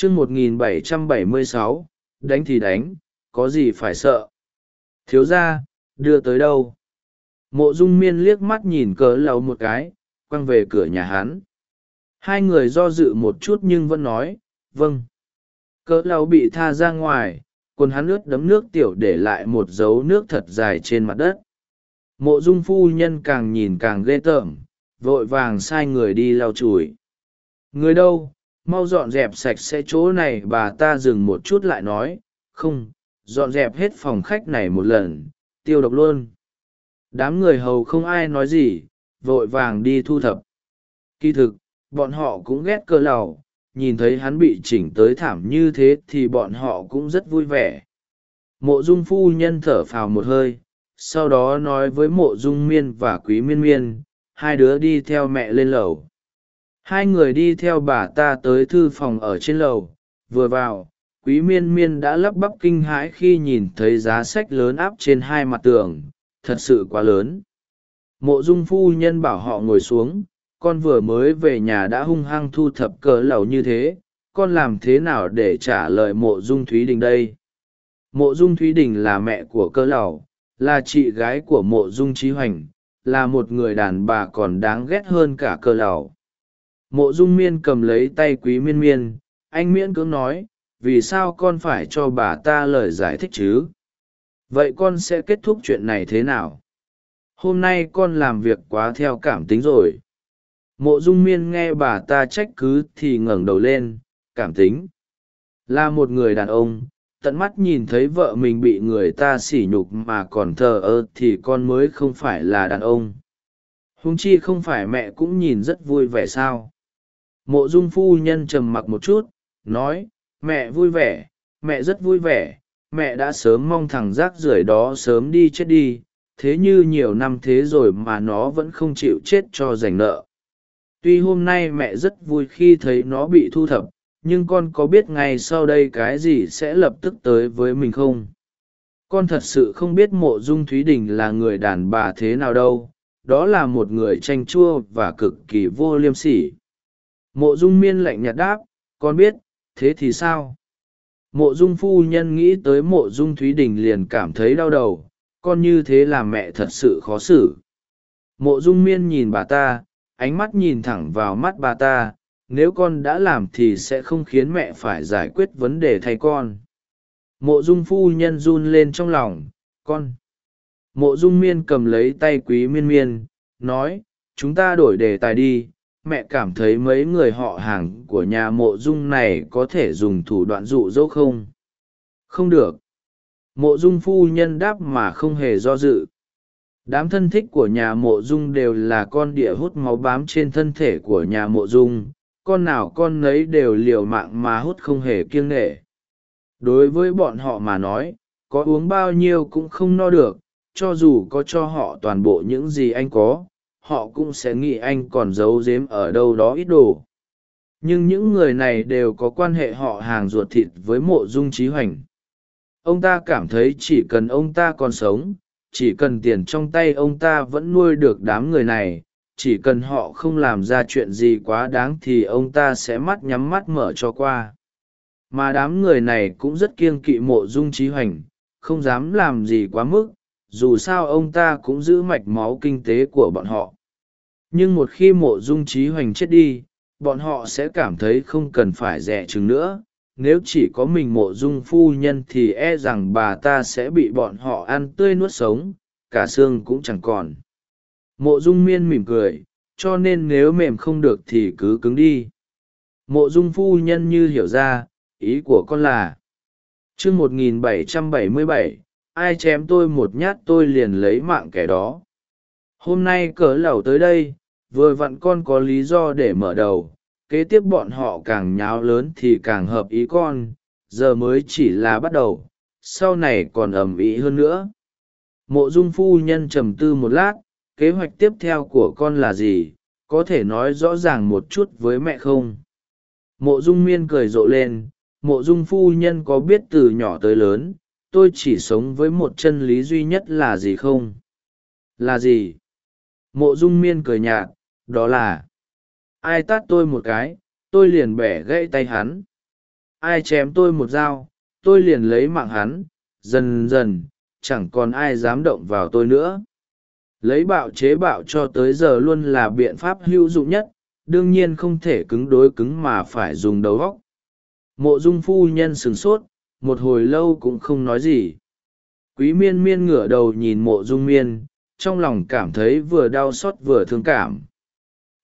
chương một nghìn bảy trăm bảy mươi sáu, đánh thì đánh, có gì phải sợ? Thiếu ra đưa tới đâu? Mộ dung miên liếc mắt nhìn cỡ lầu một cái, quăng về cửa nhà hắn. Hai người do dự một chút nhưng vẫn nói vâng. Cỡ lầu bị tha ra ngoài, quần hắn ướt đấm nước tiểu để lại một dấu nước thật dài trên mặt đất. Mộ dung phu nhân càng nhìn càng ghê tởm, vội vàng sai người đi lau chùi. Người đâu? Mau dọn dẹp sạch sẽ chỗ này, bà ta dừng một chút lại nói, không, dọn dẹp hết phòng khách này một lần, tiêu độc luôn. Đám người hầu không ai nói gì, vội vàng đi thu thập. Kỳ thực, bọn họ cũng ghét cơ lầu, nhìn thấy hắn bị chỉnh tới thảm như thế thì bọn họ cũng rất vui vẻ. Mộ dung phu nhân thở phào một hơi, sau đó nói với mộ dung miên và quý miên miên, hai đứa đi theo mẹ lên lầu hai người đi theo bà ta tới thư phòng ở trên lầu. Vừa vào, quý miên miên đã lắp bắp kinh hãi khi nhìn thấy giá sách lớn áp trên hai mặt tường. Thật sự quá lớn. Mộ dung phu nhân bảo họ ngồi xuống. Con vừa mới về nhà đã hung hăng thu thập cờ lầu như thế. Con làm thế nào để trả lời mộ dung thúy đình đây? Mộ dung thúy đình là mẹ của cơ lầu, là chị gái của mộ dung trí hoành, là một người đàn bà còn đáng ghét hơn cả cơ lầu mộ dung miên cầm lấy tay quý miên miên, anh miễn cưỡng nói, vì sao con phải cho bà ta lời giải thích chứ? Vậy con sẽ kết thúc chuyện này thế nào? Hôm nay con làm việc quá theo cảm tính rồi. Mộ dung miên nghe bà ta trách cứ thì ngẩng đầu lên, cảm tính. Là một người đàn ông, tận mắt nhìn thấy vợ mình bị người ta sỉ nhục mà còn thờ ơ thì con mới không phải là đàn ông. Húng chi không phải mẹ cũng nhìn rất vui vẻ sao? Mộ dung phu nhân trầm mặc một chút, nói, mẹ vui vẻ, mẹ rất vui vẻ, mẹ đã sớm mong thằng rác rưởi đó sớm đi chết đi, thế như nhiều năm thế rồi mà nó vẫn không chịu chết cho giành nợ. Tuy hôm nay mẹ rất vui khi thấy nó bị thu thập, nhưng con có biết ngay sau đây cái gì sẽ lập tức tới với mình không? Con thật sự không biết mộ dung thúy đình là người đàn bà thế nào đâu, đó là một người tranh chua và cực kỳ vô liêm sỉ mộ dung miên lạnh nhạt đáp, con biết, thế thì sao? Mộ dung phu nhân nghĩ tới mộ dung thúy đình liền cảm thấy đau đầu, con như thế làm mẹ thật sự khó xử. Mộ dung miên nhìn bà ta, ánh mắt nhìn thẳng vào mắt bà ta, nếu con đã làm thì sẽ không khiến mẹ phải giải quyết vấn đề thay con. Mộ dung phu nhân run lên trong lòng, con. Mộ dung miên cầm lấy tay quý miên miên, nói, chúng ta đổi đề tài đi mẹ cảm thấy mấy người họ hàng của nhà mộ dung này có thể dùng thủ đoạn dụ dỗ không? Không được. Mộ dung phu nhân đáp mà không hề do dự. Đám thân thích của nhà mộ dung đều là con địa hút máu bám trên thân thể của nhà mộ dung. Con nào con nấy đều liều mạng mà hút không hề kiêng nghệ đối với bọn họ mà nói, có uống bao nhiêu cũng không no được, cho dù có cho họ toàn bộ những gì anh có họ cũng sẽ nghĩ anh còn giấu giếm ở đâu đó ít đồ. Nhưng những người này đều có quan hệ họ hàng ruột thịt với mộ dung trí hoành. Ông ta cảm thấy chỉ cần ông ta còn sống, chỉ cần tiền trong tay ông ta vẫn nuôi được đám người này, chỉ cần họ không làm ra chuyện gì quá đáng thì ông ta sẽ mắt nhắm mắt mở cho qua. Mà đám người này cũng rất kiêng kỵ mộ dung trí hoành, không dám làm gì quá mức dù sao ông ta cũng giữ mạch máu kinh tế của bọn họ. Nhưng một khi mộ dung trí hoành chết đi bọn họ sẽ cảm thấy không cần phải rẻ chừng nữa. Nếu chỉ có mình mộ dung phu nhân thì e rằng bà ta sẽ bị bọn họ ăn tươi nuốt sống cả xương cũng chẳng còn. Mộ dung miên mỉm cười cho nên nếu mềm không được thì cứ cứng đi. Mộ dung phu nhân như hiểu ra ý của con là chương 1777, ai chém tôi một nhát tôi liền lấy mạng kẻ đó. Hôm nay cỡ lẩu tới đây, vừa vặn con có lý do để mở đầu, kế tiếp bọn họ càng nháo lớn thì càng hợp ý con, giờ mới chỉ là bắt đầu, sau này còn ầm ĩ hơn nữa. Mộ dung phu nhân trầm tư một lát, kế hoạch tiếp theo của con là gì, có thể nói rõ ràng một chút với mẹ không? Mộ dung miên cười rộ lên, mộ dung phu nhân có biết từ nhỏ tới lớn tôi chỉ sống với một chân lý duy nhất là gì không? Là gì? Mộ dung miên cười nhạt, đó là, ai tát tôi một cái, tôi liền bẻ gãy tay hắn. Ai chém tôi một dao, tôi liền lấy mạng hắn. Dần dần, chẳng còn ai dám động vào tôi nữa. Lấy bạo chế bạo cho tới giờ luôn là biện pháp hữu dụng nhất, đương nhiên không thể cứng đối cứng mà phải dùng đầu óc. Mộ dung phu nhân sửng sốt một hồi lâu cũng không nói gì. Quý miên miên ngửa đầu nhìn mộ dung miên, trong lòng cảm thấy vừa đau xót vừa thương cảm.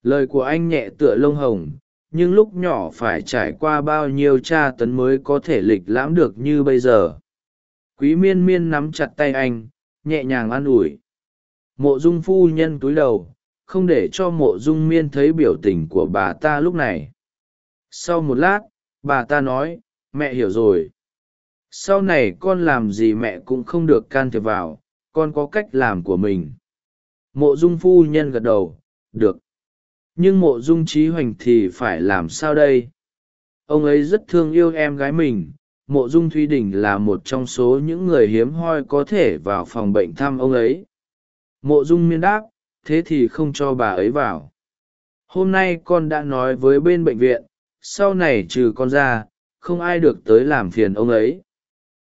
Lời của anh nhẹ tựa lông hồng, nhưng lúc nhỏ phải trải qua bao nhiêu tra tấn mới có thể lịch lãm được như bây giờ. Quý miên miên nắm chặt tay anh, nhẹ nhàng an ủi. Mộ dung phu nhân túi đầu, không để cho mộ dung miên thấy biểu tình của bà ta lúc này. Sau một lát, bà ta nói, mẹ hiểu rồi sau này con làm gì mẹ cũng không được can thiệp vào, con có cách làm của mình. Mộ dung phu nhân gật đầu, được. Nhưng mộ dung trí hoành thì phải làm sao đây? Ông ấy rất thương yêu em gái mình. Mộ dung thúy đình là một trong số những người hiếm hoi có thể vào phòng bệnh thăm ông ấy. Mộ dung miên đáp, thế thì không cho bà ấy vào. Hôm nay con đã nói với bên bệnh viện, sau này trừ con ra, không ai được tới làm phiền ông ấy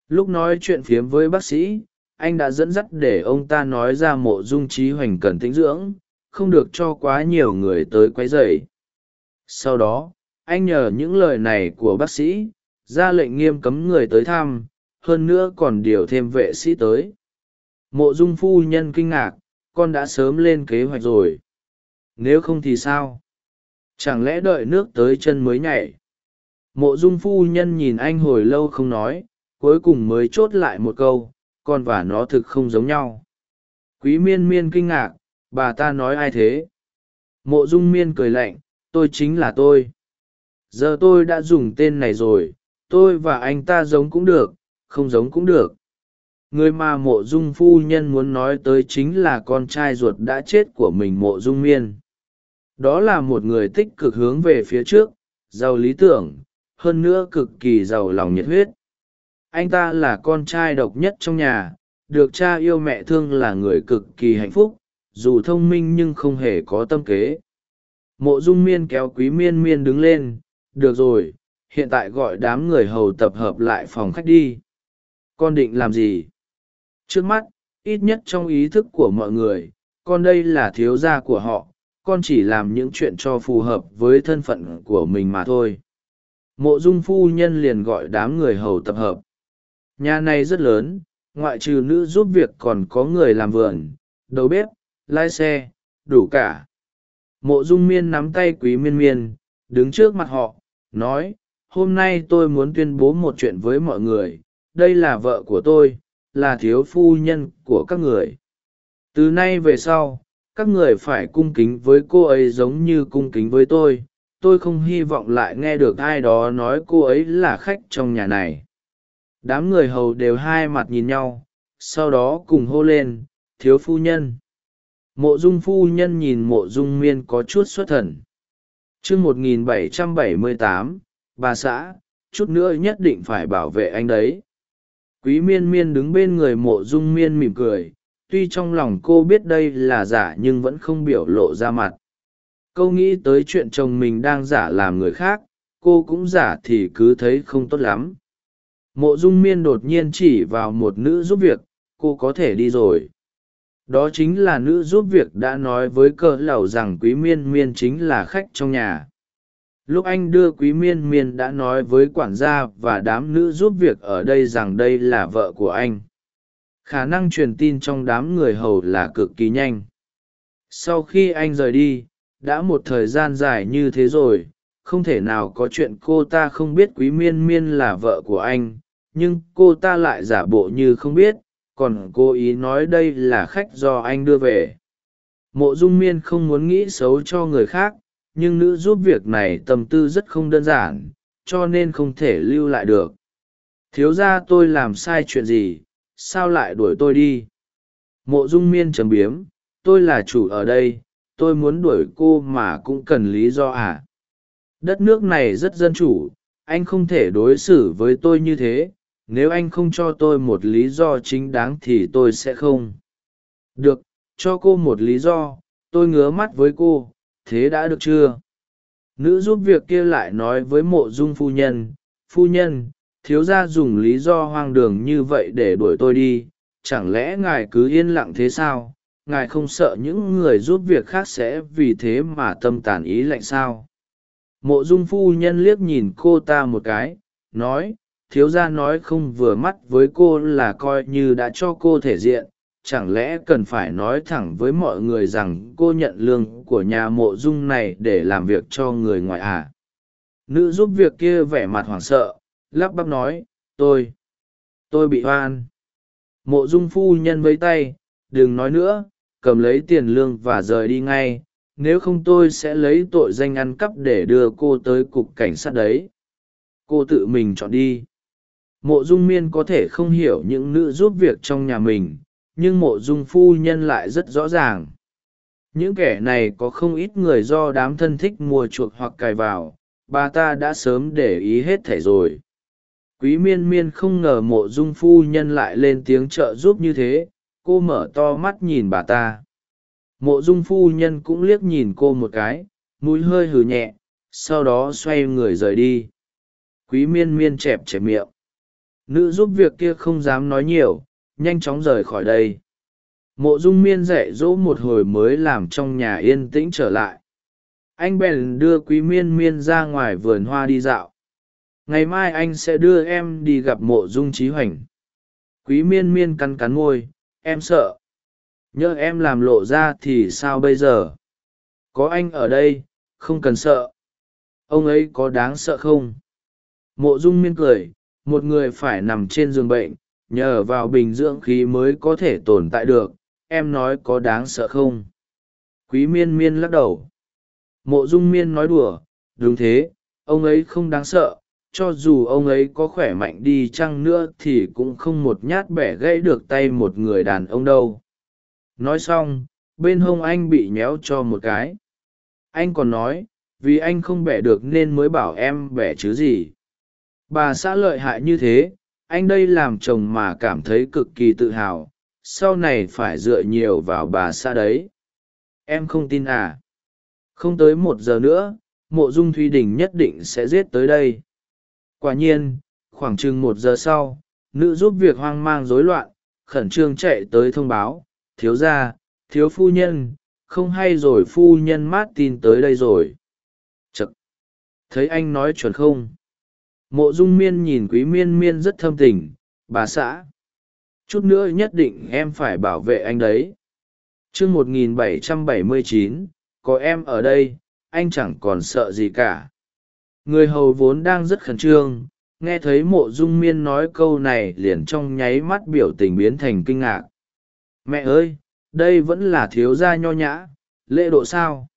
lúc nói chuyện phiếm với bác sĩ, anh đã dẫn dắt để ông ta nói ra mộ dung trí hoành cần tĩnh dưỡng, không được cho quá nhiều người tới quấy rầy. Sau đó, anh nhờ những lời này của bác sĩ, ra lệnh nghiêm cấm người tới thăm, hơn nữa còn điều thêm vệ sĩ tới. Mộ dung phu nhân kinh ngạc, con đã sớm lên kế hoạch rồi. Nếu không thì sao? Chẳng lẽ đợi nước tới chân mới nhảy? Mộ dung phu nhân nhìn anh hồi lâu không nói cuối cùng mới chốt lại một câu, con và nó thực không giống nhau. Quý miên miên kinh ngạc, bà ta nói ai thế? Mộ dung miên cười lạnh, tôi chính là tôi. Giờ tôi đã dùng tên này rồi, tôi và anh ta giống cũng được, không giống cũng được. Người mà mộ dung phu nhân muốn nói tới chính là con trai ruột đã chết của mình mộ dung miên. Đó là một người tích cực hướng về phía trước, giàu lý tưởng, hơn nữa cực kỳ giàu lòng nhiệt huyết anh ta là con trai độc nhất trong nhà, được cha yêu mẹ thương là người cực kỳ hạnh phúc, dù thông minh nhưng không hề có tâm kế. Mộ dung miên kéo quý miên miên đứng lên, được rồi, hiện tại gọi đám người hầu tập hợp lại phòng khách đi. Con định làm gì? Trước mắt, ít nhất trong ý thức của mọi người, con đây là thiếu gia của họ, con chỉ làm những chuyện cho phù hợp với thân phận của mình mà thôi. Mộ dung phu nhân liền gọi đám người hầu tập hợp nhà này rất lớn, ngoại trừ nữ giúp việc còn có người làm vườn, đầu bếp, lái xe, đủ cả. Mộ dung miên nắm tay quý miên miên, đứng trước mặt họ, nói, hôm nay tôi muốn tuyên bố một chuyện với mọi người, đây là vợ của tôi, là thiếu phu nhân của các người. Từ nay về sau, các người phải cung kính với cô ấy giống như cung kính với tôi tôi không hy vọng lại nghe được ai đó nói cô ấy là khách trong nhà này đám người hầu đều hai mặt nhìn nhau, sau đó cùng hô lên, thiếu phu nhân. Mộ dung phu nhân nhìn mộ dung miên có chút xuất thần. Chương một nghìn bảy trăm bảy mươi tám, bà xã, chút nữa nhất định phải bảo vệ anh đấy. Quý miên miên đứng bên người mộ dung miên mỉm cười, tuy trong lòng cô biết đây là giả nhưng vẫn không biểu lộ ra mặt. Câu nghĩ tới chuyện chồng mình đang giả làm người khác, cô cũng giả thì cứ thấy không tốt lắm mộ dung miên đột nhiên chỉ vào một nữ giúp việc, cô có thể đi rồi. Đó chính là nữ giúp việc đã nói với cỡ lầu rằng quý miên miên chính là khách trong nhà. Lúc anh đưa quý miên miên đã nói với quản gia và đám nữ giúp việc ở đây rằng đây là vợ của anh. Khả năng truyền tin trong đám người hầu là cực kỳ nhanh. Sau khi anh rời đi, đã một thời gian dài như thế rồi, không thể nào có chuyện cô ta không biết quý miên miên là vợ của anh nhưng cô ta lại giả bộ như không biết, còn cố ý nói đây là khách do anh đưa về. Mộ dung miên không muốn nghĩ xấu cho người khác, nhưng nữ giúp việc này tâm tư rất không đơn giản, cho nên không thể lưu lại được. Thiếu ra tôi làm sai chuyện gì, sao lại đuổi tôi đi? Mộ dung miên trầm biếm, tôi là chủ ở đây, tôi muốn đuổi cô mà cũng cần lý do à? Đất nước này rất dân chủ, anh không thể đối xử với tôi như thế nếu anh không cho tôi một lý do chính đáng thì tôi sẽ không. Được, cho cô một lý do, tôi ngứa mắt với cô, thế đã được chưa? Nữ giúp việc kia lại nói với mộ dung phu nhân phu nhân, thiếu gia dùng lý do hoang đường như vậy để đuổi tôi đi, chẳng lẽ ngài cứ yên lặng thế sao? Ngài không sợ những người giúp việc khác sẽ vì thế mà tâm tàn ý lạnh sao? Mộ dung phu nhân liếc nhìn cô ta một cái, nói thiếu gia nói không vừa mắt với cô là coi như đã cho cô thể diện, chẳng lẽ cần phải nói thẳng với mọi người rằng cô nhận lương của nhà mộ dung này để làm việc cho người ngoài à? Nữ giúp việc kia vẻ mặt hoảng sợ, lắp bắp nói, tôi tôi bị oan mộ dung phu nhân với tay, đừng nói nữa, cầm lấy tiền lương và rời đi ngay, nếu không tôi sẽ lấy tội danh ăn cắp để đưa cô tới cục cảnh sát đấy. Cô tự mình chọn đi mộ dung miên có thể không hiểu những nữ giúp việc trong nhà mình, nhưng mộ dung phu nhân lại rất rõ ràng. Những kẻ này có không ít người do đám thân thích mua chuộc hoặc cài vào, bà ta đã sớm để ý hết thẻ rồi. Quý miên miên không ngờ mộ dung phu nhân lại lên tiếng trợ giúp như thế, cô mở to mắt nhìn bà ta. Mộ dung phu nhân cũng liếc nhìn cô một cái, mũi hơi hừ nhẹ, sau đó xoay người rời đi. Quý miên miên chẹp chẹp miệng nữ giúp việc kia không dám nói nhiều, nhanh chóng rời khỏi đây. Mộ dung miên dạy dỗ một hồi mới làm trong nhà yên tĩnh trở lại. Anh bèn đưa quý miên miên ra ngoài vườn hoa đi dạo. Ngày mai anh sẽ đưa em đi gặp mộ dung trí hoành. Quý miên miên cắn cắn môi, em sợ. Nhớ em làm lộ ra thì sao bây giờ? Có anh ở đây, không cần sợ. Ông ấy có đáng sợ không? Mộ dung miên cười một người phải nằm trên giường bệnh, nhờ vào bình dưỡng khí mới có thể tồn tại được, em nói có đáng sợ không? Quý miên miên lắc đầu. Mộ dung miên nói đùa, đúng thế, ông ấy không đáng sợ, cho dù ông ấy có khỏe mạnh đi chăng nữa thì cũng không một nhát bẻ gãy được tay một người đàn ông đâu. Nói xong, bên hông anh bị méo cho một cái. Anh còn nói, vì anh không bẻ được nên mới bảo em bẻ chứ gì bà xã lợi hại như thế, anh đây làm chồng mà cảm thấy cực kỳ tự hào, sau này phải dựa nhiều vào bà xã đấy. Em không tin à? Không tới một giờ nữa, mộ dung thùy đình nhất định sẽ giết tới đây. Quả nhiên, khoảng chừng một giờ sau, nữ giúp việc hoang mang rối loạn, khẩn trương chạy tới thông báo, thiếu gia, thiếu phu nhân, không hay rồi phu nhân mát tin tới đây rồi. Chật thấy anh nói chuẩn không? Mộ dung miên nhìn quý miên miên rất thâm tình, bà xã, chút nữa nhất định em phải bảo vệ anh đấy. Chương một nghìn bảy trăm bảy mươi chín, có em ở đây, anh chẳng còn sợ gì cả. Người hầu vốn đang rất khẩn trương, nghe thấy mộ dung miên nói câu này liền trong nháy mắt biểu tình biến thành kinh ngạc. Mẹ ơi, đây vẫn là thiếu gia nho nhã, lễ độ sao?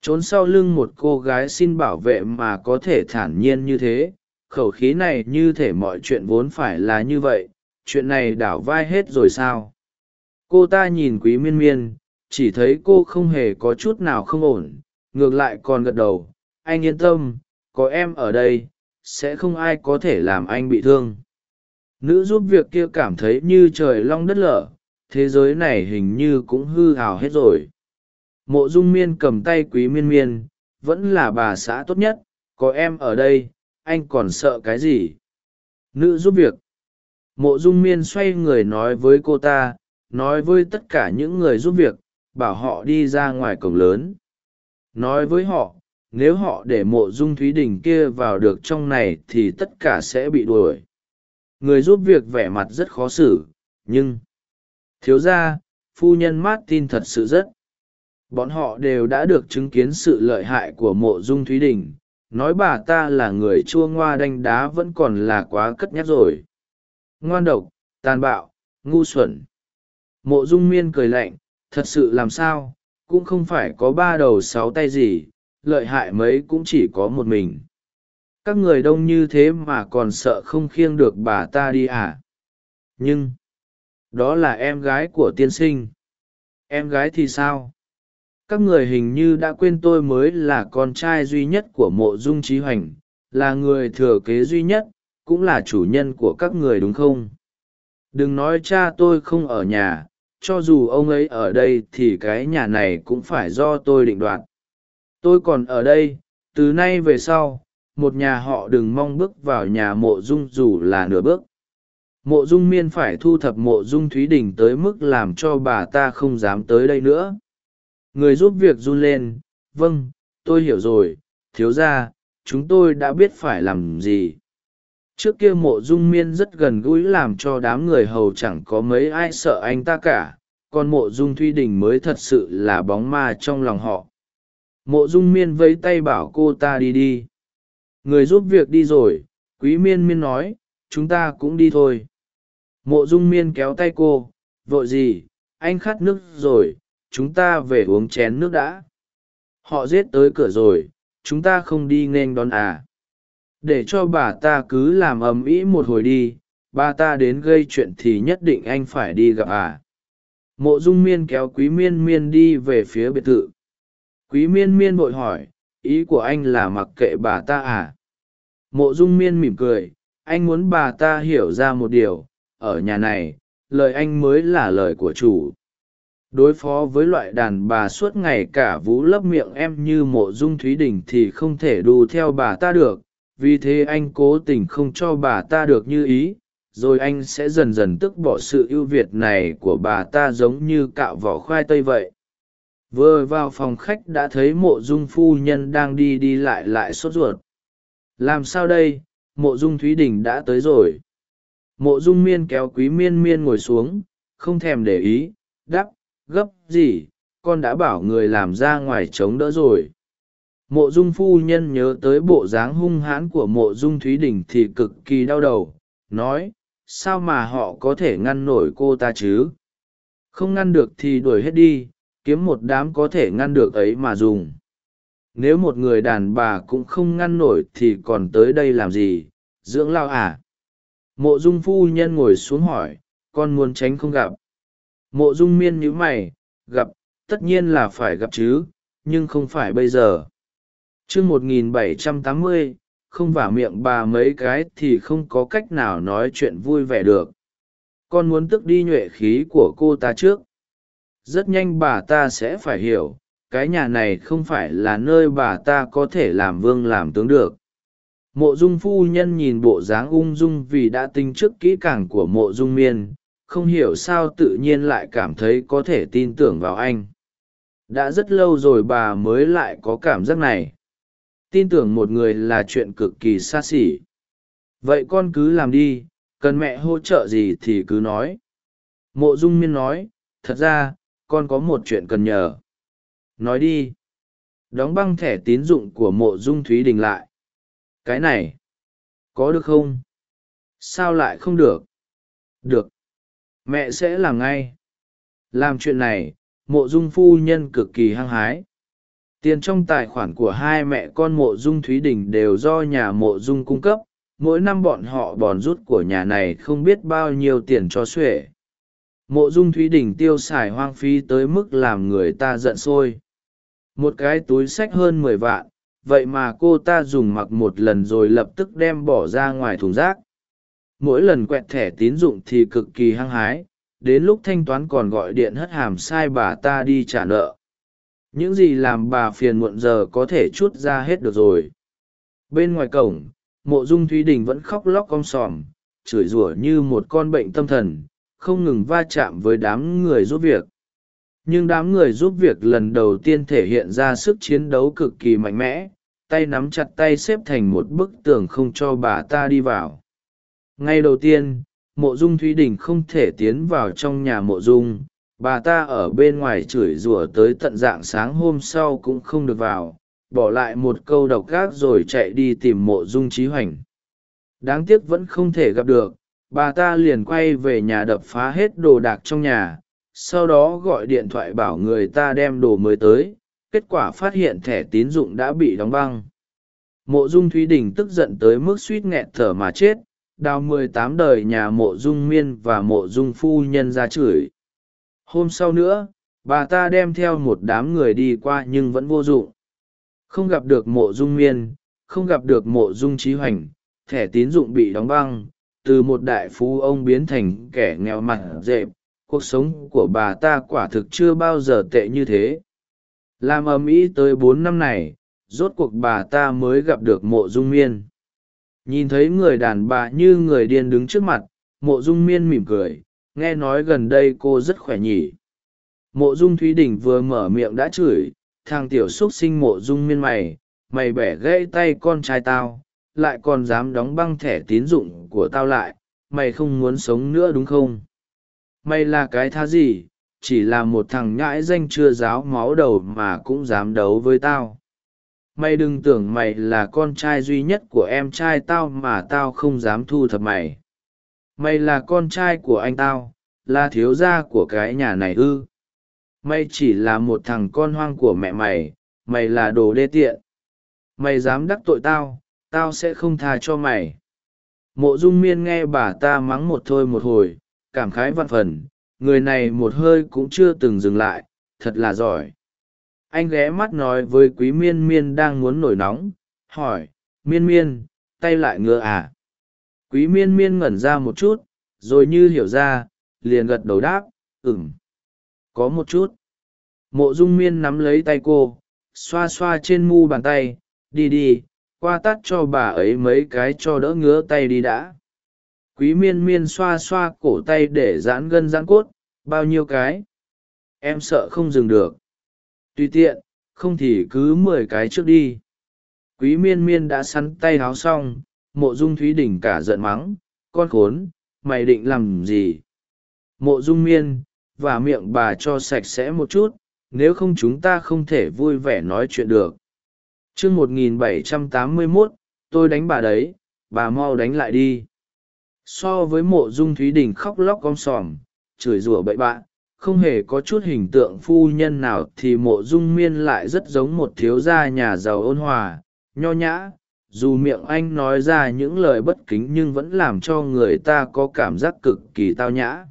Trốn sau lưng một cô gái xin bảo vệ mà có thể thản nhiên như thế khẩu khí này như thể mọi chuyện vốn phải là như vậy, chuyện này đảo vai hết rồi sao? Cô ta nhìn quý miên miên, chỉ thấy cô không hề có chút nào không ổn, ngược lại còn gật đầu, anh yên tâm, có em ở đây, sẽ không ai có thể làm anh bị thương. Nữ giúp việc kia cảm thấy như trời long đất lở, thế giới này hình như cũng hư hào hết rồi. Mộ dung miên cầm tay quý miên miên, vẫn là bà xã tốt nhất, có em ở đây anh còn sợ cái gì? Nữ giúp việc. Mộ dung miên xoay người nói với cô ta, nói với tất cả những người giúp việc, bảo họ đi ra ngoài cổng lớn. Nói với họ, nếu họ để mộ dung thúy đình kia vào được trong này thì tất cả sẽ bị đuổi. Người giúp việc vẻ mặt rất khó xử, nhưng thiếu ra phu nhân mát tin thật sự rất. Bọn họ đều đã được chứng kiến sự lợi hại của mộ dung thúy đình nói bà ta là người chua ngoa đanh đá vẫn còn là quá cất nhắc rồi. Ngoan độc, tàn bạo, ngu xuẩn. Mộ dung miên cười lạnh, thật sự làm sao, cũng không phải có ba đầu sáu tay gì, lợi hại mấy cũng chỉ có một mình. Các người đông như thế mà còn sợ không khiêng được bà ta đi à? Nhưng, đó là em gái của tiên sinh. Em gái thì sao? Các người hình như đã quên tôi mới là con trai duy nhất của mộ dung trí hoành, là người thừa kế duy nhất, cũng là chủ nhân của các người đúng không? Đừng nói cha tôi không ở nhà, cho dù ông ấy ở đây thì cái nhà này cũng phải do tôi định đoạt. Tôi còn ở đây, từ nay về sau, một nhà họ đừng mong bước vào nhà mộ dung dù là nửa bước. Mộ dung miên phải thu thập mộ dung thúy đình tới mức làm cho bà ta không dám tới đây nữa người giúp việc run lên vâng tôi hiểu rồi, thiếu ra chúng tôi đã biết phải làm gì. Trước kia mộ dung miên rất gần gũi làm cho đám người hầu chẳng có mấy ai sợ anh ta cả, còn mộ dung thuy đình mới thật sự là bóng ma trong lòng họ. Mộ dung miên vẫy tay bảo cô ta đi đi. Người giúp việc đi rồi, quý miên miên nói, chúng ta cũng đi thôi. Mộ dung miên kéo tay cô, vội gì, anh khát nước rồi chúng ta về uống chén nước đã. Họ giết tới cửa rồi, chúng ta không đi nên đón à. Để cho bà ta cứ làm ầm ĩ một hồi đi, bà ta đến gây chuyện thì nhất định anh phải đi gặp à. Mộ dung miên kéo quý miên miên đi về phía biệt thự. Quý miên miên vội hỏi, ý của anh là mặc kệ bà ta à? Mộ dung miên mỉm cười, anh muốn bà ta hiểu ra một điều, ở nhà này, lời anh mới là lời của chủ đối phó với loại đàn bà suốt ngày cả vú lấp miệng em như mộ dung thúy đình thì không thể đu theo bà ta được. Vì thế anh cố tình không cho bà ta được như ý, rồi anh sẽ dần dần tức bỏ sự ưu việt này của bà ta giống như cạo vỏ khoai tây vậy. Vừa vào phòng khách đã thấy mộ dung phu nhân đang đi đi lại lại sốt ruột. Làm sao đây? Mộ dung thúy đình đã tới rồi. Mộ dung miên kéo quý miên miên ngồi xuống, không thèm để ý đắp gấp gì, con đã bảo người làm ra ngoài chống đỡ rồi. Mộ dung phu nhân nhớ tới bộ dáng hung hãn của mộ dung thúy đình thì cực kỳ đau đầu, nói, sao mà họ có thể ngăn nổi cô ta chứ? Không ngăn được thì đuổi hết đi, kiếm một đám có thể ngăn được ấy mà dùng. Nếu một người đàn bà cũng không ngăn nổi thì còn tới đây làm gì, dưỡng lao à? Mộ dung phu nhân ngồi xuống hỏi, con muốn tránh không gặp? Mộ dung miên nhíu mày, gặp, tất nhiên là phải gặp chứ, nhưng không phải bây giờ. Chương một nghìn bảy trăm tám mươi, không vả miệng bà mấy cái thì không có cách nào nói chuyện vui vẻ được. Con muốn tức đi nhuệ khí của cô ta trước. Rất nhanh bà ta sẽ phải hiểu, cái nhà này không phải là nơi bà ta có thể làm vương làm tướng được. Mộ dung phu nhân nhìn bộ dáng ung dung vì đã tính trước kỹ càng của mộ dung miên không hiểu sao tự nhiên lại cảm thấy có thể tin tưởng vào anh. Đã rất lâu rồi bà mới lại có cảm giác này. Tin tưởng một người là chuyện cực kỳ xa xỉ. Vậy con cứ làm đi, cần mẹ hỗ trợ gì thì cứ nói. Mộ dung miên nói, thật ra, con có một chuyện cần nhờ. Nói đi. Đóng băng thẻ tín dụng của mộ dung thúy đình lại. Cái này, có được không? Sao lại không được? Được mẹ sẽ làm ngay. Làm chuyện này, mộ dung phu nhân cực kỳ hăng hái. Tiền trong tài khoản của hai mẹ con mộ dung thúy đình đều do nhà mộ dung cung cấp. Mỗi năm bọn họ bòn rút của nhà này không biết bao nhiêu tiền cho xuể. Mộ dung thúy đình tiêu xài hoang phí tới mức làm người ta giận sôi. Một cái túi sách hơn mười vạn, vậy mà cô ta dùng mặc một lần rồi lập tức đem bỏ ra ngoài thùng rác mỗi lần quẹt thẻ tín dụng thì cực kỳ hăng hái, đến lúc thanh toán còn gọi điện hất hàm sai bà ta đi trả nợ. Những gì làm bà phiền muộn giờ có thể chút ra hết được rồi. Bên ngoài cổng, mộ dung thúy đình vẫn khóc lóc om sòm, chửi rủa như một con bệnh tâm thần, không ngừng va chạm với đám người giúp việc. Nhưng đám người giúp việc lần đầu tiên thể hiện ra sức chiến đấu cực kỳ mạnh mẽ, tay nắm chặt tay xếp thành một bức tường không cho bà ta đi vào ngay đầu tiên, mộ dung thúy đình không thể tiến vào trong nhà mộ dung. Bà ta ở bên ngoài chửi rủa tới tận dạng sáng hôm sau cũng không được vào. Bỏ lại một câu độc gác rồi chạy đi tìm mộ dung trí hoành. Đáng tiếc vẫn không thể gặp được. Bà ta liền quay về nhà đập phá hết đồ đạc trong nhà. Sau đó gọi điện thoại bảo người ta đem đồ mới tới. Kết quả phát hiện thẻ tín dụng đã bị đóng băng. Mộ dung thúy đình tức giận tới mức suýt nghẹn thở mà chết đào mười tám đời nhà mộ dung miên và mộ dung phu nhân ra chửi. Hôm sau nữa, bà ta đem theo một đám người đi qua nhưng vẫn vô dụng. Không gặp được mộ dung miên, không gặp được mộ dung trí hoành, thẻ tín dụng bị đóng băng, từ một đại phú ông biến thành kẻ nghèo mặt dẹp, cuộc sống của bà ta quả thực chưa bao giờ tệ như thế. Làm ầm ĩ tới bốn năm này, rốt cuộc bà ta mới gặp được mộ dung miên nhìn thấy người đàn bà như người điên đứng trước mặt, mộ dung miên mỉm cười, nghe nói gần đây cô rất khỏe nhỉ. Mộ dung thúy đình vừa mở miệng đã chửi, thằng tiểu x u ấ t sinh mộ dung miên mày mày bẻ gãy tay con trai tao, lại còn dám đóng băng thẻ tín dụng của tao lại, mày không muốn sống nữa đúng không? Mày là cái thá gì, chỉ là một thằng nhãi danh chưa giáo máu đầu mà cũng dám đấu với tao mày đừng tưởng mày là con trai duy nhất của em trai tao mà tao không dám thu thập mày. Mày là con trai của anh tao, là thiếu gia của cái nhà này ư. Mày chỉ là một thằng con hoang của mẹ mày mày là đồ đê tiện. Mày dám đắc tội tao tao sẽ không tha cho mày. Mộ dung miên nghe bà ta mắng một thôi một hồi, cảm khái vạn phần, người này một hơi cũng chưa từng dừng lại, thật là giỏi anh ghé mắt nói với quý miên miên đang muốn nổi nóng hỏi miên miên tay lại ngựa à? Quý miên miên ngẩn ra một chút rồi như hiểu ra liền gật đầu đáp Ừm, có một chút. Mộ dung miên nắm lấy tay cô xoa xoa trên mu bàn tay đi đi qua tắt cho bà ấy mấy cái cho đỡ ngứa tay đi đã. Quý miên miên xoa xoa cổ tay để giãn gân giãn cốt bao nhiêu cái? Em sợ không dừng được tùy tiện, không thì cứ mười cái trước đi. Quý miên miên đã sắn tay háo xong, mộ dung thúy đỉnh cả giận mắng, con khốn, mày định làm gì? Mộ dung miên, và miệng bà cho sạch sẽ một chút, nếu không chúng ta không thể vui vẻ nói chuyện được. Chương một nghìn bảy trăm tám mươi mốt, tôi đánh bà đấy, bà mau đánh lại đi. So với mộ dung thúy đình khóc lóc gom sòm, chửi rủa bậy bạ không hề có chút hình tượng phu nhân nào thì mộ dung miên lại rất giống một thiếu gia nhà giàu ôn hòa, nho nhã, dù miệng anh nói ra những lời bất kính nhưng vẫn làm cho người ta có cảm giác cực kỳ tao nhã.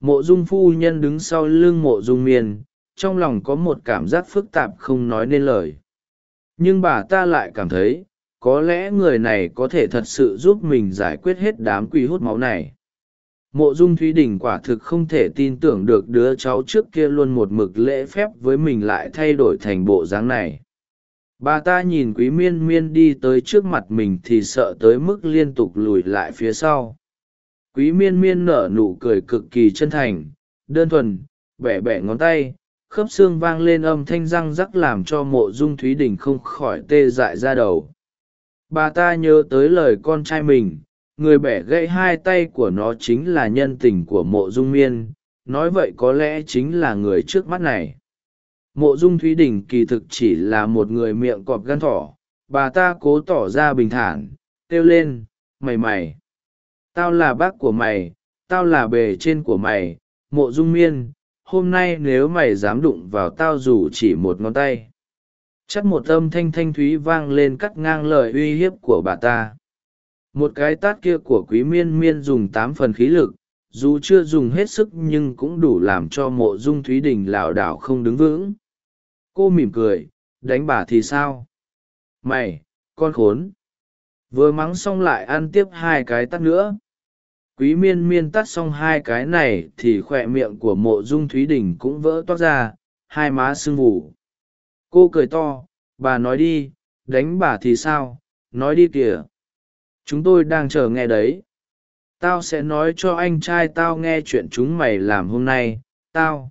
Mộ dung phu nhân đứng sau lưng mộ dung miên, trong lòng có một cảm giác phức tạp không nói nên lời. Nhưng bà ta lại cảm thấy, có lẽ người này có thể thật sự giúp mình giải quyết hết đám quỷ hút máu này mộ dung thúy đình quả thực không thể tin tưởng được đứa cháu trước kia luôn một mực lễ phép với mình lại thay đổi thành bộ dáng này. Bà ta nhìn quý miên miên đi tới trước mặt mình thì sợ tới mức liên tục lùi lại phía sau. Quý miên miên nở nụ cười cực kỳ chân thành, đơn thuần, bẻ bẻ ngón tay, khớp xương vang lên âm thanh răng rắc làm cho mộ dung thúy đình không khỏi tê dại ra đầu. Bà ta nhớ tới lời con trai mình người bẻ gãy hai tay của nó chính là nhân tình của mộ dung miên, nói vậy có lẽ chính là người trước mắt này. Mộ dung thúy đình kỳ thực chỉ là một người miệng cọp gan thỏ, bà ta cố tỏ ra bình thản, kêu lên, mày mày. Tao là bác của mày, tao là bề trên của mày, mộ dung miên, hôm nay nếu mày dám đụng vào tao dù chỉ một ngón tay. Chắc một âm thanh thanh thúy vang lên cắt ngang lời uy hiếp của bà ta một cái tát kia của quý miên miên dùng tám phần khí lực, dù chưa dùng hết sức nhưng cũng đủ làm cho mộ dung thúy đình lảo đảo không đứng vững. Cô mỉm cười, đánh bà thì sao? Mày, con khốn. Vừa mắng xong lại ăn tiếp hai cái tắt nữa. Quý miên miên tắt xong hai cái này thì khoe miệng của mộ dung thúy đình cũng vỡ toát ra, hai má sưng vù. Cô cười to, bà nói đi, đánh bà thì sao? Nói đi kìa chúng tôi đang chờ nghe đấy. Tao sẽ nói cho anh trai tao nghe chuyện chúng mày làm hôm nay, tao.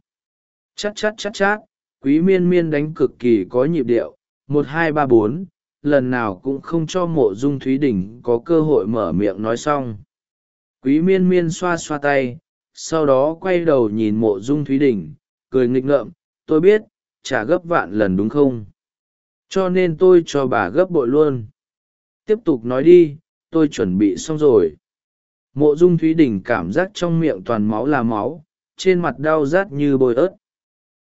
Chắc chắc chắc chắc quý miên miên đánh cực kỳ có nhịp điệu. Một, hai, ba, bốn, lần nào cũng không cho mộ dung thúy đình có cơ hội mở miệng nói xong. Quý miên miên xoa xoa tay, sau đó quay đầu nhìn mộ dung thúy đình, cười nghịch ngợm. Tôi biết, trả gấp vạn lần đúng không? Cho nên tôi cho bà gấp bội luôn. Tiếp tục nói đi tôi chuẩn bị xong rồi. Mộ dung thúy đình cảm giác trong miệng toàn máu là máu, trên mặt đau rát như bôi ớt.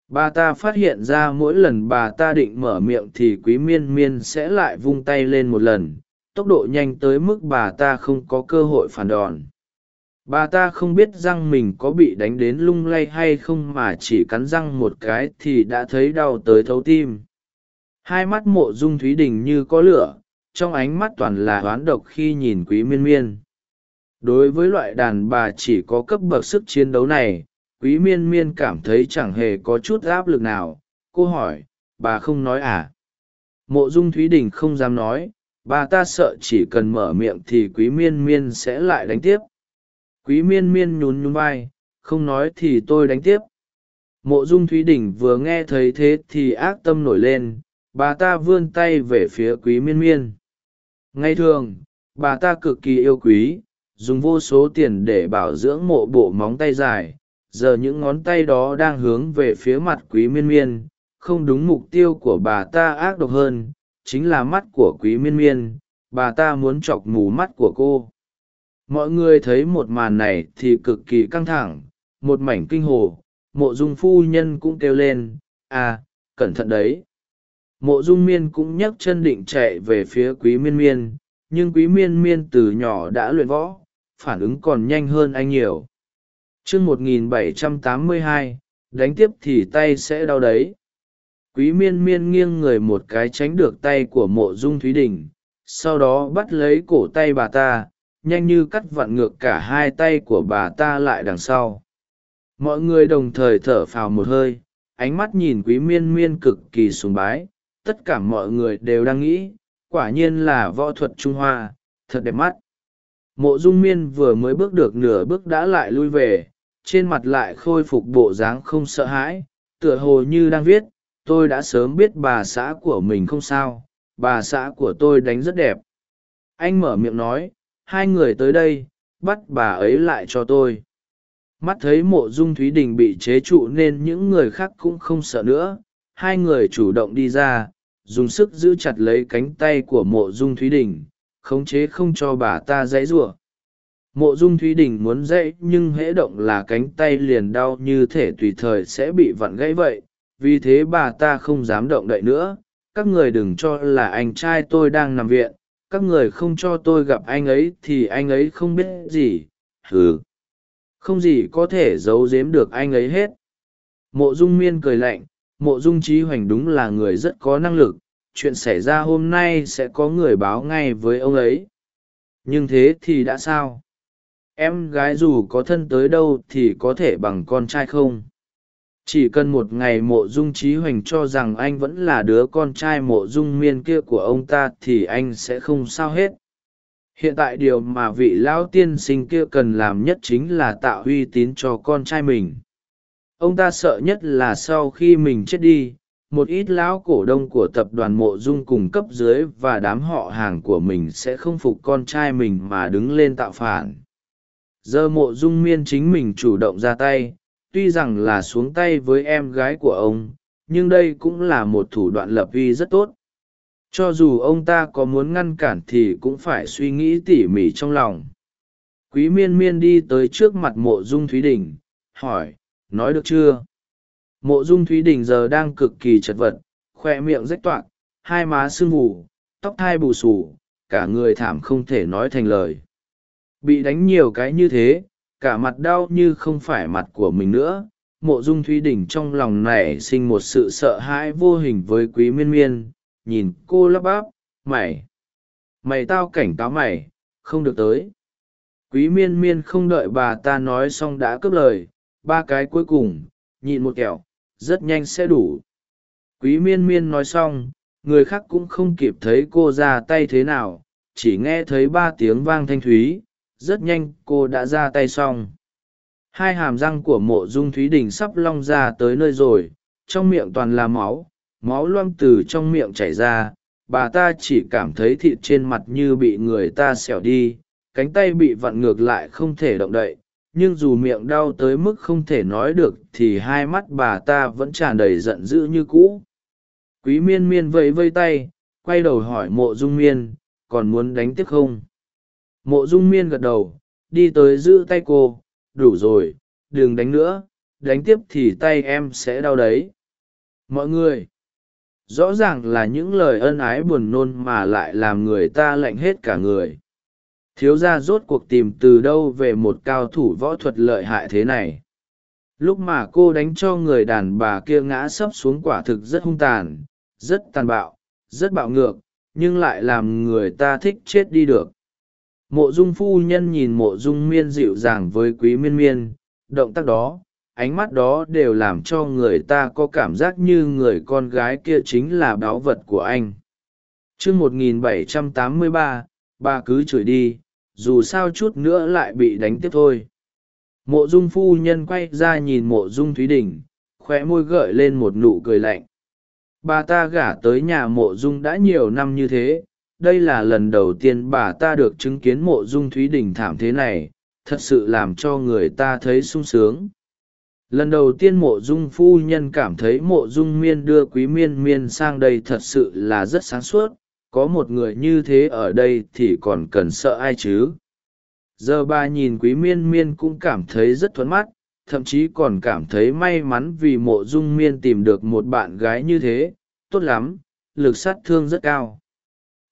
Bà ta phát hiện ra mỗi lần bà ta định mở miệng thì quý miên miên sẽ lại vung tay lên một lần, tốc độ nhanh tới mức bà ta không có cơ hội phản đòn. Bà ta không biết răng mình có bị đánh đến lung lay hay không mà chỉ cắn răng một cái thì đã thấy đau tới thấu tim. Hai mắt mộ dung thúy đình như có lửa trong ánh mắt toàn là oán độc khi nhìn quý miên miên. Đối với loại đàn bà chỉ có cấp bậc sức chiến đấu này, quý miên miên cảm thấy chẳng hề có chút áp lực nào. Cô hỏi, bà không nói à? Mộ dung thúy đình không dám nói, bà ta sợ chỉ cần mở miệng thì quý miên miên sẽ lại đánh tiếp. Quý miên miên nhún nhún vai, không nói thì tôi đánh tiếp. Mộ dung thúy đình vừa nghe thấy thế thì ác tâm nổi lên, bà ta vươn tay về phía quý miên miên ngay thường, bà ta cực kỳ yêu quý, dùng vô số tiền để bảo dưỡng mộ bộ móng tay dài. Giờ những ngón tay đó đang hướng về phía mặt quý miên miên. Không đúng mục tiêu của bà ta ác độc hơn, chính là mắt của quý miên miên. Bà ta muốn chọc mù mắt của cô. Mọi người thấy một màn này thì cực kỳ căng thẳng. Một mảnh kinh hồ, mộ dung phu nhân cũng kêu lên à cẩn thận đấy mộ dung miên cũng nhấc chân định chạy về phía quý miên miên, nhưng quý miên miên từ nhỏ đã luyện võ, phản ứng còn nhanh hơn anh nhiều. Chương một nghìn bảy trăm tám mươi hai, đánh tiếp thì tay sẽ đau đấy. Quý miên miên nghiêng người một cái tránh được tay của mộ dung thúy đình, sau đó bắt lấy cổ tay bà ta, nhanh như cắt vặn ngược cả hai tay của bà ta lại đằng sau. Mọi người đồng thời thở phào một hơi, ánh mắt nhìn quý miên miên cực kỳ sùng bái tất cả mọi người đều đang nghĩ, quả nhiên là võ thuật trung hoa, thật đẹp mắt. Mộ dung miên vừa mới bước được nửa bước đã lại lui về, trên mặt lại khôi phục bộ dáng không sợ hãi, tựa hồ như đang viết, tôi đã sớm biết bà xã của mình không sao, bà xã của tôi đánh rất đẹp. Anh mở miệng nói, hai người tới đây, bắt bà ấy lại cho tôi. Mắt thấy mộ dung thúy đình bị chế trụ nên những người khác cũng không sợ nữa hai người chủ động đi ra dùng sức giữ chặt lấy cánh tay của mộ dung thúy đình khống chế không cho bà ta dãy giụa mộ dung thúy đình muốn dãy nhưng hễ động là cánh tay liền đau như thể tùy thời sẽ bị vặn gãy vậy vì thế bà ta không dám động đậy nữa. Các người đừng cho là anh trai tôi đang nằm viện các người không cho tôi gặp anh ấy thì anh ấy không biết gì. Hừ, không gì có thể giấu giếm được anh ấy hết. Mộ dung miên cười lạnh mộ dung trí hoành đúng là người rất có năng lực, chuyện xảy ra hôm nay sẽ có người báo ngay với ông ấy. Nhưng thế thì đã sao? Em gái dù có thân tới đâu thì có thể bằng con trai không? Chỉ cần một ngày mộ dung trí hoành cho rằng anh vẫn là đứa con trai mộ dung miên kia của ông ta thì anh sẽ không sao hết. Hiện tại điều mà vị lão tiên sinh kia cần làm nhất chính là tạo uy tín cho con trai mình ông ta sợ nhất là sau khi mình chết đi, một ít lão cổ đông của tập đoàn mộ dung cùng cấp dưới và đám họ hàng của mình sẽ không phục con trai mình mà đứng lên tạo phản. Giờ mộ dung miên chính mình chủ động ra tay, tuy rằng là xuống tay với em gái của ông, nhưng đây cũng là một thủ đoạn lập uy rất tốt. Cho dù ông ta có muốn ngăn cản thì cũng phải suy nghĩ tỉ mỉ trong lòng. Quý miên miên đi tới trước mặt mộ dung thúy đình, hỏi nói được chưa? Mộ dung thúy đình giờ đang cực kỳ chật vật, khoe miệng rách toạc, hai má sưng vù, tóc thai bù xù, cả người thảm không thể nói thành lời. Bị đánh nhiều cái như thế, cả mặt đau như không phải mặt của mình nữa. Mộ dung thúy đình trong lòng nảy sinh một sự sợ hãi vô hình với quý miên miên, nhìn cô lắp bắp, mày mày tao cảnh cáo mày, không được tới. Quý miên miên không đợi bà ta nói xong đã cướp lời ba cái cuối cùng, nhịn một kẹo, rất nhanh sẽ đủ. Quý miên miên nói xong, người khác cũng không kịp thấy cô ra tay thế nào, chỉ nghe thấy ba tiếng vang thanh thúy, rất nhanh cô đã ra tay xong. Hai hàm răng của mộ dung thúy đình sắp long ra tới nơi rồi, trong miệng toàn là máu máu loang từ trong miệng chảy ra, bà ta chỉ cảm thấy thịt trên mặt như bị người ta xẻo đi, cánh tay bị vặn ngược lại không thể động đậy nhưng dù miệng đau tới mức không thể nói được thì hai mắt bà ta vẫn tràn đầy giận dữ như cũ. Quý miên miên vẫy vây tay, quay đầu hỏi mộ dung miên, còn muốn đánh tiếp không? Mộ dung miên gật đầu, đi tới giữ tay cô, đủ rồi, đừng đánh nữa, đánh tiếp thì tay em sẽ đau đấy. Mọi người, rõ ràng là những lời ân ái buồn nôn mà lại làm người ta lạnh hết cả người thiếu gia rốt cuộc tìm từ đâu về một cao thủ võ thuật lợi hại thế này. Lúc mà cô đánh cho người đàn bà kia ngã sấp xuống quả thực rất hung tàn, rất tàn bạo, rất bạo ngược, nhưng lại làm người ta thích chết đi được. Mộ dung phu nhân nhìn mộ dung miên dịu dàng với quý miên miên, động tác đó, ánh mắt đó đều làm cho người ta có cảm giác như người con gái kia chính là báu vật của anh. Chương một nghìn bảy trăm tám mươi ba, bà cứ chửi đi dù sao chút nữa lại bị đánh tiếp thôi. Mộ dung phu nhân quay ra nhìn mộ dung thúy đình khoe môi gợi lên một nụ cười lạnh. Bà ta gả tới nhà mộ dung đã nhiều năm như thế, đây là lần đầu tiên bà ta được chứng kiến mộ dung thúy đình thảm thế này, thật sự làm cho người ta thấy sung sướng. Lần đầu tiên mộ dung phu nhân cảm thấy mộ dung miên đưa quý miên miên sang đây thật sự là rất sáng suốt có một người như thế ở đây thì còn cần sợ ai chứ? Giờ bà nhìn quý miên miên cũng cảm thấy rất thuận mắt, thậm chí còn cảm thấy may mắn vì mộ dung miên tìm được một bạn gái như thế, tốt lắm, lực sát thương rất cao.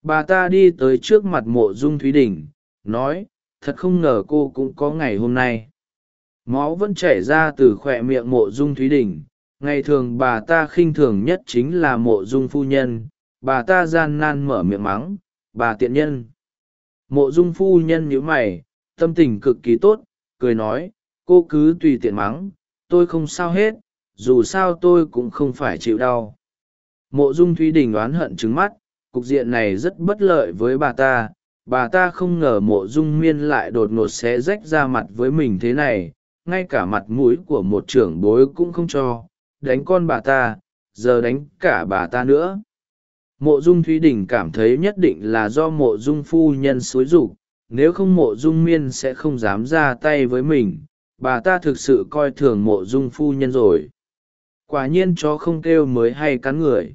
Bà ta đi tới trước mặt mộ dung thúy đình, nói, thật không ngờ cô cũng có ngày hôm nay. Máu vẫn chảy ra từ khoe miệng mộ dung thúy đình, ngày thường bà ta khinh thường nhất chính là mộ dung phu nhân bà ta gian nan mở miệng mắng, bà tiện nhân. Mộ dung phu nhân nhíu mày, tâm tình cực kỳ tốt, cười nói, cô cứ tùy tiện mắng, tôi không sao hết, dù sao tôi cũng không phải chịu đau. Mộ dung thúy đình oán hận trứng mắt, cục diện này rất bất lợi với bà ta bà ta không ngờ mộ dung miên lại đột ngột xé rách ra mặt với mình thế này, ngay cả mặt mũi của một trưởng bối cũng không cho, đánh con bà ta, giờ đánh cả bà ta nữa mộ dung thúy đình cảm thấy nhất định là do mộ dung phu nhân xúi rục nếu không mộ dung miên sẽ không dám ra tay với mình. Bà ta thực sự coi thường mộ dung phu nhân rồi. Quả nhiên chó không kêu mới hay cắn người.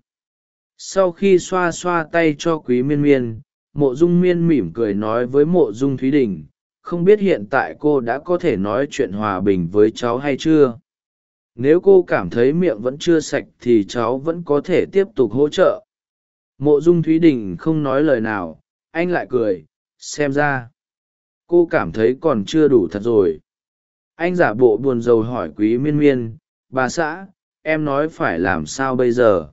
Sau khi xoa xoa tay cho quý miên miên, mộ dung miên mỉm cười nói với mộ dung thúy đình, không biết hiện tại cô đã có thể nói chuyện hòa bình với cháu hay chưa? Nếu cô cảm thấy miệng vẫn chưa sạch thì cháu vẫn có thể tiếp tục hỗ trợ mộ dung thúy đình không nói lời nào, anh lại cười, xem ra, cô cảm thấy còn chưa đủ thật rồi. Anh giả bộ buồn rầu hỏi quý miên miên, bà xã, em nói phải làm sao bây giờ?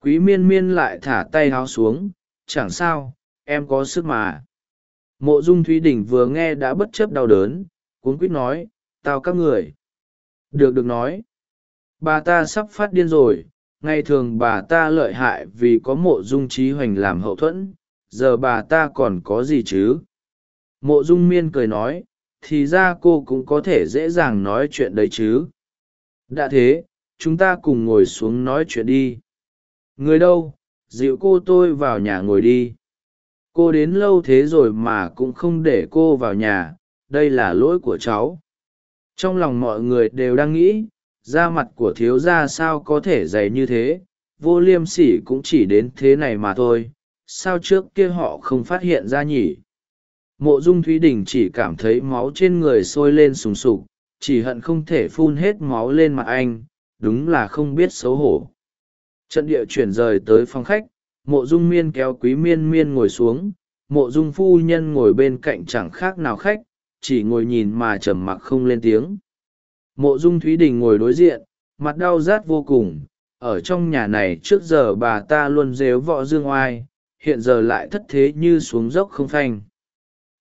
Quý miên miên lại thả tay háo xuống, chẳng sao, em có sức mà. Mộ dung thúy đình vừa nghe đã bất chấp đau đớn cuốn quýt nói, tao các người. Được được, nói. Bà ta sắp phát điên rồi ngày thường bà ta lợi hại vì có mộ dung trí hoành làm hậu thuẫn, giờ bà ta còn có gì chứ? Mộ dung miên cười nói, thì ra cô cũng có thể dễ dàng nói chuyện đấy chứ. Đã thế, chúng ta cùng ngồi xuống nói chuyện đi. Người đâu, dịu cô tôi vào nhà ngồi đi. Cô đến lâu thế rồi mà cũng không để cô vào nhà, đây là lỗi của cháu. Trong lòng mọi người đều đang nghĩ da mặt của thiếu gia sao có thể dày như thế? Vô liêm sỉ cũng chỉ đến thế này mà thôi, sao trước kia họ không phát hiện ra nhỉ? Mộ dung thúy đình chỉ cảm thấy máu trên người sôi lên sùng sục, chỉ hận không thể phun hết máu lên mặt anh, đúng là không biết xấu hổ. Trận địa chuyển rời tới phòng khách, mộ dung miên kéo quý miên miên ngồi xuống, mộ dung phu nhân ngồi bên cạnh chẳng khác nào khách, chỉ ngồi nhìn mà trầm mặc không lên tiếng mộ dung thúy đình ngồi đối diện, mặt đau rát vô cùng, ở trong nhà này trước giờ bà ta luôn dếu võ dương oai, hiện giờ lại thất thế như xuống dốc không phanh.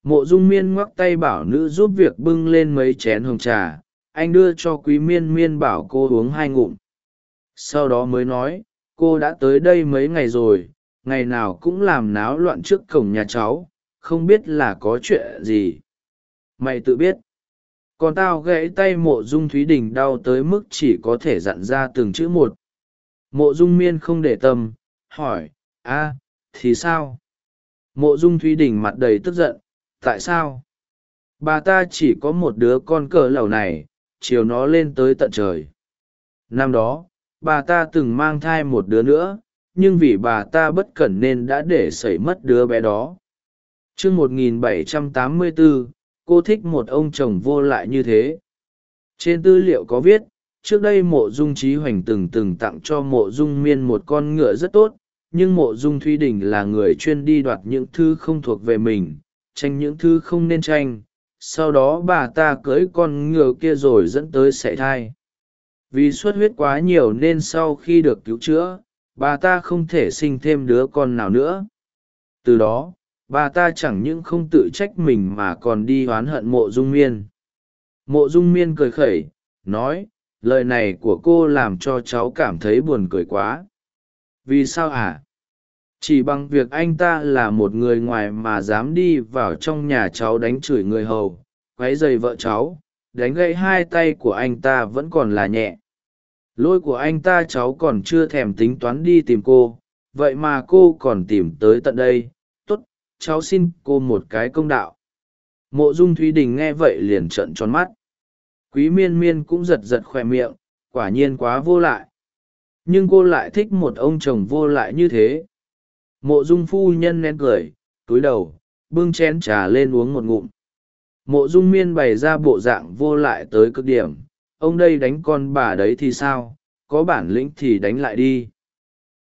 Mộ dung miên ngoắc tay bảo nữ giúp việc bưng lên mấy chén hồng trà, anh đưa cho quý miên miên bảo cô uống hai ngụm. Sau đó mới nói, cô đã tới đây mấy ngày rồi, ngày nào cũng làm náo loạn trước cổng nhà cháu, không biết là có chuyện gì. Mày tự biết còn tao gãy tay mộ dung thúy đình đau tới mức chỉ có thể dặn ra từng chữ một. Mộ dung miên không để tâm hỏi a thì sao? Mộ dung thúy đình mặt đầy tức giận tại sao? Bà ta chỉ có một đứa con cờ lầu này chiều nó lên tới tận trời. Năm đó bà ta từng mang thai một đứa nữa nhưng vì bà ta bất cẩn nên đã để xảy mất đứa bé đó. T r ư ơ n g 1784, cô thích một ông chồng vô lại như thế. Trên tư liệu có viết, trước đây mộ dung trí hoành từng từng tặng cho mộ dung miên một con ngựa rất tốt, nhưng mộ dung thúy đình là người chuyên đi đoạt những thư không thuộc về mình, tranh những thứ không nên tranh, sau đó bà ta cưới con ngựa kia rồi dẫn tới sảy thai. Vì xuất huyết quá nhiều nên sau khi được cứu chữa, bà ta không thể sinh thêm đứa con nào nữa. Từ đó bà ta chẳng những không tự trách mình mà còn đi oán hận mộ dung miên. Mộ dung miên cười khẩy, nói, lời này của cô làm cho cháu cảm thấy buồn cười quá. Vì sao à chỉ bằng việc anh ta là một người ngoài mà dám đi vào trong nhà cháu đánh chửi người hầu q u dày vợ cháu, đánh gãy hai tay của anh ta vẫn còn là nhẹ. Lôi của anh ta cháu còn chưa thèm tính toán đi tìm cô, vậy mà cô còn tìm tới tận đây cháu xin cô một cái công đạo. Mộ dung thúy đình nghe vậy liền trợn tròn mắt. Quý miên miên cũng giật giật khoe miệng, quả nhiên quá vô lại. Nhưng cô lại thích một ông chồng vô lại như thế. Mộ dung phu nhân nén cười, túi đầu, bưng chén trà lên uống một ngụm. Mộ dung miên bày ra bộ dạng vô lại tới cực điểm. Ông đây đánh con bà đấy thì sao? Có bản lĩnh thì đánh lại đi.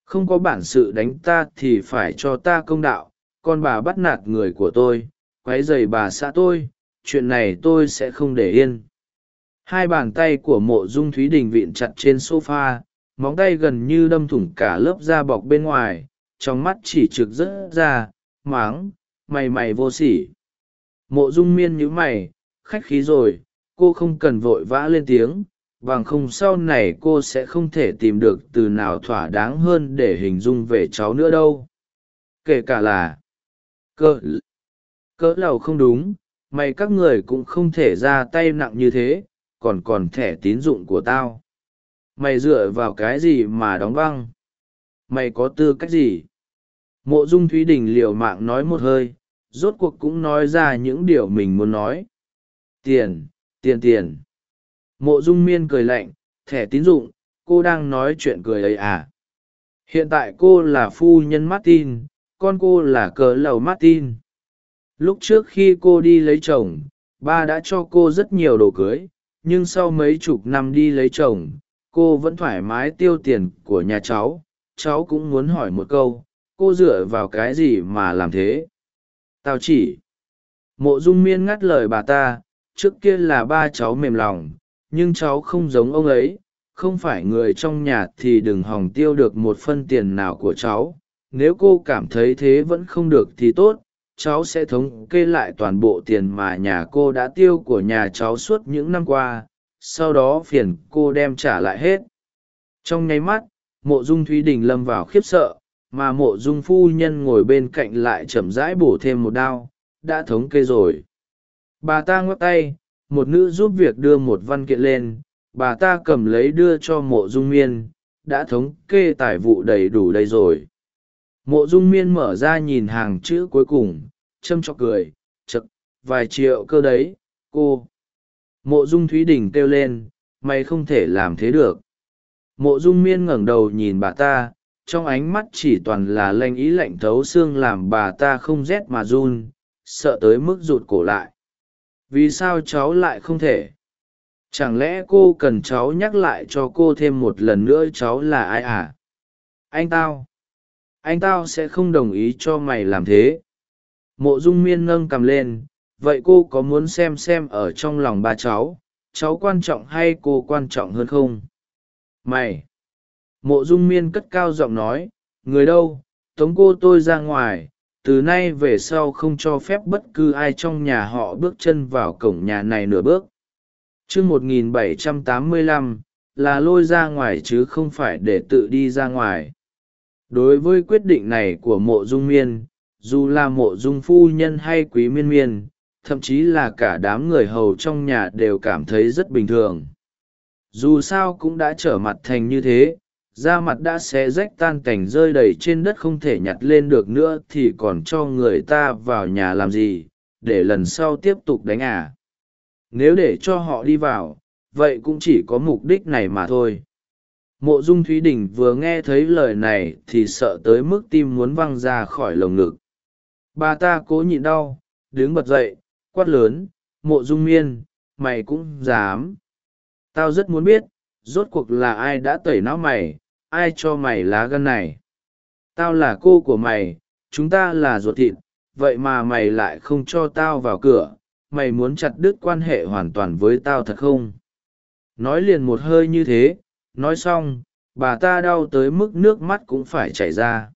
Không có bản sự đánh ta thì phải cho ta công đạo con bà bắt nạt người của tôi, quấy dày bà xã tôi, chuyện này tôi sẽ không để yên. Hai bàn tay của mộ dung thúy đình vịn chặt trên s o f a móng tay gần như đâm thủng cả lớp da bọc bên ngoài, trong mắt chỉ trực rỡ ra, máng, mày mày vô sỉ. Mộ dung miên nhíu mày, khách khí rồi, cô không cần vội vã lên tiếng, bằng không sau này cô sẽ không thể tìm được từ nào thỏa đáng hơn để hình dung về cháu nữa đâu. Kể cả là cỡ cỡ lầu không đúng, mày các người cũng không thể ra tay nặng như thế, còn còn thẻ tín dụng của tao. Mày dựa vào cái gì mà đóng băng? Mày có tư cách gì? Mộ dung thúy đình liều mạng nói một hơi, rốt cuộc cũng nói ra những điều mình muốn nói. Tiền tiền tiền. Mộ dung miên cười lạnh, thẻ tín dụng, cô đang nói chuyện cười ấy à? Hiện tại cô là phu nhân martin con cô là cờ lầu martin. Lúc trước khi cô đi lấy chồng, ba đã cho cô rất nhiều đồ cưới, nhưng sau mấy chục năm đi lấy chồng, cô vẫn thoải mái tiêu tiền của nhà cháu. Cháu cũng muốn hỏi một câu, cô dựa vào cái gì mà làm thế? Tao chỉ, mộ dung miên ngắt lời bà ta, trước kia là ba cháu mềm lòng, nhưng cháu không giống ông ấy, không phải người trong nhà thì đừng hòng tiêu được một phân tiền nào của cháu nếu cô cảm thấy thế vẫn không được thì tốt, cháu sẽ thống kê lại toàn bộ tiền mà nhà cô đã tiêu của nhà cháu suốt những năm qua, sau đó phiền cô đem trả lại hết. Trong nháy mắt, mộ dung thúy đình lâm vào khiếp sợ, mà mộ dung phu nhân ngồi bên cạnh lại chậm rãi bổ thêm một đao, đã thống kê rồi. Bà ta ngoắc tay, một nữ giúp việc đưa một văn kiện lên, bà ta cầm lấy đưa cho mộ dung miên, đã thống kê tài vụ đầy đủ đây rồi mộ dung miên mở ra nhìn hàng chữ cuối cùng, châm cho cười, chật, vài triệu cơ đấy, cô. Mộ dung thúy đình kêu lên, mày không thể làm thế được. Mộ dung miên ngẩng đầu nhìn bà ta, trong ánh mắt chỉ toàn là lanh ý lạnh thấu xương làm bà ta không rét mà run, sợ tới mức rụt cổ lại. Vì sao cháu lại không thể? Chẳng lẽ cô cần cháu nhắc lại cho cô thêm một lần nữa cháu là ai à? Anh tao anh tao sẽ không đồng ý cho mày làm thế. Mộ dung miên nâng cầm lên, vậy cô có muốn xem xem ở trong lòng ba cháu cháu quan trọng hay cô quan trọng hơn không? Mày! Mộ dung miên cất cao giọng nói, người đâu, tống cô tôi ra ngoài, từ nay về sau không cho phép bất cứ ai trong nhà họ bước chân vào cổng nhà này nửa bước. Chương một nghìn bảy trăm tám mươi lăm, là lôi ra ngoài chứ không phải để tự đi ra ngoài đối với quyết định này của mộ dung miên, dù là mộ dung phu nhân hay quý miên miên, thậm chí là cả đám người hầu trong nhà đều cảm thấy rất bình thường. Dù sao cũng đã trở mặt thành như thế, da mặt đã xé rách tan cảnh rơi đầy trên đất không thể nhặt lên được nữa thì còn cho người ta vào nhà làm gì, để lần sau tiếp tục đánh à. Nếu để cho họ đi vào, vậy cũng chỉ có mục đích này mà thôi mộ dung thúy đình vừa nghe thấy lời này thì sợ tới mức tim muốn văng ra khỏi lồng ngực. Bà ta cố nhịn đau, đứng bật dậy, quát lớn, mộ dung miên, mày cũng dám. Tao rất muốn biết, rốt cuộc là ai đã tẩy não mày, ai cho mày lá gân này? Tao là cô của mày, chúng ta là ruột thịt, vậy mà mày lại không cho tao vào cửa, mày muốn chặt đứt quan hệ hoàn toàn với tao thật không? Nói liền một hơi như thế nói xong, bà ta đau tới mức nước mắt cũng phải chảy ra.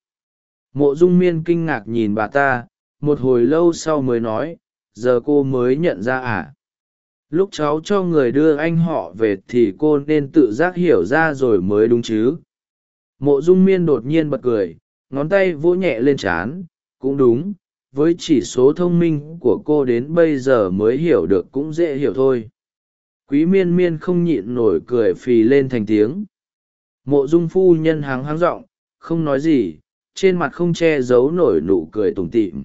Mộ dung miên kinh ngạc nhìn bà ta, một hồi lâu sau mới nói, giờ cô mới nhận ra à? Lúc cháu cho người đưa anh họ về thì cô nên tự giác hiểu ra rồi mới đúng chứ? Mộ dung miên đột nhiên bật cười, ngón tay vỗ nhẹ lên trán, cũng đúng, với chỉ số thông minh của cô đến bây giờ mới hiểu được cũng dễ hiểu thôi quý miên miên không nhịn nổi cười phì lên thành tiếng. Mộ dung phu nhân háng háng r ộ n g không nói gì, trên mặt không che giấu nổi nụ cười tủm tịm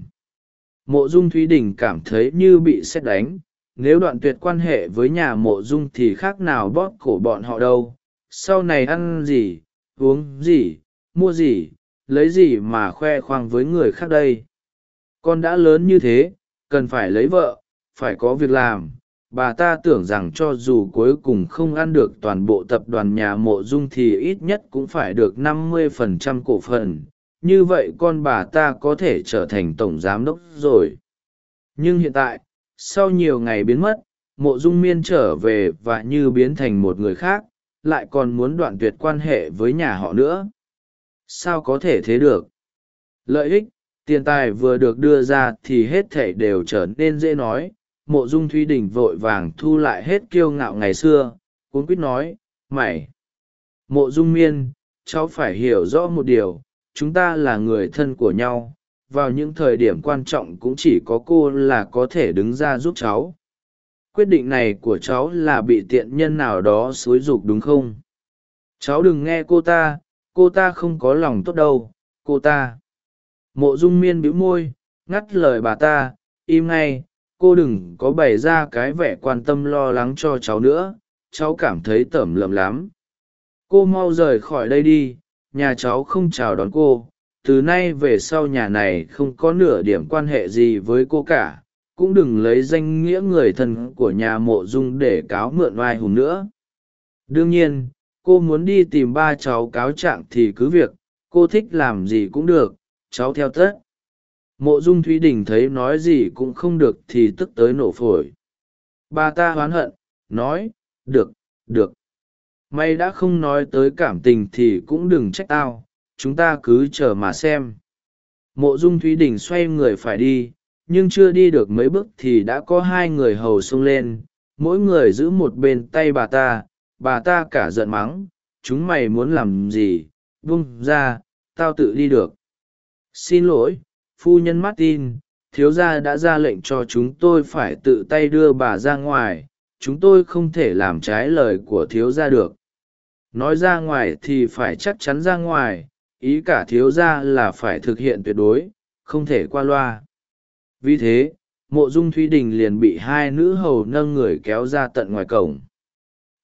mộ dung thúy đình cảm thấy như bị xét đánh, nếu đoạn tuyệt quan hệ với nhà mộ dung thì khác nào bóp cổ bọn họ đâu. Sau này ăn gì, uống gì, mua gì, lấy gì mà khoe khoang với người khác đây? Con đã lớn như thế, cần phải lấy vợ, phải có việc làm bà ta tưởng rằng cho dù cuối cùng không ăn được toàn bộ tập đoàn nhà mộ dung thì ít nhất cũng phải được năm mươi phần trăm cổ phần. Như vậy con bà ta có thể trở thành tổng giám đốc rồi. Nhưng hiện tại, sau nhiều ngày biến mất, mộ dung miên trở về và như biến thành một người khác, lại còn muốn đoạn tuyệt quan hệ với nhà họ nữa. Sao có thể thế được? Lợi ích, tiền tài vừa được đưa ra thì hết thể đều trở nên dễ nói mộ dung thúy đình vội vàng thu lại hết kiêu ngạo ngày xưa, cuốn quýt nói, mày, mộ dung miên, cháu phải hiểu rõ một điều, chúng ta là người thân của nhau, vào những thời điểm quan trọng cũng chỉ có cô là có thể đứng ra giúp cháu. Quyết định này của cháu là bị tiện nhân nào đó xúi giục đúng không? Cháu đừng nghe cô ta cô ta không có lòng tốt đâu, cô ta. Mộ dung miên bĩu môi, ngắt lời bà ta, im ngay cô đừng có bày ra cái vẻ quan tâm lo lắng cho cháu nữa, cháu cảm thấy tởm lợm lắm. Cô mau rời khỏi đây đi, nhà cháu không chào đón cô. Từ nay về sau nhà này không có nửa điểm quan hệ gì với cô cả. Cũng đừng lấy danh nghĩa người thân của nhà mộ dung để cáo mượn oai hùng nữa. Đương nhiên, cô muốn đi tìm ba cháu cáo trạng thì cứ việc. Cô thích làm gì cũng được, cháu theo tất mộ dung thúy đình thấy nói gì cũng không được thì tức tới nổ phổi. Bà ta oán hận, nói, được được. Mày đã không nói tới cảm tình thì cũng đừng trách tao, chúng ta cứ chờ mà xem. Mộ dung thúy đình xoay người phải đi, nhưng chưa đi được mấy bước thì đã có hai người hầu xông lên. Mỗi người giữ một bên tay bà ta bà ta cả giận mắng, chúng mày muốn làm gì? Vung ra, tao tự đi được. Xin lỗi phu nhân martin, thiếu gia đã ra lệnh cho chúng tôi phải tự tay đưa bà ra ngoài, chúng tôi không thể làm trái lời của thiếu gia được. Nói ra ngoài thì phải chắc chắn ra ngoài, ý cả thiếu gia là phải thực hiện tuyệt đối, không thể qua loa. Vì thế, mộ dung thúy đình liền bị hai nữ hầu nâng người kéo ra tận ngoài cổng.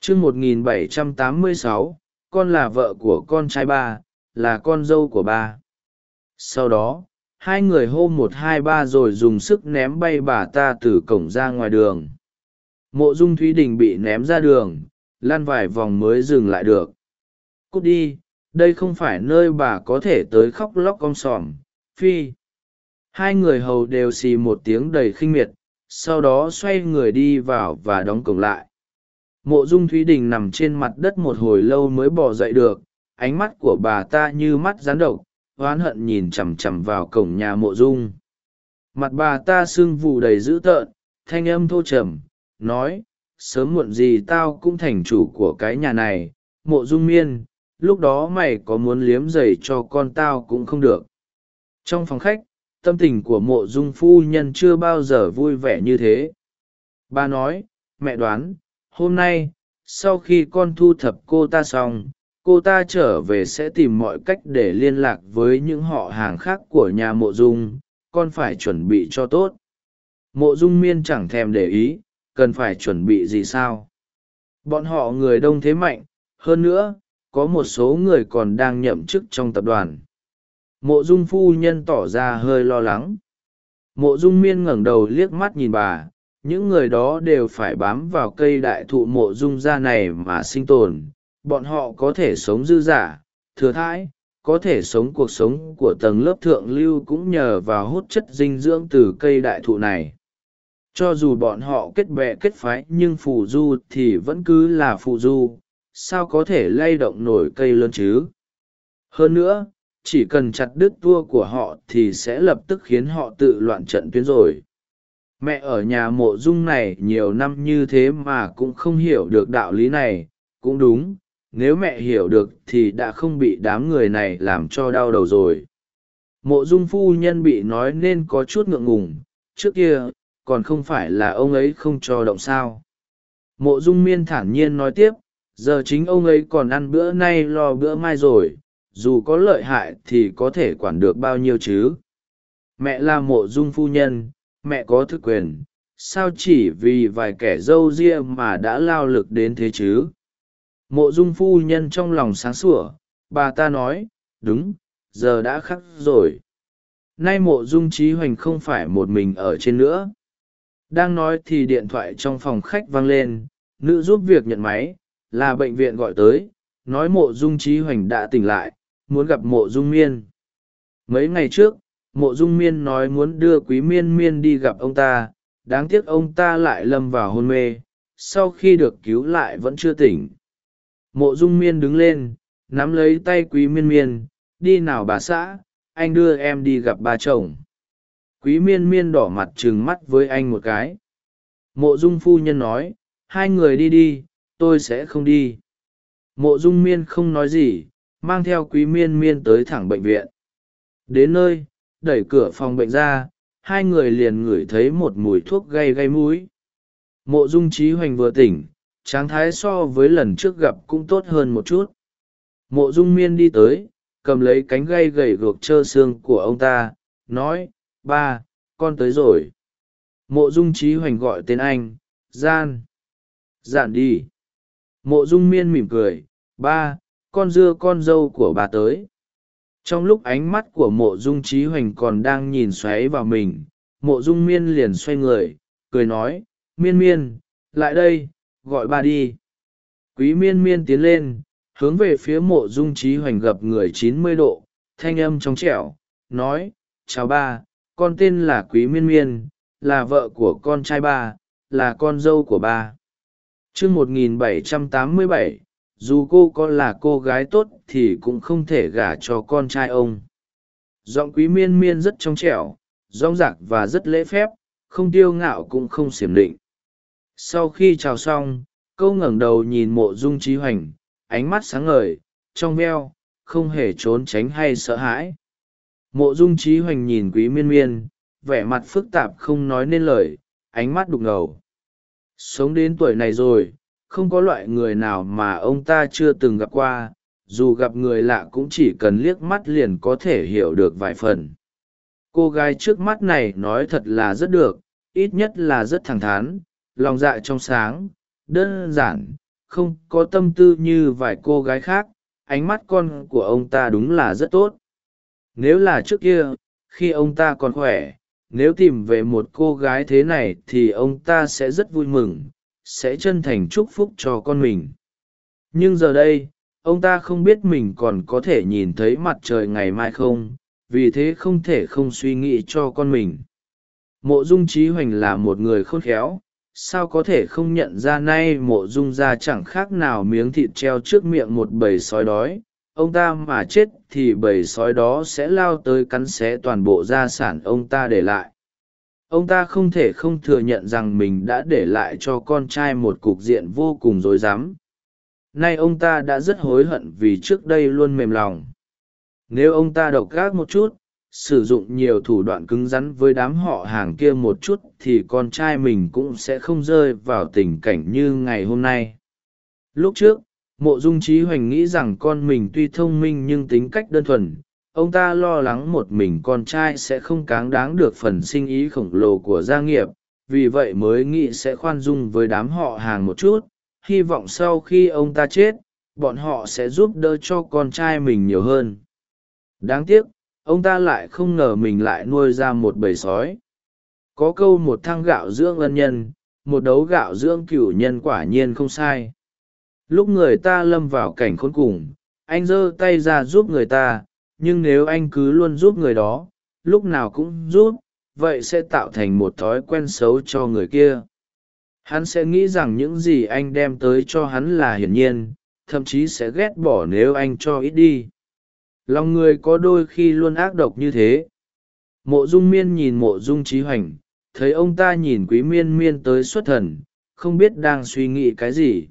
Chương một nghìn bảy trăm tám mươi sáu, con là vợ của con trai ba, là con dâu của ba. Sau đó hai người hô một hai ba rồi dùng sức ném bay bà ta từ cổng ra ngoài đường. Mộ dung thúy đình bị ném ra đường, lăn vài vòng mới dừng lại được. Cút đi, đây không phải nơi bà có thể tới khóc lóc om sòm, phi. Hai người hầu đều xì một tiếng đầy khinh miệt, sau đó xoay người đi vào và đóng cổng lại. Mộ dung thúy đình nằm trên mặt đất một hồi lâu mới bỏ dậy được, ánh mắt của bà ta như mắt rán độc oán hận nhìn chằm chằm vào cổng nhà mộ dung. Mặt bà ta sưng vù đầy dữ tợn, thanh âm thô trầm, nói, sớm muộn gì tao cũng thành chủ của cái nhà này, mộ dung miên, lúc đó mày có muốn liếm giày cho con tao cũng không được. Trong phòng khách, tâm tình của mộ dung phu nhân chưa bao giờ vui vẻ như thế. Bà nói, mẹ đoán, hôm nay, sau khi con thu thập cô ta xong cô ta trở về sẽ tìm mọi cách để liên lạc với những họ hàng khác của nhà mộ dung. Con phải chuẩn bị cho tốt. Mộ dung miên chẳng thèm để ý, cần phải chuẩn bị gì sao? Bọn họ người đông thế mạnh, hơn nữa, có một số người còn đang nhậm chức trong tập đoàn. Mộ dung phu nhân tỏ ra hơi lo lắng. Mộ dung miên ngẩng đầu liếc mắt nhìn bà, những người đó đều phải bám vào cây đại thụ mộ dung ra này mà sinh tồn bọn họ có thể sống dư giả thừa thãi, có thể sống cuộc sống của tầng lớp thượng lưu cũng nhờ vào hút chất dinh dưỡng từ cây đại thụ này. Cho dù bọn họ kết bè kết phái nhưng phù du thì vẫn cứ là phù du, sao có thể lay động nổi cây lớn chứ? Hơn nữa, chỉ cần chặt đứt tua của họ thì sẽ lập tức khiến họ tự loạn trận tuyến rồi. Mẹ ở nhà mộ dung này nhiều năm như thế mà cũng không hiểu được đạo lý này, cũng đúng nếu mẹ hiểu được thì đã không bị đám người này làm cho đau đầu rồi. Mộ dung phu nhân bị nói nên có chút ngượng ngùng, trước kia, còn không phải là ông ấy không cho động sao. Mộ dung miên thản nhiên nói tiếp, giờ chính ông ấy còn ăn bữa nay lo bữa mai rồi, dù có lợi hại thì có thể quản được bao nhiêu chứ? Mẹ là mộ dung phu nhân, mẹ có thực quyền, sao chỉ vì vài kẻ d â u ria mà đã lao lực đến thế chứ? Mộ dung phu nhân trong lòng sáng sủa, bà ta nói, đúng, giờ đã khắc rồi. Nay mộ dung trí hoành không phải một mình ở trên nữa. Đang nói thì điện thoại trong phòng khách vang lên, nữ giúp việc nhận máy, là bệnh viện gọi tới, nói mộ dung trí hoành đã tỉnh lại, muốn gặp mộ dung miên. Mấy ngày trước, mộ dung miên nói muốn đưa quý miên miên đi gặp ông ta, đáng tiếc ông ta lại lâm vào hôn mê, sau khi được cứu lại vẫn chưa tỉnh mộ dung miên đứng lên, nắm lấy tay quý miên miên, đi nào bà xã, anh đưa em đi gặp ba chồng. Quý miên miên đỏ mặt trừng mắt với anh một cái. Mộ dung phu nhân nói, hai người đi đi, tôi sẽ không đi. Mộ dung miên không nói gì, mang theo quý miên miên tới thẳng bệnh viện. Đến nơi, đẩy cửa phòng bệnh ra, hai người liền ngửi thấy một mùi thuốc gây gây mũi. mộ dung trí hoành vừa tỉnh tráng thái so với lần trước gặp cũng tốt hơn một chút. Mộ dung miên đi tới, cầm lấy cánh gay gầy gộc trơ xương của ông ta, nói, ba, con tới rồi. Mộ dung trí hoành gọi tên anh, gian. Giản đi. Mộ dung miên mỉm cười, ba, con dưa con dâu của bà tới. Trong lúc ánh mắt của mộ dung trí hoành còn đang nhìn xoáy vào mình, mộ dung miên liền xoay người, cười nói, miên miên, lại đây gọi ba đi. Quý miên miên tiến lên, hướng về phía mộ dung trí hoành gập người chín mươi độ, thanh âm trong trẻo, nói, chào ba, con tên là quý miên miên, là vợ của con trai ba, là con dâu của ba. T r ư ơ n g một nghìn bảy trăm tám mươi bảy, dù cô có là cô gái tốt thì cũng không thể gả cho con trai ông. Giọng quý miên miên rất trong trẻo, rong rạc và rất lễ phép, không tiêu ngạo cũng không xiểm định sau khi chào xong, câu ngẩng đầu nhìn mộ dung trí hoành, ánh mắt sáng ngời, trong veo, không hề trốn tránh hay sợ hãi. Mộ dung trí hoành nhìn quý miên miên, vẻ mặt phức tạp không nói nên lời, ánh mắt đục ngầu. Sống đến tuổi này rồi, không có loại người nào mà ông ta chưa từng gặp qua, dù gặp người lạ cũng chỉ cần liếc mắt liền có thể hiểu được vài phần. Cô gái trước mắt này nói thật là rất được, ít nhất là rất thẳng thắn lòng dạ trong sáng, đơn giản, không có tâm tư như vài cô gái khác, ánh mắt con của ông ta đúng là rất tốt. Nếu là trước kia, khi ông ta còn khỏe, nếu tìm về một cô gái thế này thì ông ta sẽ rất vui mừng, sẽ chân thành chúc phúc cho con mình. Nhưng giờ đây, ông ta không biết mình còn có thể nhìn thấy mặt trời ngày mai không, vì thế không thể không suy nghĩ cho con mình. Mộ dung trí hoành là một người khôn khéo sao có thể không nhận ra nay mộ dung ra chẳng khác nào miếng thịt treo trước miệng một bầy sói đói? Ông ta mà chết thì bầy sói đó sẽ lao tới cắn xé toàn bộ gia sản ông ta để lại. Ông ta không thể không thừa nhận rằng mình đã để lại cho con trai một cục diện vô cùng rối rắm. Nay ông ta đã rất hối hận vì trước đây luôn mềm lòng. Nếu ông ta độc gác một chút sử dụng nhiều thủ đoạn cứng rắn với đám họ hàng kia một chút thì con trai mình cũng sẽ không rơi vào tình cảnh như ngày hôm nay. Lúc trước, mộ dung trí hoành nghĩ rằng con mình tuy thông minh nhưng tính cách đơn thuần, ông ta lo lắng một mình con trai sẽ không cáng đáng được phần sinh ý khổng lồ của gia nghiệp, vì vậy mới nghĩ sẽ khoan dung với đám họ hàng một chút, hy vọng sau khi ông ta chết, bọn họ sẽ giúp đỡ cho con trai mình nhiều hơn. Đáng tiếc ông ta lại không ngờ mình lại nuôi ra một bầy sói. Có câu một thang gạo dưỡng ân nhân, một đấu gạo dưỡng cửu nhân quả nhiên không sai. Lúc người ta lâm vào cảnh khốn cùng, anh giơ tay ra giúp người ta, nhưng nếu anh cứ luôn giúp người đó, lúc nào cũng giúp, vậy sẽ tạo thành một thói quen xấu cho người kia. Hắn sẽ nghĩ rằng những gì anh đem tới cho hắn là hiển nhiên, thậm chí sẽ ghét bỏ nếu anh cho ít đi lòng người có đôi khi luôn ác độc như thế. Mộ dung miên nhìn mộ dung trí hoành, thấy ông ta nhìn quý miên miên tới xuất thần, không biết đang suy nghĩ cái gì.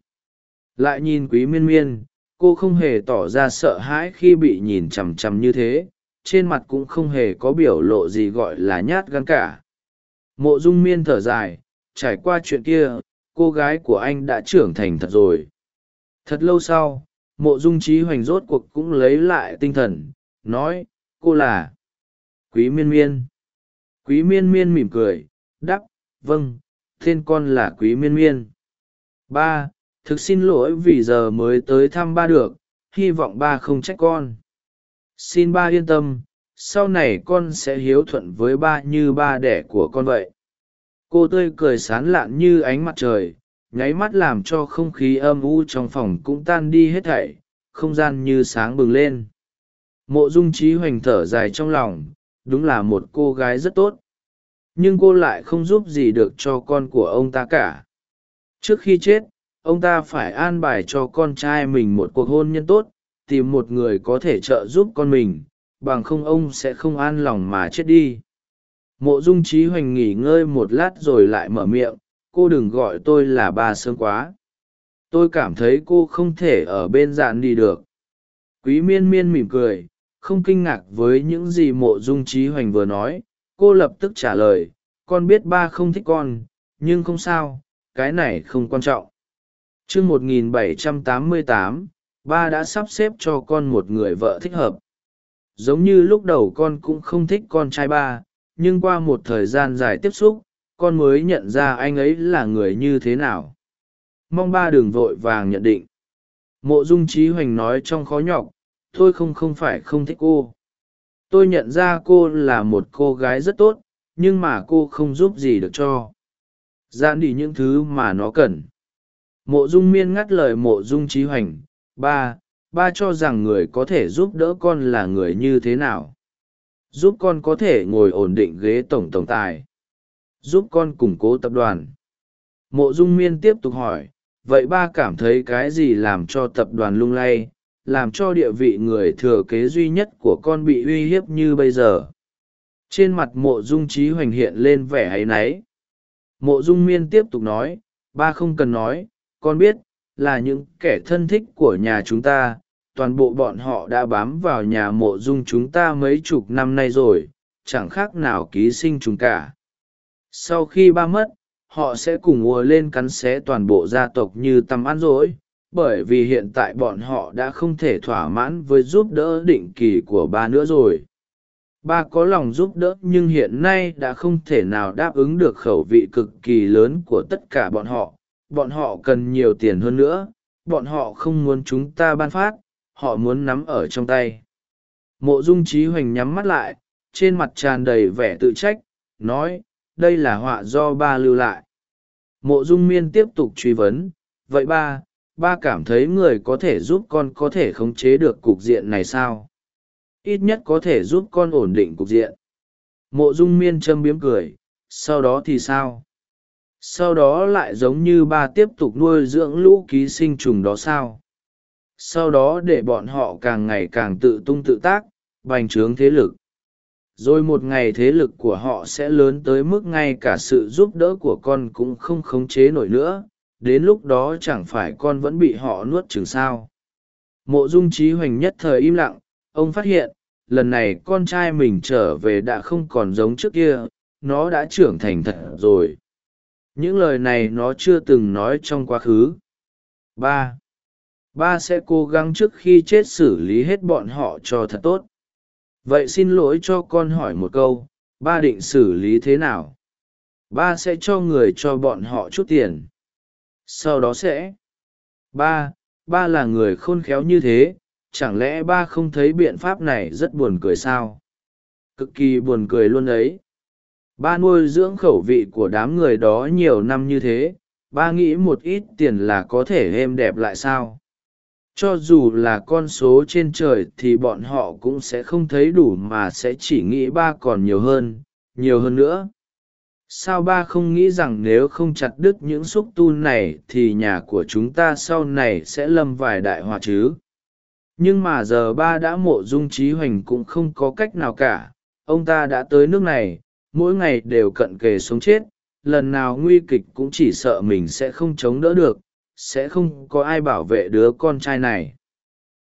Lại nhìn quý miên miên, cô không hề tỏ ra sợ hãi khi bị nhìn chằm chằm như thế, trên mặt cũng không hề có biểu lộ gì gọi là nhát gan cả. Mộ dung miên thở dài, trải qua chuyện kia, cô gái của anh đã trưởng thành thật rồi. Thật lâu sau mộ dung trí hoành rốt cuộc cũng lấy lại tinh thần, nói, cô là quý miên miên. Quý miên miên mỉm cười đắp vâng tên con là quý miên miên. Ba, thực xin lỗi vì giờ mới tới thăm ba được, hy vọng ba không trách con. Xin ba yên tâm, sau này con sẽ hiếu thuận với ba như ba đẻ của con vậy. Cô tươi cười sán lạn như ánh mặt trời nháy mắt làm cho không khí âm u trong phòng cũng tan đi hết thảy, không gian như sáng bừng lên. Mộ dung trí hoành thở dài trong lòng, đúng là một cô gái rất tốt. Nhưng cô lại không giúp gì được cho con của ông ta cả. Trước khi chết, ông ta phải an bài cho con trai mình một cuộc hôn nhân tốt, tìm một người có thể trợ giúp con mình, bằng không ông sẽ không an lòng mà chết đi. Mộ dung trí hoành nghỉ ngơi một lát rồi lại mở miệng cô đừng gọi tôi là bà sương quá. Tôi cảm thấy cô không thể ở bên dạn đi được. Quý miên miên mỉm cười, không kinh ngạc với những gì mộ dung trí hoành vừa nói. Cô lập tức trả lời, con biết ba không thích con, nhưng không sao, cái này không quan trọng. T r ư ơ n g một nghìn bảy trăm tám mươi tám, ba đã sắp xếp cho con một người vợ thích hợp. Giống như lúc đầu con cũng không thích con trai ba, nhưng qua một thời gian dài tiếp xúc con mới nhận ra anh ấy là người như thế nào. Mong ba đừng vội vàng nhận định. Mộ dung trí hoành nói trong khó nhọc tôi không không phải không thích cô. Tôi nhận ra cô là một cô gái rất tốt, nhưng mà cô không giúp gì được cho. Gian đi những thứ mà nó cần. Mộ dung miên ngắt lời mộ dung trí hoành, ba ba cho rằng người có thể giúp đỡ con là người như thế nào? Giúp con có thể ngồi ổn định ghế tổng tổng tài giúp con củng cố tập đoàn. Mộ dung miên tiếp tục hỏi, vậy ba cảm thấy cái gì làm cho tập đoàn lung lay, làm cho địa vị người thừa kế duy nhất của con bị uy hiếp như bây giờ? Trên mặt mộ dung trí hoành hiện lên vẻ áy náy. Mộ dung miên tiếp tục nói, ba không cần nói, con biết là những kẻ thân thích của nhà chúng ta, toàn bộ bọn họ đã bám vào nhà mộ dung chúng ta mấy chục năm nay rồi, chẳng khác nào ký sinh chúng cả sau khi ba mất, họ sẽ cùng ùa lên cắn xé toàn bộ gia tộc như tầm ăn rỗi bởi vì hiện tại bọn họ đã không thể thỏa mãn với giúp đỡ định kỳ của ba nữa rồi. Ba có lòng giúp đỡ nhưng hiện nay đã không thể nào đáp ứng được khẩu vị cực kỳ lớn của tất cả bọn họ. Bọn họ cần nhiều tiền hơn nữa, bọn họ không muốn chúng ta ban phát, họ muốn nắm ở trong tay. Mộ dung trí hoành nhắm mắt lại, trên mặt tràn đầy vẻ tự trách, nói đây là họa do ba lưu lại. Mộ dung miên tiếp tục truy vấn, vậy ba ba cảm thấy người có thể giúp con có thể khống chế được cục diện này sao? Ít nhất có thể giúp con ổn định cục diện. Mộ dung miên châm biếm cười, sau đó thì sao? Sau đó lại giống như ba tiếp tục nuôi dưỡng lũ ký sinh trùng đó sao? Sau đó để bọn họ càng ngày càng tự tung tự tác, bành trướng thế lực rồi một ngày thế lực của họ sẽ lớn tới mức ngay cả sự giúp đỡ của con cũng không khống chế nổi nữa, đến lúc đó chẳng phải con vẫn bị họ nuốt chừng sao. Mộ dung trí hoành nhất thời im lặng, ông phát hiện, lần này con trai mình trở về đã không còn giống trước kia, nó đã trưởng thành thật rồi. Những lời này nó chưa từng nói trong quá khứ. Ba. Ba sẽ cố gắng trước khi chết xử lý hết bọn họ cho thật tốt vậy xin lỗi cho con hỏi một câu, ba định xử lý thế nào? Ba sẽ cho người cho bọn họ chút tiền. Sau đó sẽ. Ba ba là người khôn khéo như thế, chẳng lẽ ba không thấy biện pháp này rất buồn cười sao? Cực kỳ buồn cười luôn ấy ba nuôi dưỡng khẩu vị của đám người đó nhiều năm như thế, ba nghĩ một ít tiền là có thể êm đẹp lại sao? Cho dù là con số trên trời thì bọn họ cũng sẽ không thấy đủ mà sẽ chỉ nghĩ ba còn nhiều hơn nhiều hơn nữa. Sao ba không nghĩ rằng nếu không chặt đứt những xúc tu này thì nhà của chúng ta sau này sẽ lâm vài đại họa chứ? Nhưng mà giờ ba đã mộ dung trí hoành cũng không có cách nào cả. Ông ta đã tới nước này, mỗi ngày đều cận kề sống chết. Lần nào nguy kịch cũng chỉ sợ mình sẽ không chống đỡ được sẽ không có ai bảo vệ đứa con trai này.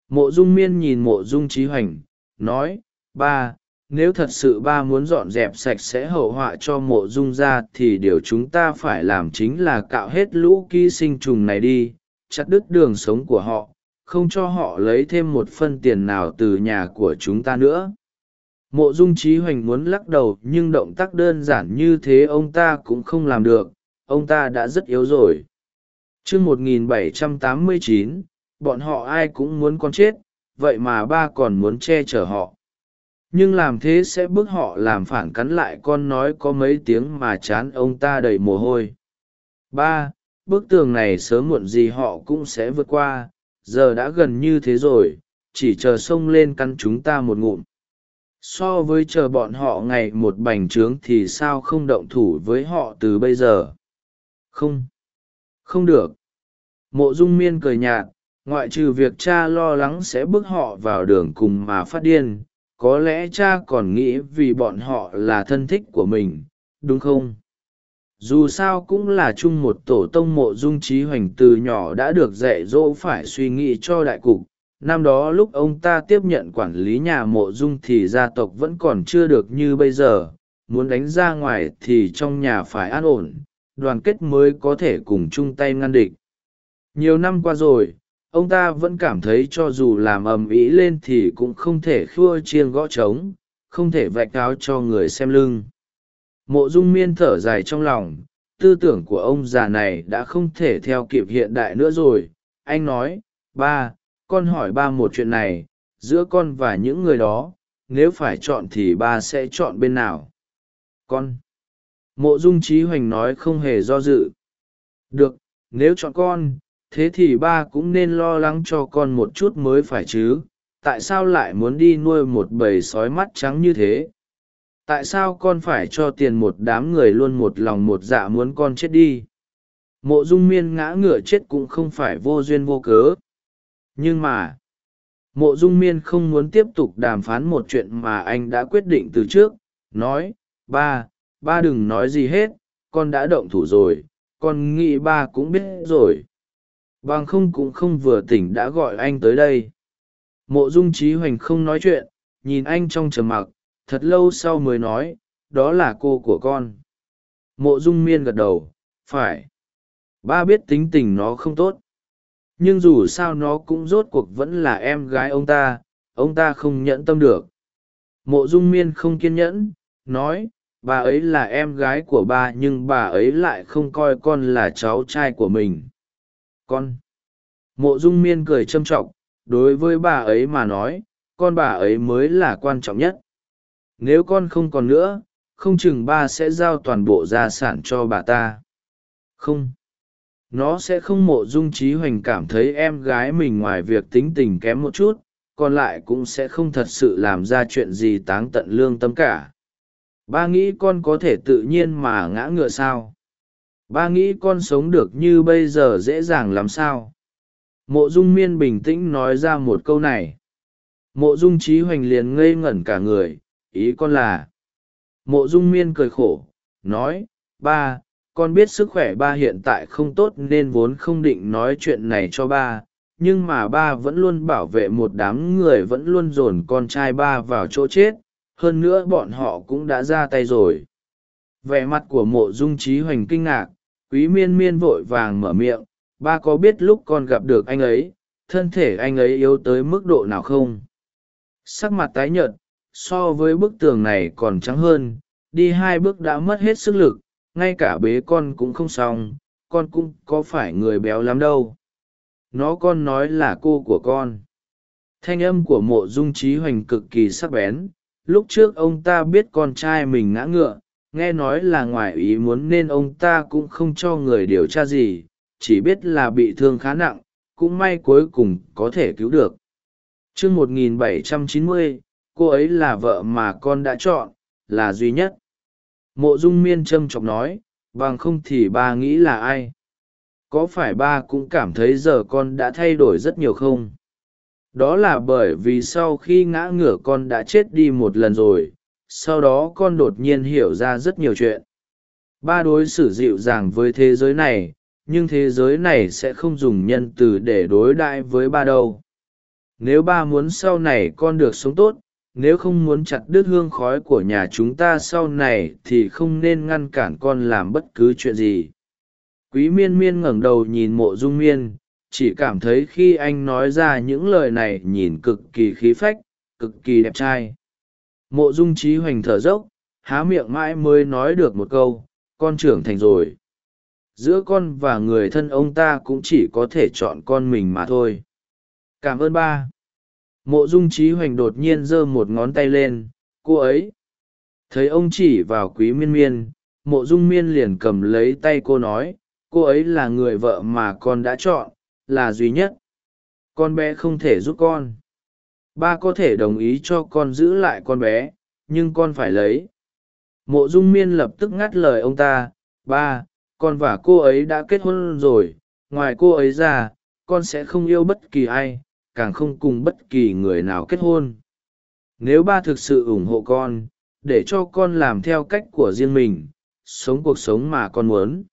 Mộ dung miên nhìn mộ dung trí hoành, nói, ba, nếu thật sự ba muốn dọn dẹp sạch sẽ hậu họa cho mộ dung ra thì điều chúng ta phải làm chính là cạo hết lũ ký sinh trùng này đi, chặt đứt đường sống của họ, không cho họ lấy thêm một phân tiền nào từ nhà của chúng ta nữa. Mộ dung trí hoành muốn lắc đầu, nhưng động tác đơn giản như thế ông ta cũng không làm được, ông ta đã rất yếu rồi chương một nghìn bảy trăm tám mươi chín, bọn họ ai cũng muốn con chết, vậy mà ba còn muốn che chở họ. Nhưng làm thế sẽ bức họ làm phản cắn lại con nói có mấy tiếng mà chán ông ta đầy mồ hôi. Ba, bức tường này sớm muộn gì họ cũng sẽ vượt qua, giờ đã gần như thế rồi, chỉ chờ xông lên căn chúng ta một ngụm. So với chờ bọn họ ngày một bành trướng thì sao không động thủ với họ từ bây giờ? Không không được. Mộ dung miên cười nhạt, ngoại trừ việc cha lo lắng sẽ bước họ vào đường cùng mà phát điên, có lẽ cha còn nghĩ vì bọn họ là thân thích của mình, đúng không? Dù sao cũng là chung một tổ tông mộ dung trí hoành từ nhỏ đã được dạy dỗ phải suy nghĩ cho đại cục. Năm đó lúc ông ta tiếp nhận quản lý nhà mộ dung thì gia tộc vẫn còn chưa được như bây giờ, muốn đánh ra ngoài thì trong nhà phải an ổn đoàn kết mới có thể cùng chung tay ngăn địch. Nhiều năm qua rồi, ông ta vẫn cảm thấy cho dù làm ầm ĩ lên thì cũng không thể khua chiêng gõ trống, không thể vạch áo cho người xem lưng. Mộ dung miên thở dài trong lòng, tư tưởng của ông già này đã không thể theo kịp hiện đại nữa rồi. Anh nói, ba, con hỏi ba một chuyện này, giữa con và những người đó, nếu phải chọn thì ba sẽ chọn bên nào? Con mộ dung trí hoành nói không hề do dự. Được, nếu chọn con, thế thì ba cũng nên lo lắng cho con một chút mới phải chứ. Tại sao lại muốn đi nuôi một bầy sói mắt trắng như thế? Tại sao con phải cho tiền một đám người luôn một lòng một dạ muốn con chết đi? Mộ dung miên ngã ngựa chết cũng không phải vô duyên vô cớ. Nhưng mà, mộ dung miên không muốn tiếp tục đàm phán một chuyện mà anh đã quyết định từ trước. Nói, ba ba đừng nói gì hết, con đã động thủ rồi, con nghĩ ba cũng biết rồi. Bằng không cũng không vừa tỉnh đã gọi anh tới đây. Mộ dung trí hoành không nói chuyện, nhìn anh trong trầm mặc, thật lâu sau mới nói, đó là cô của con. Mộ dung miên gật đầu, phải. Ba biết tính tình nó không tốt. Nhưng dù sao nó cũng rốt cuộc vẫn là em gái ông ta ông ta không nhẫn tâm được. Mộ dung miên không kiên nhẫn, nói bà ấy là em gái của ba nhưng bà ấy lại không coi con là cháu trai của mình. Con. Mộ dung miên cười châm trọng, đối với bà ấy mà nói, con bà ấy mới là quan trọng nhất. Nếu con không còn nữa, không chừng ba sẽ giao toàn bộ gia sản cho bà ta. Không. Nó sẽ không mộ dung trí hoành cảm thấy em gái mình ngoài việc tính tình kém một chút, còn lại cũng sẽ không thật sự làm ra chuyện gì táng tận lương tâm cả ba nghĩ con có thể tự nhiên mà ngã ngựa sao? Ba nghĩ con sống được như bây giờ dễ dàng làm sao? Mộ dung miên bình tĩnh nói ra một câu này. Mộ dung trí hoành liền ngây ngẩn cả người, ý con là. Mộ dung miên cười khổ, nói, ba, con biết sức khỏe ba hiện tại không tốt nên vốn không định nói chuyện này cho ba, nhưng mà ba vẫn luôn bảo vệ một đám người vẫn luôn dồn con trai ba vào chỗ chết hơn nữa bọn họ cũng đã ra tay rồi. Vẻ mặt của mộ dung trí hoành kinh ngạc, quý miên miên vội vàng mở miệng, ba có biết lúc con gặp được anh ấy, thân thể anh ấy yếu tới mức độ nào không? Sắc mặt tái nhợt, so với bức tường này còn trắng hơn, đi hai bước đã mất hết sức lực, ngay cả bế con cũng không xong, con cũng có phải người béo lắm đâu. Nó con nói là cô của con. Thanh âm của mộ dung trí hoành cực kỳ sắc bén lúc trước ông ta biết con trai mình ngã ngựa nghe nói là ngoài ý muốn nên ông ta cũng không cho người điều tra gì chỉ biết là bị thương khá nặng cũng may cuối cùng có thể cứu được. T r ư ớ c 1790, cô ấy là vợ mà con đã chọn là duy nhất. Mộ dung miên trâm trọng nói bằng không thì ba nghĩ là ai? Có phải ba cũng cảm thấy giờ con đã thay đổi rất nhiều không? Đó là bởi vì sau khi ngã ngửa con đã chết đi một lần rồi, sau đó con đột nhiên hiểu ra rất nhiều chuyện. Ba đối xử dịu dàng với thế giới này, nhưng thế giới này sẽ không dùng nhân từ để đối đãi với ba đâu. Nếu ba muốn sau này con được sống tốt, nếu không muốn chặt đứt hương khói của nhà chúng ta sau này thì không nên ngăn cản con làm bất cứ chuyện gì. Quý miên miên ngẩng đầu nhìn mộ dung miên chỉ cảm thấy khi anh nói ra những lời này nhìn cực kỳ khí phách, cực kỳ đẹp trai. Mộ dung trí hoành thở dốc, há miệng mãi mới nói được một câu, con trưởng thành rồi. Giữa con và người thân ông ta cũng chỉ có thể chọn con mình mà thôi. Cảm ơn ba. Mộ dung trí hoành đột nhiên giơ một ngón tay lên, cô ấy. Thấy ông chỉ vào quý miên miên, mộ dung miên liền cầm lấy tay cô nói, cô ấy là người vợ mà con đã chọn là duy nhất. Con bé không thể giúp con. Ba có thể đồng ý cho con giữ lại con bé, nhưng con phải lấy. Mộ dung miên lập tức ngắt lời ông ta, ba, con và cô ấy đã kết hôn rồi, ngoài cô ấy ra, con sẽ không yêu bất kỳ ai, càng không cùng bất kỳ người nào kết hôn. Nếu ba thực sự ủng hộ con, để cho con làm theo cách của riêng mình, sống cuộc sống mà con muốn.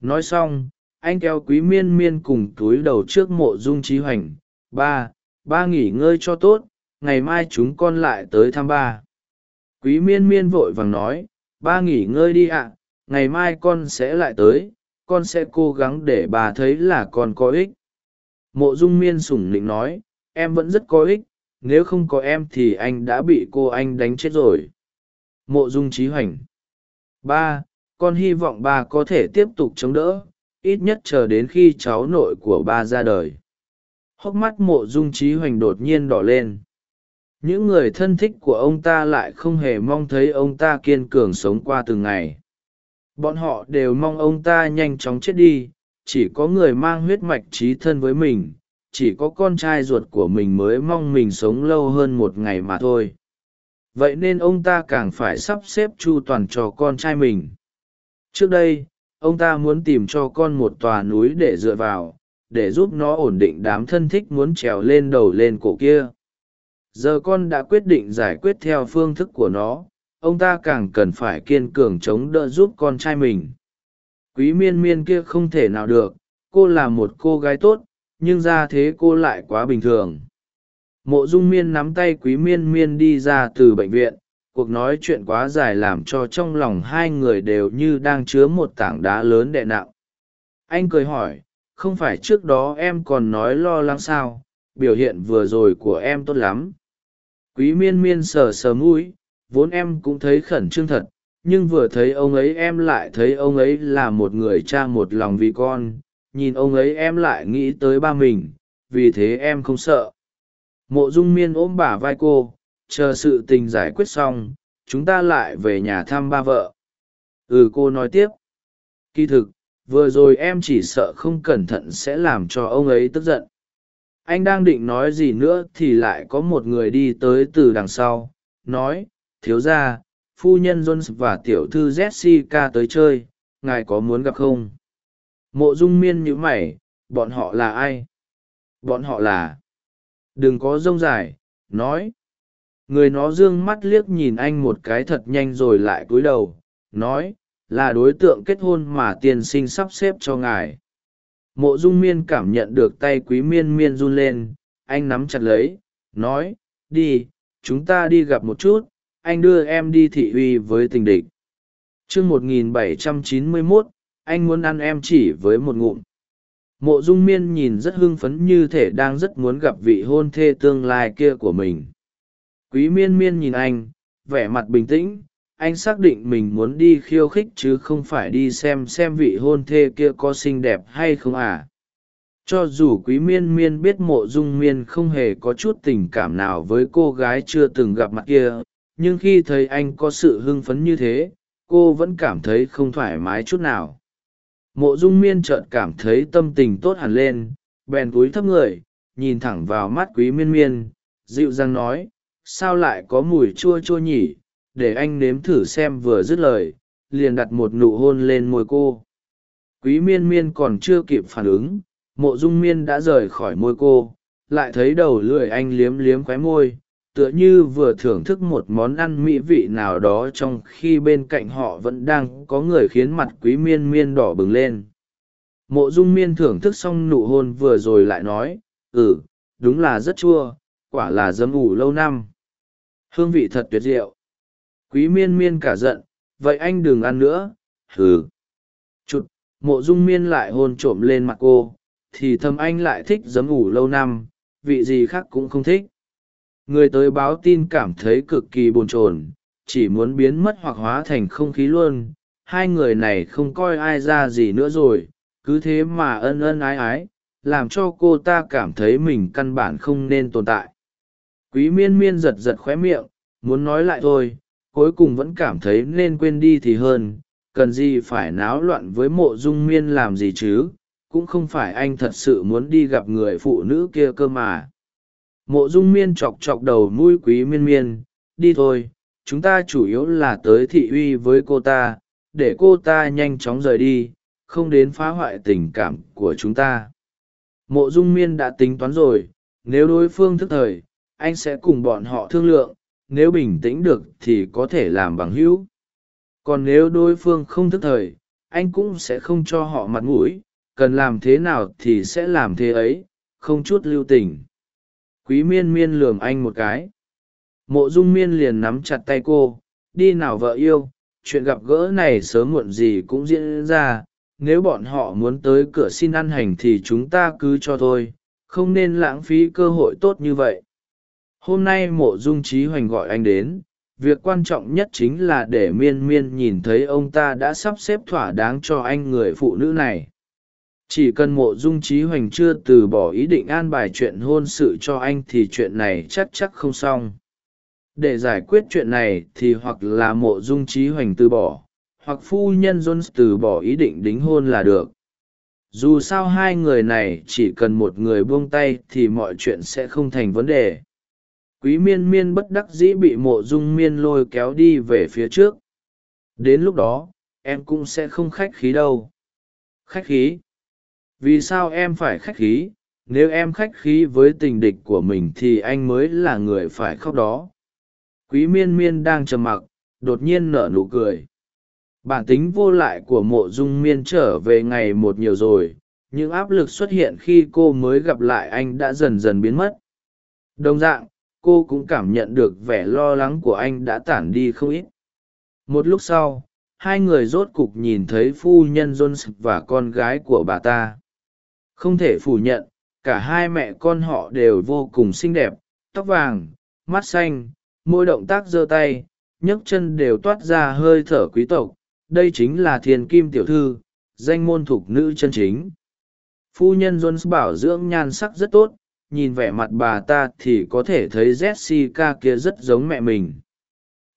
Nói xong anh kéo quý miên miên cùng túi đầu trước mộ dung trí hoành. Ba ba nghỉ ngơi cho tốt, ngày mai chúng con lại tới thăm ba. Quý miên miên vội vàng nói, ba nghỉ ngơi đi ạ, ngày mai con sẽ lại tới, con sẽ cố gắng để bà thấy là con có ích. Mộ dung miên sủng nịnh nói, em vẫn rất có ích, nếu không có em thì anh đã bị cô anh đánh chết rồi. Mộ dung trí hoành. Ba, con hy vọng bà có thể tiếp tục chống đỡ ít nhất chờ đến khi cháu nội của ba ra đời. Hốc mắt mộ dung trí hoành đột nhiên đỏ lên. Những người thân thích của ông ta lại không hề mong thấy ông ta kiên cường sống qua từng ngày. Bọn họ đều mong ông ta nhanh chóng chết đi, chỉ có người mang huyết mạch trí thân với mình, chỉ có con trai ruột của mình mới mong mình sống lâu hơn một ngày mà thôi. Vậy nên ông ta càng phải sắp xếp chu toàn cho con trai mình. Trước đây ông ta muốn tìm cho con một tòa núi để dựa vào, để giúp nó ổn định đám thân thích muốn trèo lên đầu lên cổ kia. Giờ con đã quyết định giải quyết theo phương thức của nó, ông ta càng cần phải kiên cường chống đỡ giúp con trai mình. Quý miên miên kia không thể nào được, cô là một cô gái tốt, nhưng ra thế cô lại quá bình thường. Mộ dung miên nắm tay quý miên miên đi ra từ bệnh viện cuộc nói chuyện quá dài làm cho trong lòng hai người đều như đang chứa một tảng đá lớn đè nặng. Anh cười hỏi, không phải trước đó em còn nói lo lắng sao? Biểu hiện vừa rồi của em tốt lắm. Quý miên miên sờ sờ mũi, vốn em cũng thấy khẩn trương thật, nhưng vừa thấy ông ấy em lại thấy ông ấy là một người cha một lòng vì con. Nhìn ông ấy em lại nghĩ tới ba mình, vì thế em không sợ. Mộ dung miên ôm bả vai cô chờ sự tình giải quyết xong, chúng ta lại về nhà thăm ba vợ. Ừ cô nói tiếp. Kỳ thực, vừa rồi em chỉ sợ không cẩn thận sẽ làm cho ông ấy tức giận. Anh đang định nói gì nữa thì lại có một người đi tới từ đằng sau, nói, thiếu ra phu nhân jones và tiểu thư jessica tới chơi, ngài có muốn gặp không? Mộ dung miên nhữ mày, bọn họ là ai? Bọn họ là đừng có rông dài, nói người nó d ư ơ n g mắt liếc nhìn anh một cái thật nhanh rồi lại cúi đầu, nói, là đối tượng kết hôn mà tiên sinh sắp xếp cho ngài. Mộ dung miên cảm nhận được tay quý miên miên run lên, anh nắm chặt lấy, nói, đi, chúng ta đi gặp một chút, anh đưa em đi thị uy với tình địch. T r ư ơ n g một nghìn bảy trăm chín mươi mốt, anh muốn ăn em chỉ với một ngụm. Mộ dung miên nhìn rất hưng phấn như thể đang rất muốn gặp vị hôn thê tương lai kia của mình quý miên miên nhìn anh, vẻ mặt bình tĩnh, anh xác định mình muốn đi khiêu khích chứ không phải đi xem xem vị hôn thê kia có xinh đẹp hay không à. Cho dù quý miên miên biết mộ dung miên không hề có chút tình cảm nào với cô gái chưa từng gặp mặt kia, nhưng khi thấy anh có sự hưng phấn như thế, cô vẫn cảm thấy không thoải mái chút nào. Mộ dung miên chợt cảm thấy tâm tình tốt hẳn lên, bèn cúi thấp người, nhìn thẳng vào mắt quý miên miên, dịu dàng nói sao lại có mùi chua chua nhỉ? Để anh nếm thử xem vừa dứt lời, liền đặt một nụ hôn lên môi cô. Quý miên miên còn chưa kịp phản ứng, mộ dung miên đã rời khỏi môi cô, lại thấy đầu lưỡi anh liếm liếm khóe môi, tựa như vừa thưởng thức một món ăn mỹ vị nào đó trong khi bên cạnh họ vẫn đang có người khiến mặt quý miên miên đỏ bừng lên. Mộ dung miên thưởng thức xong nụ hôn vừa rồi lại nói ừ đúng là rất chua, quả là dâm ủ lâu năm hương vị thật tuyệt diệu. Quý miên miên cả giận, vậy anh đừng ăn nữa. Hừ. Chụt, mộ dung miên lại hôn trộm lên mặt cô, thì thầm anh lại thích giấm ủ lâu năm, vị gì khác cũng không thích. Người tới báo tin cảm thấy cực kỳ bồn chồn, chỉ muốn biến mất hoặc hóa thành không khí luôn. Hai người này không coi ai ra gì nữa rồi, cứ thế mà ân ân ái ái, làm cho cô ta cảm thấy mình căn bản không nên tồn tại quý miên miên giật giật khóe miệng, muốn nói lại thôi, cuối cùng vẫn cảm thấy nên quên đi thì hơn, cần gì phải náo loạn với mộ dung miên làm gì chứ, cũng không phải anh thật sự muốn đi gặp người phụ nữ kia cơ mà. Mộ dung miên chọc chọc đầu mũi quý miên miên, đi thôi, chúng ta chủ yếu là tới thị uy với cô ta, để cô ta nhanh chóng rời đi, không đến phá hoại tình cảm của chúng ta. Mộ dung miên đã tính toán rồi, nếu đối phương thức thời anh sẽ cùng bọn họ thương lượng, nếu bình tĩnh được thì có thể làm bằng hữu. Còn nếu đối phương không thức thời, anh cũng sẽ không cho họ mặt mũi, cần làm thế nào thì sẽ làm thế ấy, không chút lưu tình. Quý miên miên lường anh một cái. Mộ dung miên liền nắm chặt tay cô, đi nào vợ yêu, chuyện gặp gỡ này sớm muộn gì cũng diễn ra, nếu bọn họ muốn tới cửa xin ăn hành thì chúng ta cứ cho thôi, không nên lãng phí cơ hội tốt như vậy hôm nay mộ dung trí hoành gọi anh đến, việc quan trọng nhất chính là để miên miên nhìn thấy ông ta đã sắp xếp thỏa đáng cho anh người phụ nữ này. Chỉ cần mộ dung trí hoành chưa từ bỏ ý định an bài chuyện hôn sự cho anh thì chuyện này chắc chắc không xong. Để giải quyết chuyện này thì hoặc là mộ dung trí hoành từ bỏ, hoặc phu nhân jones từ bỏ ý định đính hôn là được. Dù sao hai người này chỉ cần một người buông tay thì mọi chuyện sẽ không thành vấn đề quý miên miên bất đắc dĩ bị mộ dung miên lôi kéo đi về phía trước. Đến lúc đó, em cũng sẽ không khách khí đâu. Khách khí? Vì sao em phải khách khí? Nếu em khách khí với tình địch của mình thì anh mới là người phải khóc đó. Quý miên miên đang trầm mặc, đột nhiên nở nụ cười. Bản tính vô lại của mộ dung miên trở về ngày một nhiều rồi. Những áp lực xuất hiện khi cô mới gặp lại anh đã dần dần biến mất. Đồng dạng cô cũng cảm nhận được vẻ lo lắng của anh đã tản đi không ít. Một lúc sau, hai người rốt cục nhìn thấy phu nhân jones và con gái của bà ta. Không thể phủ nhận, cả hai mẹ con họ đều vô cùng xinh đẹp, tóc vàng, mắt xanh, mỗi động tác giơ tay, nhấc chân đều toát ra hơi thở quý tộc. Đây chính là thiền kim tiểu thư, danh môn thục nữ chân chính. Phu nhân jones bảo dưỡng nhan sắc rất tốt nhìn vẻ mặt bà ta thì có thể thấy jessica kia rất giống mẹ mình.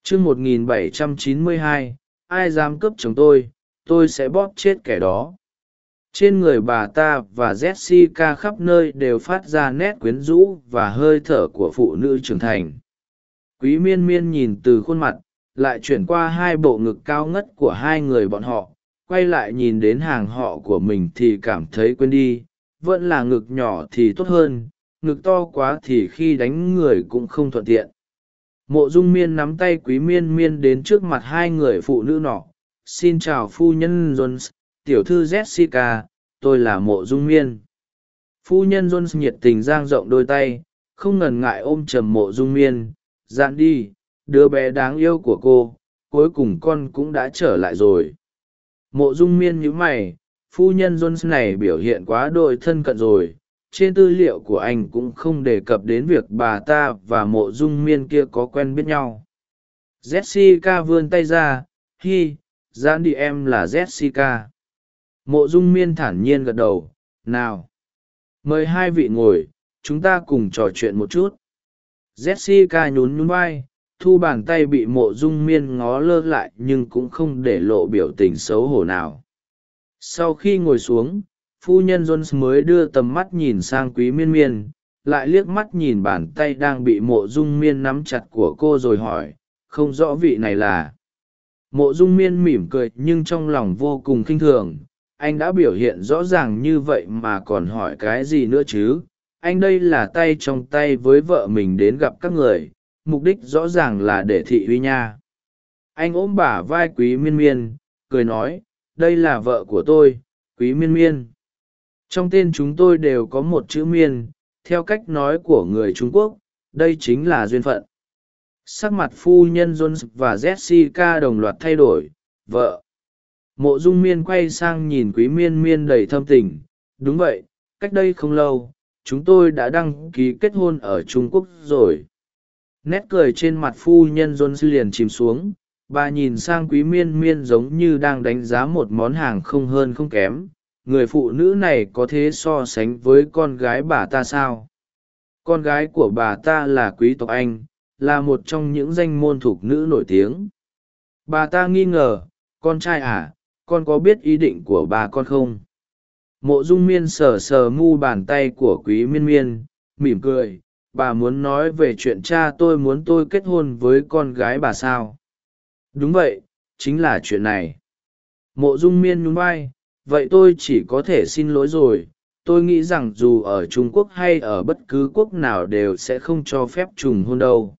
Chương một nghìn bảy trăm chín mươi hai, ai dám cướp chồng tôi tôi sẽ bóp chết kẻ đó. Trên người bà ta và jessica khắp nơi đều phát ra nét quyến rũ và hơi thở của phụ nữ trưởng thành. Quý miên miên nhìn từ khuôn mặt, lại chuyển qua hai bộ ngực cao ngất của hai người bọn họ, quay lại nhìn đến hàng họ của mình thì cảm thấy quên đi, vẫn là ngực nhỏ thì tốt hơn ngực to quá thì khi đánh người cũng không thuận tiện. Mộ dung miên nắm tay quý miên miên đến trước mặt hai người phụ nữ nọ. Xin chào phu nhân jones, tiểu thư jessica, tôi là mộ dung miên. Phu nhân jones nhiệt tình giang rộng đôi tay, không ngần ngại ôm trầm mộ dung miên. Dạn đi, đứa bé đáng yêu của cô, cuối cùng con cũng đã trở lại rồi. Mộ dung miên nhíu mày, phu nhân jones này biểu hiện quá đôi thân cận rồi trên tư liệu của anh cũng không đề cập đến việc bà ta và mộ dung miên kia có quen biết nhau. Jessica vươn tay ra, hi, giãn đi em là jessica. Mộ dung miên thản nhiên gật đầu, nào, mời hai vị ngồi, chúng ta cùng trò chuyện một chút. Jessica nhún nhún vai, thu bàn tay bị mộ dung miên ngó lơ lại nhưng cũng không để lộ biểu tình xấu hổ nào. Sau khi ngồi xuống phu nhân jones mới đưa tầm mắt nhìn sang quý miên miên, lại liếc mắt nhìn bàn tay đang bị mộ dung miên nắm chặt của cô rồi hỏi, không rõ vị này là. Mộ dung miên mỉm cười nhưng trong lòng vô cùng khinh thường, anh đã biểu hiện rõ ràng như vậy mà còn hỏi cái gì nữa chứ? Anh đây là tay trong tay với vợ mình đến gặp các người, mục đích rõ ràng là để thị uy nha. Anh ôm bả vai quý miên miên, cười nói, đây là vợ của tôi, quý miên miên trong tên chúng tôi đều có một chữ miên, theo cách nói của người trung quốc, đây chính là duyên phận. Sắc mặt phu nhân jones và jessica đồng loạt thay đổi, vợ. Mộ dung miên quay sang nhìn quý miên miên đầy thâm tình, đúng vậy, cách đây không lâu, chúng tôi đã đăng ký kết hôn ở trung quốc rồi. Nét cười trên mặt phu nhân jones liền chìm xuống, bà nhìn sang quý miên miên giống như đang đánh giá một món hàng không hơn không kém người phụ nữ này có thế so sánh với con gái bà ta sao? Con gái của bà ta là quý tộc anh, là một trong những danh môn thục nữ nổi tiếng. Bà ta nghi ngờ, con trai à con có biết ý định của bà con không? Mộ dung miên sờ sờ mu bàn tay của quý miên miên, mỉm cười, bà muốn nói về chuyện cha tôi muốn tôi kết hôn với con gái bà sao? Đúng vậy, chính là chuyện này. Mộ dung miên nhún vai vậy tôi chỉ có thể xin lỗi rồi. Tôi nghĩ rằng dù ở trung quốc hay ở bất cứ quốc nào đều sẽ không cho phép trùng hôn đâu.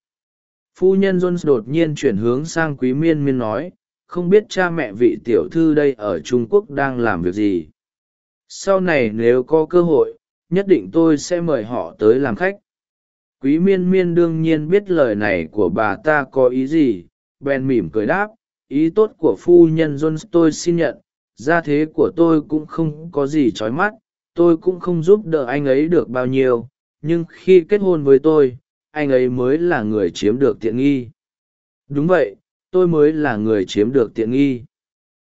Phu nhân jones đột nhiên chuyển hướng sang quý miên miên nói, không biết cha mẹ vị tiểu thư đây ở trung quốc đang làm việc gì? Sau này nếu có cơ hội, nhất định tôi sẽ mời họ tới làm khách. Quý miên miên đương nhiên biết lời này của bà ta có ý gì, bèn mỉm cười đáp, ý tốt của phu nhân jones tôi xin nhận gia thế của tôi cũng không có gì trói mắt, tôi cũng không giúp đỡ anh ấy được bao nhiêu, nhưng khi kết hôn với tôi, anh ấy mới là người chiếm được tiện nghi. Đúng vậy, tôi mới là người chiếm được tiện nghi.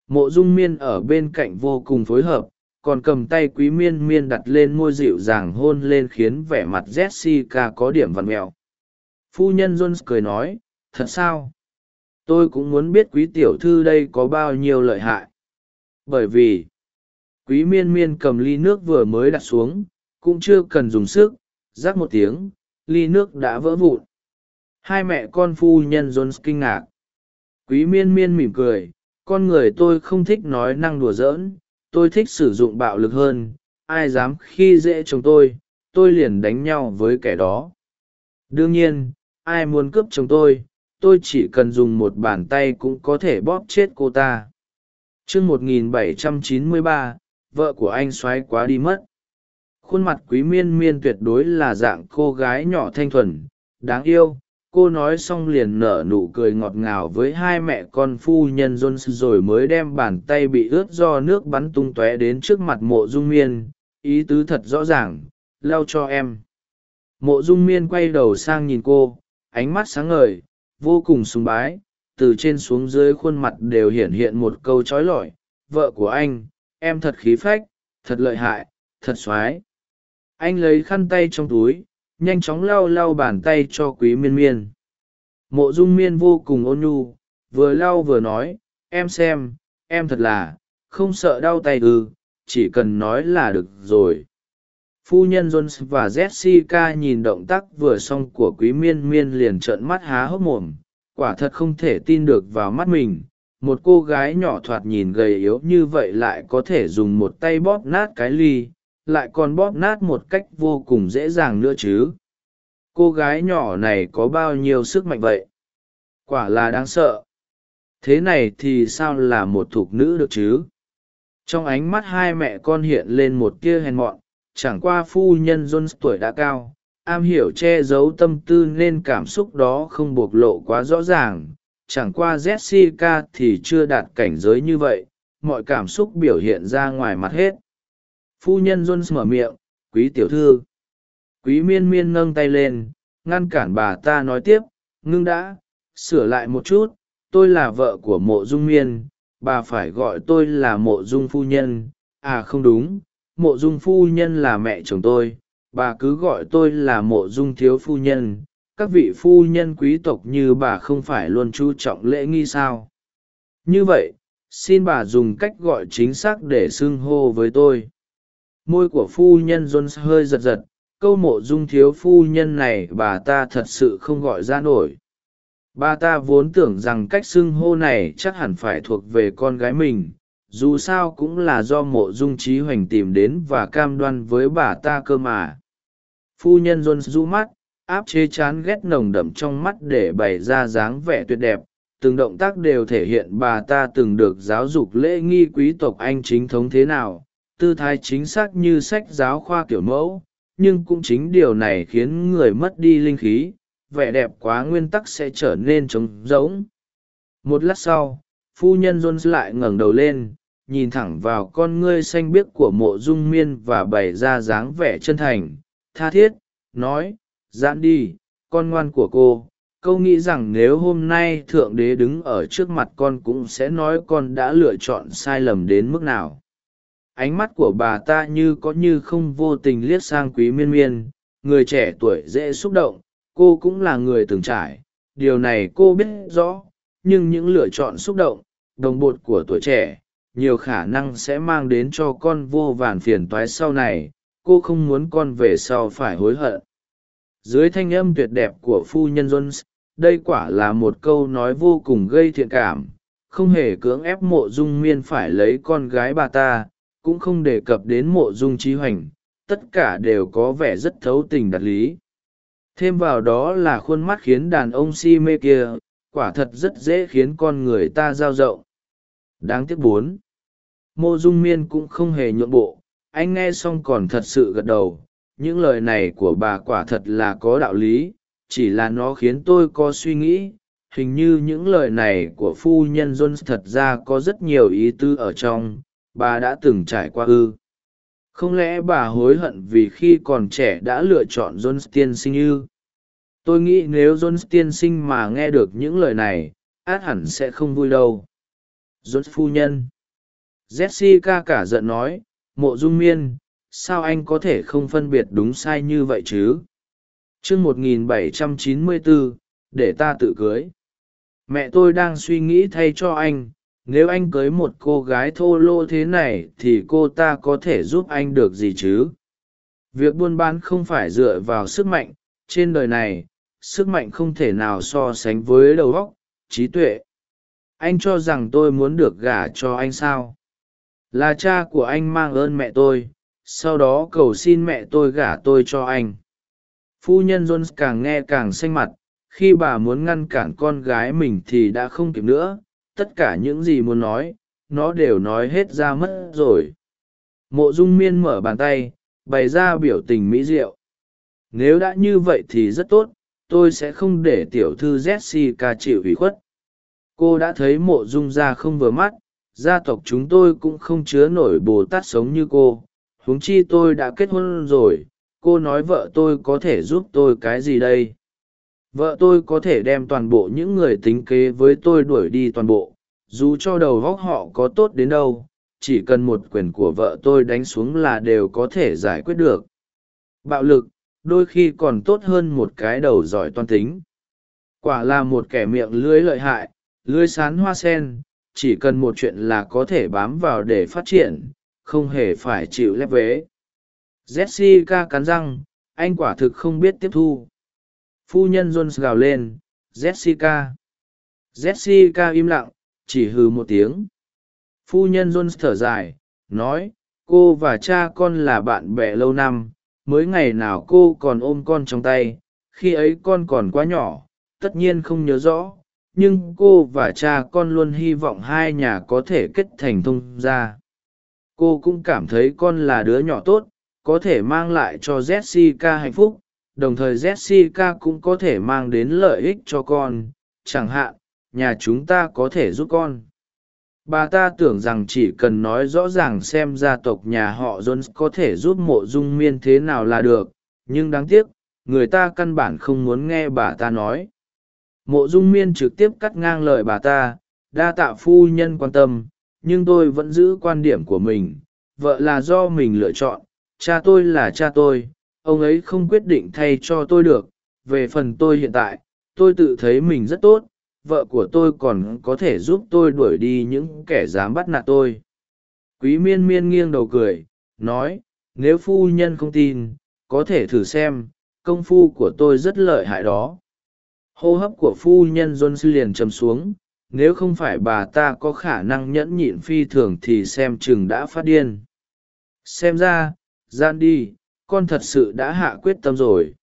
Mộ dung miên ở bên cạnh vô cùng phối hợp, còn cầm tay quý miên miên đặt lên môi dịu dàng hôn lên khiến vẻ mặt jessica có điểm vằn mẹo. Phu nhân jones cười nói, thật sao? Tôi cũng muốn biết quý tiểu thư đây có bao nhiêu lợi hại bởi vì quý miên miên cầm ly nước vừa mới đặt xuống, cũng chưa cần dùng sức rác một tiếng, ly nước đã vỡ vụn. Hai mẹ con phu nhân jones kinh ngạc. Quý miên miên mỉm cười, con người tôi không thích nói năng đùa giỡn, tôi thích sử dụng bạo lực hơn, ai dám khi dễ chồng tôi tôi liền đánh nhau với kẻ đó. Đương nhiên, ai muốn cướp chồng tôi tôi chỉ cần dùng một bàn tay cũng có thể bóp chết cô ta chương một nghìn bảy trăm chín mươi ba, vợ của anh soái quá đi mất. Khuôn mặt quý miên miên tuyệt đối là dạng cô gái nhỏ thanh thuần, đáng yêu. Cô nói xong liền nở nụ cười ngọt ngào với hai mẹ con phu nhân jones rồi mới đem bàn tay bị ướt do nước bắn tung tóe đến trước mặt mộ dung miên. Ý tứ thật rõ ràng lau cho em. Mộ dung miên quay đầu sang nhìn cô, ánh mắt sáng ngời, vô cùng sùng bái từ trên xuống dưới khuôn mặt đều hiển hiện một câu trói lọi, vợ của anh, em thật khí phách, thật lợi hại, thật x o á i anh lấy khăn tay trong túi, nhanh chóng lau lau bàn tay cho quý miên miên. Mộ dung miên vô cùng ôn nhu, vừa lau vừa nói, em xem, em thật là, không sợ đau tay ư, chỉ cần nói là được rồi. Phu nhân jones và jessica nhìn động tác vừa xong của quý miên miên liền trợn mắt há hốc mồm quả thật không thể tin được vào mắt mình. Một cô gái nhỏ thoạt nhìn gầy yếu như vậy lại có thể dùng một tay bóp nát cái ly, lại còn bóp nát một cách vô cùng dễ dàng nữa chứ. Cô gái nhỏ này có bao nhiêu sức mạnh vậy? Quả là đáng sợ. Thế này thì sao là một thục nữ được chứ? Trong ánh mắt hai mẹ con hiện lên một tia hèn mọn, chẳng qua phu nhân jones tuổi đã cao am hiểu che giấu tâm tư nên cảm xúc đó không bộc lộ quá rõ ràng. Chẳng qua jessica thì chưa đạt cảnh giới như vậy, mọi cảm xúc biểu hiện ra ngoài mặt hết. Phu nhân jones mở miệng, quý tiểu thư. Quý miên miên nâng tay lên, ngăn cản bà ta nói tiếp, ngưng đã, sửa lại một chút, tôi là vợ của mộ dung miên, bà phải gọi tôi là mộ dung phu nhân. À không đúng, mộ dung phu nhân là mẹ chồng tôi bà cứ gọi tôi là mộ dung thiếu phu nhân, các vị phu nhân quý tộc như bà không phải luôn chú trọng lễ nghi sao? Như vậy, xin bà dùng cách gọi chính xác để xưng hô với tôi. Môi của phu nhân jones hơi giật giật, câu mộ dung thiếu phu nhân này bà ta thật sự không gọi ra nổi. Bà ta vốn tưởng rằng cách xưng hô này chắc hẳn phải thuộc về con gái mình, dù sao cũng là do mộ dung trí hoành tìm đến và cam đoan với bà ta cơ mà phu nhân jones rũ mắt, áp chế chán ghét nồng đậm trong mắt để bày ra dáng vẻ tuyệt đẹp. Từng động tác đều thể hiện bà ta từng được giáo dục lễ nghi quý tộc anh chính thống thế nào, tư thái chính xác như sách giáo khoa kiểu mẫu. Nhưng cũng chính điều này khiến người mất đi linh khí, vẻ đẹp quá nguyên tắc sẽ trở nên trống rỗng. Một lát sau, phu nhân jones lại ngẩng đầu lên, nhìn thẳng vào con ngươi xanh biếc của mộ dung miên và bày ra dáng vẻ chân thành tha thiết, nói, giãn đi, con ngoan của cô, câu nghĩ rằng nếu hôm nay thượng đế đứng ở trước mặt con cũng sẽ nói con đã lựa chọn sai lầm đến mức nào. Ánh mắt của bà ta như có như không vô tình liếc sang quý miên miên, người trẻ tuổi dễ xúc động, cô cũng là người từng trải. Điều này cô biết rõ, nhưng những lựa chọn xúc động, đồng bột của tuổi trẻ, nhiều khả năng sẽ mang đến cho con vô vàn phiền toái sau này cô không muốn con về sau phải hối hận. Dưới thanh âm tuyệt đẹp của phu nhân jones, đây quả là một câu nói vô cùng gây thiện cảm. Không hề cưỡng ép mộ dung miên phải lấy con gái bà ta, cũng không đề cập đến mộ dung trí hoành. Tất cả đều có vẻ rất thấu tình đạt lý. Thêm vào đó là khuôn mắt khiến đàn ông si mê kia, quả thật rất dễ khiến con người ta giao rộng. Đáng tiếc bốn. Mộ dung miên cũng không hề nhượng bộ anh nghe xong còn thật sự gật đầu. Những lời này của bà quả thật là có đạo lý, chỉ là nó khiến tôi có suy nghĩ. Hình như những lời này của phu nhân jones thật ra có rất nhiều ý tư ở trong. Bà đã từng trải qua ư. Không lẽ bà hối hận vì khi còn trẻ đã lựa chọn jones tiên sinh ư? Tôi nghĩ nếu jones tiên sinh mà nghe được những lời này, át hẳn sẽ không vui đâu. Jones phu nhân. Jessica cả giận nói mộ dung miên, sao anh có thể không phân biệt đúng sai như vậy chứ? Chương một nghìn bảy trăm chín mươi bốn để ta tự cưới. Mẹ tôi đang suy nghĩ thay cho anh, nếu anh cưới một cô gái thô lô thế này thì cô ta có thể giúp anh được gì chứ? Việc buôn bán không phải dựa vào sức mạnh, trên đời này, sức mạnh không thể nào so sánh với đầu óc, trí tuệ. Anh cho rằng tôi muốn được gả cho anh sao? Là cha của anh mang ơn mẹ tôi, sau đó cầu xin mẹ tôi gả tôi cho anh. Phu nhân jones càng nghe càng xanh mặt, khi bà muốn ngăn cản con gái mình thì đã không kịp nữa, tất cả những gì muốn nói, nó đều nói hết ra mất rồi. Mộ dung miên mở bàn tay, bày ra biểu tình mỹ diệu. Nếu đã như vậy thì rất tốt, tôi sẽ không để tiểu thư jessica chịu ủy khuất. Cô đã thấy mộ dung ra không vừa mắt gia tộc chúng tôi cũng không chứa nổi bồ tát sống như cô. Huống chi tôi đã kết hôn rồi, cô nói vợ tôi có thể giúp tôi cái gì đây? Vợ tôi có thể đem toàn bộ những người tính kế với tôi đuổi đi toàn bộ, dù cho đầu góc họ có tốt đến đâu, chỉ cần một quyền của vợ tôi đánh xuống là đều có thể giải quyết được. Bạo lực, đôi khi còn tốt hơn một cái đầu giỏi toan tính. Quả là một kẻ miệng lưới lợi hại, lưới sán hoa sen chỉ cần một chuyện là có thể bám vào để phát triển, không hề phải chịu lép vế. Jessica cắn răng, anh quả thực không biết tiếp thu. Phu nhân jones gào lên, jessica! Jessica im lặng, chỉ hừ một tiếng. Phu nhân jones thở dài, nói, cô và cha con là bạn bè lâu năm, mới ngày nào cô còn ôm con trong tay, khi ấy con còn quá nhỏ, tất nhiên không nhớ rõ nhưng cô và cha con luôn hy vọng hai nhà có thể kết thành thông gia. Cô cũng cảm thấy con là đứa nhỏ tốt, có thể mang lại cho jessica hạnh phúc, đồng thời jessica cũng có thể mang đến lợi ích cho con. Chẳng hạn, nhà chúng ta có thể giúp con. Bà ta tưởng rằng chỉ cần nói rõ ràng xem gia tộc nhà họ jones có thể giúp mộ dung miên thế nào là được, nhưng đáng tiếc, người ta căn bản không muốn nghe bà ta nói mộ dung miên trực tiếp cắt ngang lời bà ta, đa tạ phu nhân quan tâm, nhưng tôi vẫn giữ quan điểm của mình, vợ là do mình lựa chọn, cha tôi là cha tôi, ông ấy không quyết định thay cho tôi được, về phần tôi hiện tại, tôi tự thấy mình rất tốt, vợ của tôi còn có thể giúp tôi đuổi đi những kẻ dám bắt nạt tôi. Quý miên miên nghiêng đầu cười, nói, nếu phu nhân không tin, có thể thử xem, công phu của tôi rất lợi hại đó hô hấp của phu nhân john liền chầm xuống, nếu không phải bà ta có khả năng nhẫn nhịn phi thường thì xem chừng đã phát điên. Xem ra, gian đi, con thật sự đã hạ quyết tâm rồi.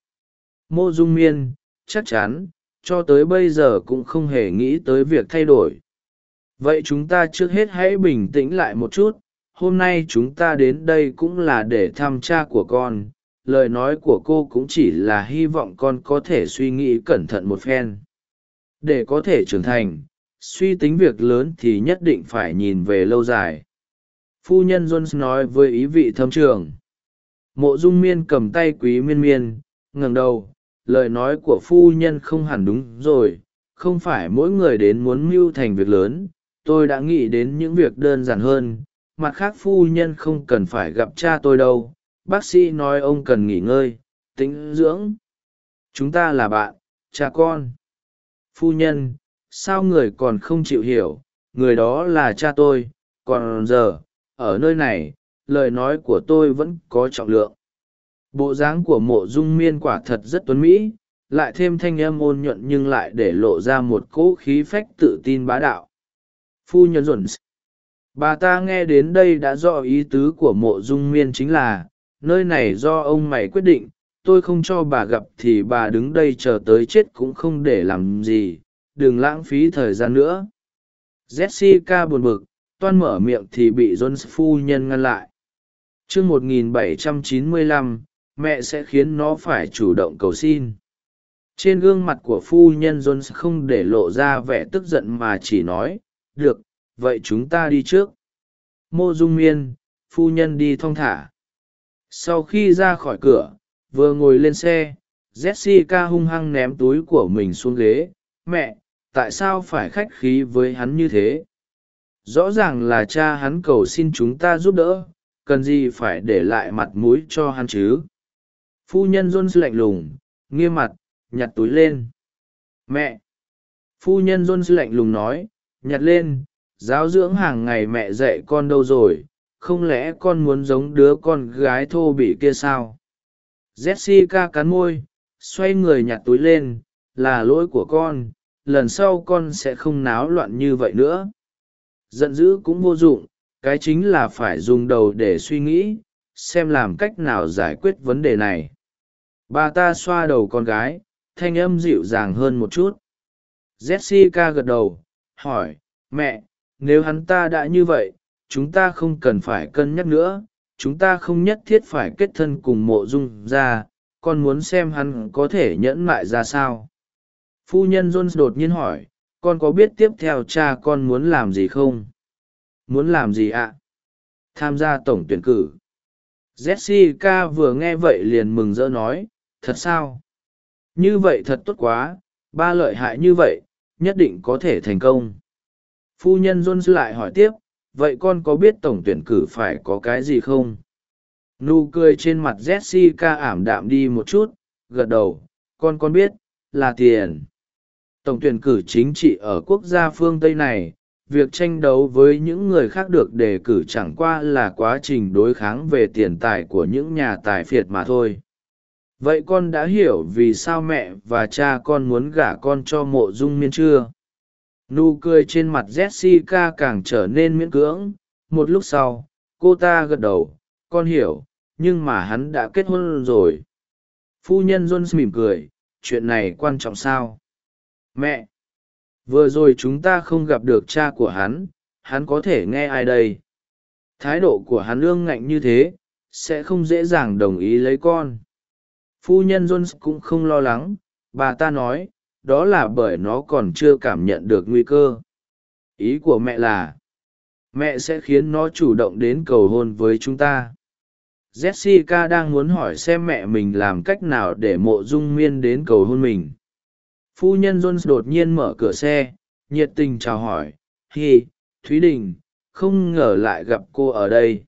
Mô dung miên, chắc chắn, cho tới bây giờ cũng không hề nghĩ tới việc thay đổi. Vậy chúng ta trước hết hãy bình tĩnh lại một chút, hôm nay chúng ta đến đây cũng là để thăm cha của con lời nói của cô cũng chỉ là hy vọng con có thể suy nghĩ cẩn thận một phen. Để có thể trưởng thành, suy tính việc lớn thì nhất định phải nhìn về lâu dài. Phu nhân jones nói với ý vị thâm trường. Mộ dung miên cầm tay quý miên miên, ngẩng đầu, lời nói của phu nhân không hẳn đúng rồi, không phải mỗi người đến muốn mưu thành việc lớn, tôi đã nghĩ đến những việc đơn giản hơn, mặt khác phu nhân không cần phải gặp cha tôi đâu bác sĩ nói ông cần nghỉ ngơi, tĩnh dưỡng. Chúng ta là bạn, cha con. Phu nhân, sao người còn không chịu hiểu, người đó là cha tôi, còn giờ, ở nơi này, lời nói của tôi vẫn có trọng lượng. Bộ dáng của mộ dung miên quả thật rất tuấn mỹ, lại thêm thanh âm ôn nhuận nhưng lại để lộ ra một cỗ khí phách tự tin bá đạo. Phu nhân dồn bà ta nghe đến đây đã rõ ý tứ của mộ dung miên chính là nơi này do ông mày quyết định tôi không cho bà gặp thì bà đứng đây chờ tới chết cũng không để làm gì đừng lãng phí thời gian nữa. Jessica buồn bực toan mở miệng thì bị jones phu nhân ngăn lại. T r ư ớ c 1795, mẹ sẽ khiến nó phải chủ động cầu xin. Trên gương mặt của phu nhân jones không để lộ ra vẻ tức giận mà chỉ nói được vậy chúng ta đi trước. Mô dung miên phu nhân đi thong thả sau khi ra khỏi cửa, vừa ngồi lên xe, jessica hung hăng ném túi của mình xuống ghế. Mẹ, tại sao phải khách khí với hắn như thế? Rõ ràng là cha hắn cầu xin chúng ta giúp đỡ, cần gì phải để lại mặt mũi cho hắn chứ? Phu nhân jones lạnh lùng, nghiêm mặt, nhặt túi lên. Mẹ, phu nhân jones lạnh lùng nói, nhặt lên, giáo dưỡng hàng ngày mẹ dạy con đâu rồi? Không lẽ con muốn giống đứa con gái thô bỉ kia sao? Jessica cắn môi, xoay người nhặt túi lên, là lỗi của con, lần sau con sẽ không náo loạn như vậy nữa. Giận dữ cũng vô dụng, cái chính là phải dùng đầu để suy nghĩ, xem làm cách nào giải quyết vấn đề này. Bà ta xoa đầu con gái, thanh âm dịu dàng hơn một chút. Jessica gật đầu, hỏi, mẹ, nếu hắn ta đã như vậy chúng ta không cần phải cân nhắc nữa, chúng ta không nhất thiết phải kết thân cùng mộ dung ra, con muốn xem hắn có thể nhẫn mại ra sao. Phu nhân jones đột nhiên hỏi, con có biết tiếp theo cha con muốn làm gì không? Muốn làm gì ạ? Tham gia tổng tuyển cử. Jessica vừa nghe vậy liền mừng rỡ nói, thật sao? Như vậy thật tốt quá, ba lợi hại như vậy, nhất định có thể thành công. Phu nhân jones lại hỏi tiếp vậy con có biết tổng tuyển cử phải có cái gì không? Nụ cười trên mặt jessica ảm đạm đi một chút, gật đầu, con con biết, là tiền. Tổng tuyển cử chính trị ở quốc gia phương tây này, việc tranh đấu với những người khác được đề cử chẳng qua là quá trình đối kháng về tiền tài của những nhà tài phiệt mà thôi. Vậy con đã hiểu vì sao mẹ và cha con muốn gả con cho mộ dung miên chưa? Nụ cười trên mặt jessica càng trở nên miễn cưỡng. Một lúc sau, cô ta gật đầu, con hiểu, nhưng mà hắn đã kết hôn rồi. Phu nhân jones mỉm cười, chuyện này quan trọng sao? Mẹ, vừa rồi chúng ta không gặp được cha của hắn hắn có thể nghe ai đây? Thái độ của hắn lương ngạnh như thế, sẽ không dễ dàng đồng ý lấy con. Phu nhân jones cũng không lo lắng, bà ta nói đó là bởi nó còn chưa cảm nhận được nguy cơ. Ý của mẹ là, mẹ sẽ khiến nó chủ động đến cầu hôn với chúng ta. Jessica đang muốn hỏi xem mẹ mình làm cách nào để mộ dung miên đến cầu hôn mình. Phu nhân jones đột nhiên mở cửa xe, nhiệt tình chào hỏi, hi, thúy đình, không ngờ lại gặp cô ở đây.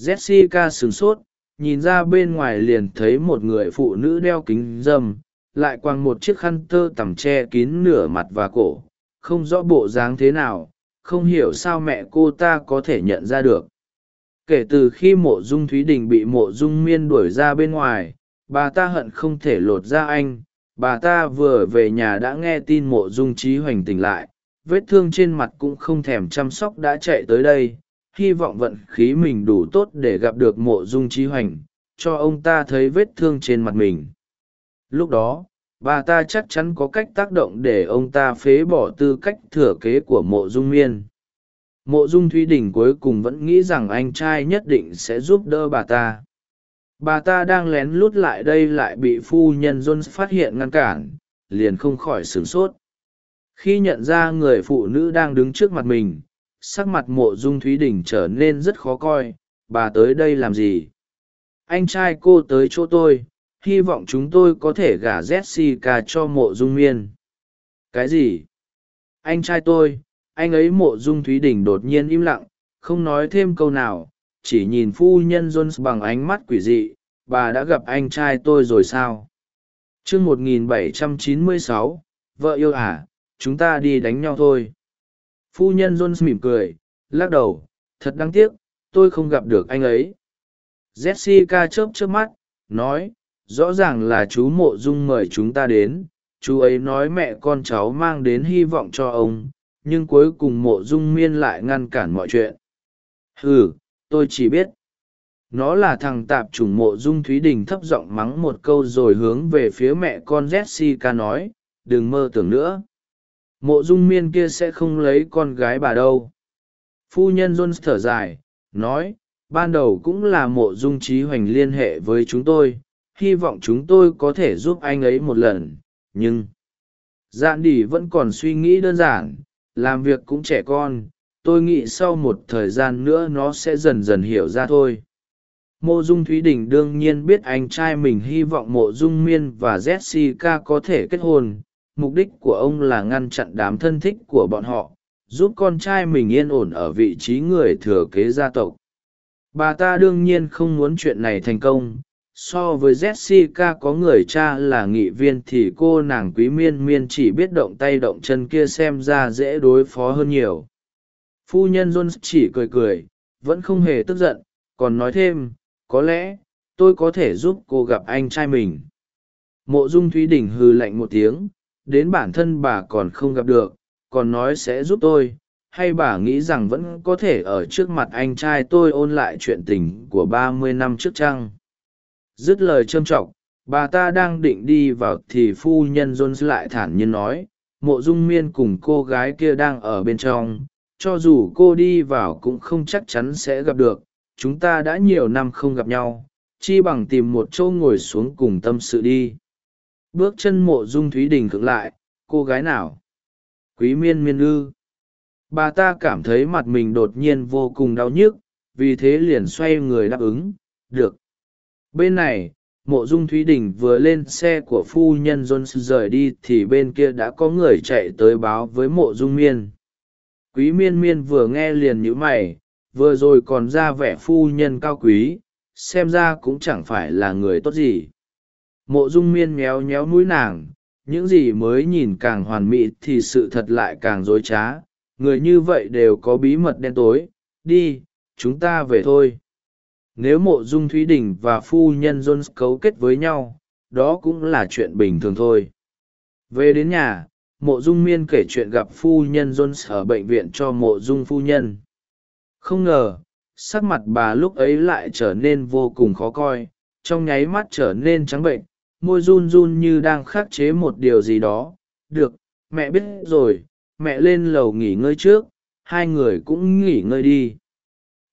Jessica sửng sốt, nhìn ra bên ngoài liền thấy một người phụ nữ đeo kính dâm lại quàng một chiếc khăn tơ tằm che kín nửa mặt và cổ. Không rõ bộ dáng thế nào, không hiểu sao mẹ cô ta có thể nhận ra được. Kể từ khi mộ dung thúy đình bị mộ dung miên đuổi ra bên ngoài, bà ta hận không thể lột ra anh. Bà ta vừa về nhà đã nghe tin mộ dung trí hoành tỉnh lại. Vết thương trên mặt cũng không thèm chăm sóc đã chạy tới đây. Hy vọng vận khí mình đủ tốt để gặp được mộ dung trí hoành, cho ông ta thấy vết thương trên mặt mình lúc đó, bà ta chắc chắn có cách tác động để ông ta phế bỏ tư cách thừa kế của mộ dung miên. Mộ dung thúy đình cuối cùng vẫn nghĩ rằng anh trai nhất định sẽ giúp đỡ bà ta. Bà ta đang lén lút lại đây lại bị phu nhân john phát hiện ngăn cản, liền không khỏi sửng sốt. Khi nhận ra người phụ nữ đang đứng trước mặt mình, sắc mặt mộ dung thúy đình trở nên rất khó coi. Bà tới đây làm gì? Anh trai cô tới chỗ tôi hy vọng chúng tôi có thể gả jessica cho mộ dung miên. Cái gì? Anh trai tôi anh ấy mộ dung thúy đình đột nhiên im lặng không nói thêm câu nào chỉ nhìn phu nhân jones bằng ánh mắt quỷ dị bà đã gặp anh trai tôi rồi sao? T r ư ơ n g vợ yêu ả à, chúng ta đi đánh nhau thôi. Phu nhân jones mỉm cười lắc đầu thật đáng tiếc tôi không gặp được anh ấy. Jessica chớp chớp mắt nói rõ ràng là chú mộ dung mời chúng ta đến, chú ấy nói mẹ con cháu mang đến hy vọng cho ông, nhưng cuối cùng mộ dung miên lại ngăn cản mọi chuyện. Ừ tôi chỉ biết, nó là thằng tạp chủng mộ dung thúy đình thấp giọng mắng một câu rồi hướng về phía mẹ con jessica nói, đừng mơ tưởng nữa. Mộ dung miên kia sẽ không lấy con gái bà đâu. Phu nhân jones thở dài, nói, ban đầu cũng là mộ dung trí hoành liên hệ với chúng tôi hy vọng chúng tôi có thể giúp anh ấy một lần, nhưng dạn đỉ vẫn còn suy nghĩ đơn giản, làm việc cũng trẻ con, tôi nghĩ sau một thời gian nữa nó sẽ dần dần hiểu ra thôi. Mộ dung thúy đình đương nhiên biết anh trai mình hy vọng mộ dung miên và jessica có thể kết hôn, mục đích của ông là ngăn chặn đám thân thích của bọn họ, giúp con trai mình yên ổn ở vị trí người thừa kế gia tộc. Bà ta đương nhiên không muốn chuyện này thành công so với jessica có người cha là nghị viên thì cô nàng quý miên miên chỉ biết động tay động chân kia xem ra dễ đối phó hơn nhiều. Phu nhân jones chỉ cười cười, vẫn không hề tức giận, còn nói thêm, có lẽ tôi có thể giúp cô gặp anh trai mình. Mộ dung thúy đình hừ lạnh một tiếng, đến bản thân bà còn không gặp được, còn nói sẽ giúp tôi, hay bà nghĩ rằng vẫn có thể ở trước mặt anh trai tôi ôn lại chuyện tình của ba mươi năm trước chăng? Dứt lời trâm trọng, bà ta đang định đi vào thì phu nhân jones lại thản nhiên nói mộ dung miên cùng cô gái kia đang ở bên trong cho dù cô đi vào cũng không chắc chắn sẽ gặp được chúng ta đã nhiều năm không gặp nhau chi bằng tìm một chỗ ngồi xuống cùng tâm sự đi. Bước chân mộ dung thúy đình cưỡng lại cô gái nào? Quý miên miên ư bà ta cảm thấy mặt mình đột nhiên vô cùng đau nhức vì thế liền xoay người đáp ứng được bên này, mộ dung thúy đình vừa lên xe của phu nhân jones rời đi thì bên kia đã có người chạy tới báo với mộ dung miên. Quý miên miên vừa nghe liền nhíu mày, vừa rồi còn ra vẻ phu nhân cao quý, xem ra cũng chẳng phải là người tốt gì. Mộ dung miên méo méo mũi nàng, những gì mới nhìn càng hoàn mỹ thì sự thật lại càng dối trá, người như vậy đều có bí mật đen tối, đi, chúng ta về thôi nếu mộ dung thúy đình và phu nhân jones cấu kết với nhau, đó cũng là chuyện bình thường thôi. Về đến nhà, mộ dung miên kể chuyện gặp phu nhân jones ở bệnh viện cho mộ dung phu nhân. Không ngờ, sắc mặt bà lúc ấy lại trở nên vô cùng khó coi, trong nháy mắt trở nên trắng bệnh, môi run run như đang khắc chế một điều gì đó. Được, mẹ biết rồi, mẹ lên lầu nghỉ ngơi trước, hai người cũng nghỉ ngơi đi.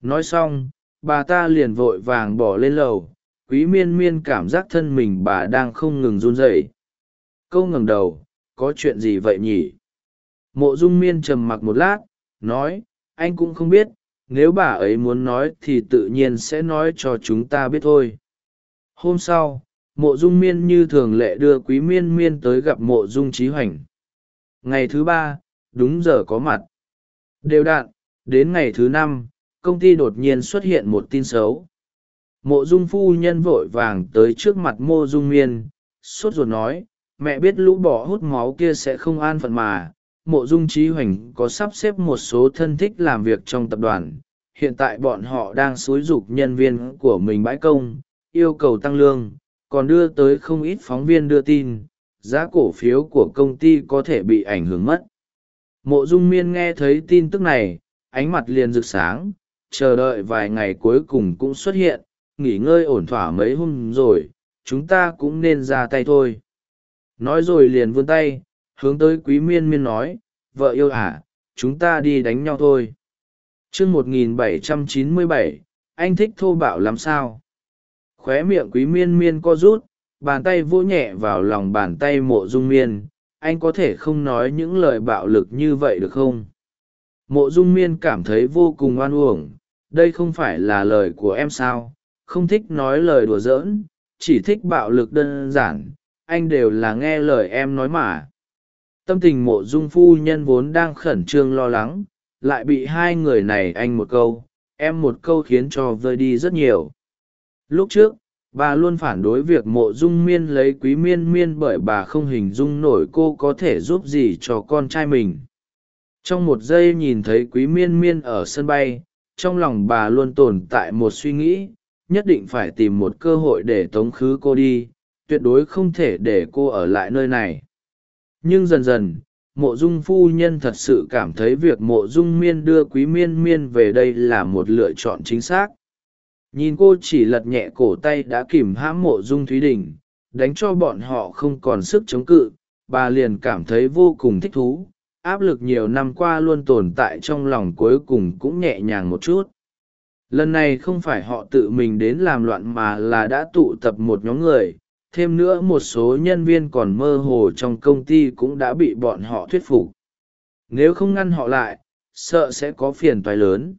Nói xong bà ta liền vội vàng bỏ lên lầu, quý miên miên cảm giác thân mình bà đang không ngừng run rẩy. Câu ngẩng đầu, có chuyện gì vậy nhỉ? Mộ dung miên trầm mặc một lát, nói, anh cũng không biết, nếu bà ấy muốn nói thì tự nhiên sẽ nói cho chúng ta biết thôi. Hôm sau, mộ dung miên như thường lệ đưa quý miên miên tới gặp mộ dung trí hoành. Ngày thứ ba, đúng giờ có mặt. Đều đạn, đến ngày thứ năm công ty đột nhiên xuất hiện một tin xấu. Mộ dung phu nhân vội vàng tới trước mặt mộ dung miên, sốt ruột nói, mẹ biết lũ bỏ hút máu kia sẽ không an phận mà. Mộ dung trí hoành có sắp xếp một số thân thích làm việc trong tập đoàn. Hiện tại bọn họ đang xúi giục nhân viên của mình bãi công, yêu cầu tăng lương, còn đưa tới không ít phóng viên đưa tin. Giá cổ phiếu của công ty có thể bị ảnh hưởng mất. Mộ dung miên nghe thấy tin tức này, ánh mặt liền rực sáng chờ đợi vài ngày cuối cùng cũng xuất hiện, nghỉ ngơi ổn thỏa mấy hôm rồi, chúng ta cũng nên ra tay thôi. Nói rồi liền vươn tay, hướng tới quý miên miên nói, vợ yêu ả chúng ta đi đánh nhau thôi. Chương một nghìn bảy trăm chín mươi bảy, anh thích thô bạo làm sao? Khóe miệng quý miên miên co rút, bàn tay vỗ nhẹ vào lòng bàn tay mộ dung miên. Anh có thể không nói những lời bạo lực như vậy được không? Mộ dung miên cảm thấy vô cùng oan uổng đây không phải là lời của em sao? Không thích nói lời đùa giỡn, chỉ thích bạo lực đơn giản, anh đều là nghe lời em nói mà. Tâm tình mộ dung phu nhân vốn đang khẩn trương lo lắng, lại bị hai người này anh một câu, em một câu khiến cho vơi đi rất nhiều. Lúc trước, bà luôn phản đối việc mộ dung miên lấy quý miên miên bởi bà không hình dung nổi cô có thể giúp gì cho con trai mình. Trong một giây nhìn thấy quý miên miên ở sân bay trong lòng bà luôn tồn tại một suy nghĩ, nhất định phải tìm một cơ hội để tống khứ cô đi, tuyệt đối không thể để cô ở lại nơi này. Nhưng dần dần, mộ dung phu nhân thật sự cảm thấy việc mộ dung miên đưa quý miên miên về đây là một lựa chọn chính xác. Nhìn cô chỉ lật nhẹ cổ tay đã kìm hãm mộ dung thúy đình, đánh cho bọn họ không còn sức chống cự, bà liền cảm thấy vô cùng thích thú áp lực nhiều năm qua luôn tồn tại trong lòng cuối cùng cũng nhẹ nhàng một chút. Lần này không phải họ tự mình đến làm loạn mà là đã tụ tập một nhóm người, thêm nữa một số nhân viên còn mơ hồ trong công ty cũng đã bị bọn họ thuyết phục. Nếu không ngăn họ lại, sợ sẽ có phiền toái lớn.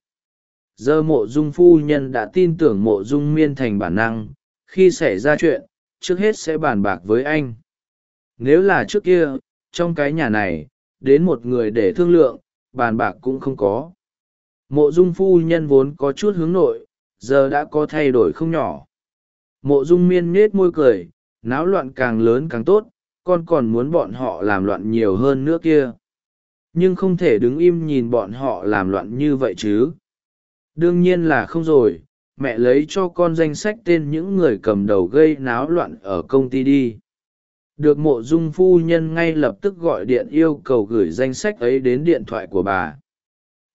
Giờ mộ dung phu nhân đã tin tưởng mộ dung miên thành bản năng, khi xảy ra chuyện, trước hết sẽ bàn bạc với anh. Nếu là trước kia, trong cái nhà này đến một người để thương lượng, bàn bạc cũng không có. Mộ dung phu nhân vốn có chút hướng nội, giờ đã có thay đổi không nhỏ. Mộ dung miên nết môi cười, náo loạn càng lớn càng tốt, con còn muốn bọn họ làm loạn nhiều hơn nữa kia. Nhưng không thể đứng im nhìn bọn họ làm loạn như vậy chứ. Đương nhiên là không rồi, mẹ lấy cho con danh sách tên những người cầm đầu gây náo loạn ở công ty đi được mộ dung phu nhân ngay lập tức gọi điện yêu cầu gửi danh sách ấy đến điện thoại của bà.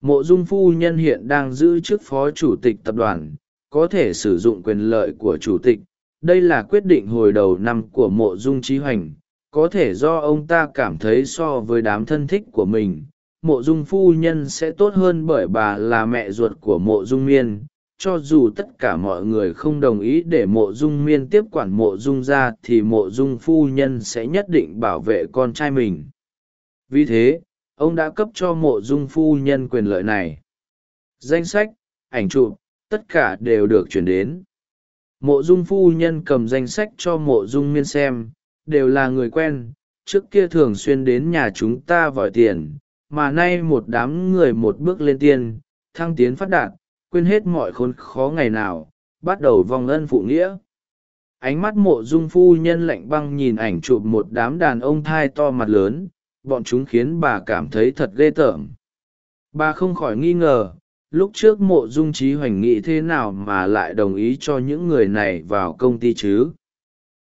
Mộ dung phu nhân hiện đang giữ chức phó chủ tịch tập đoàn, có thể sử dụng quyền lợi của chủ tịch. Đây là quyết định hồi đầu năm của mộ dung trí hoành. Có thể do ông ta cảm thấy so với đám thân thích của mình, mộ dung phu nhân sẽ tốt hơn bởi bà là mẹ ruột của mộ dung miên cho dù tất cả mọi người không đồng ý để mộ dung miên tiếp quản mộ dung ra thì mộ dung phu nhân sẽ nhất định bảo vệ con trai mình. Vì thế, ông đã cấp cho mộ dung phu nhân quyền lợi này. Danh sách, ảnh chụp, tất cả đều được chuyển đến. Mộ dung phu nhân cầm danh sách cho mộ dung miên xem, đều là người quen, trước kia thường xuyên đến nhà chúng ta vòi tiền, mà nay một đám người một bước lên tiên, thăng tiến phát đạt quên hết mọi khốn khó ngày nào, bắt đầu vong ân phụ nghĩa. Ánh mắt mộ dung phu nhân lạnh băng nhìn ảnh chụp một đám đàn ông thai to mặt lớn, bọn chúng khiến bà cảm thấy thật ghê tởm. Bà không khỏi nghi ngờ, lúc trước mộ dung trí hoành nghĩ thế nào mà lại đồng ý cho những người này vào công ty chứ?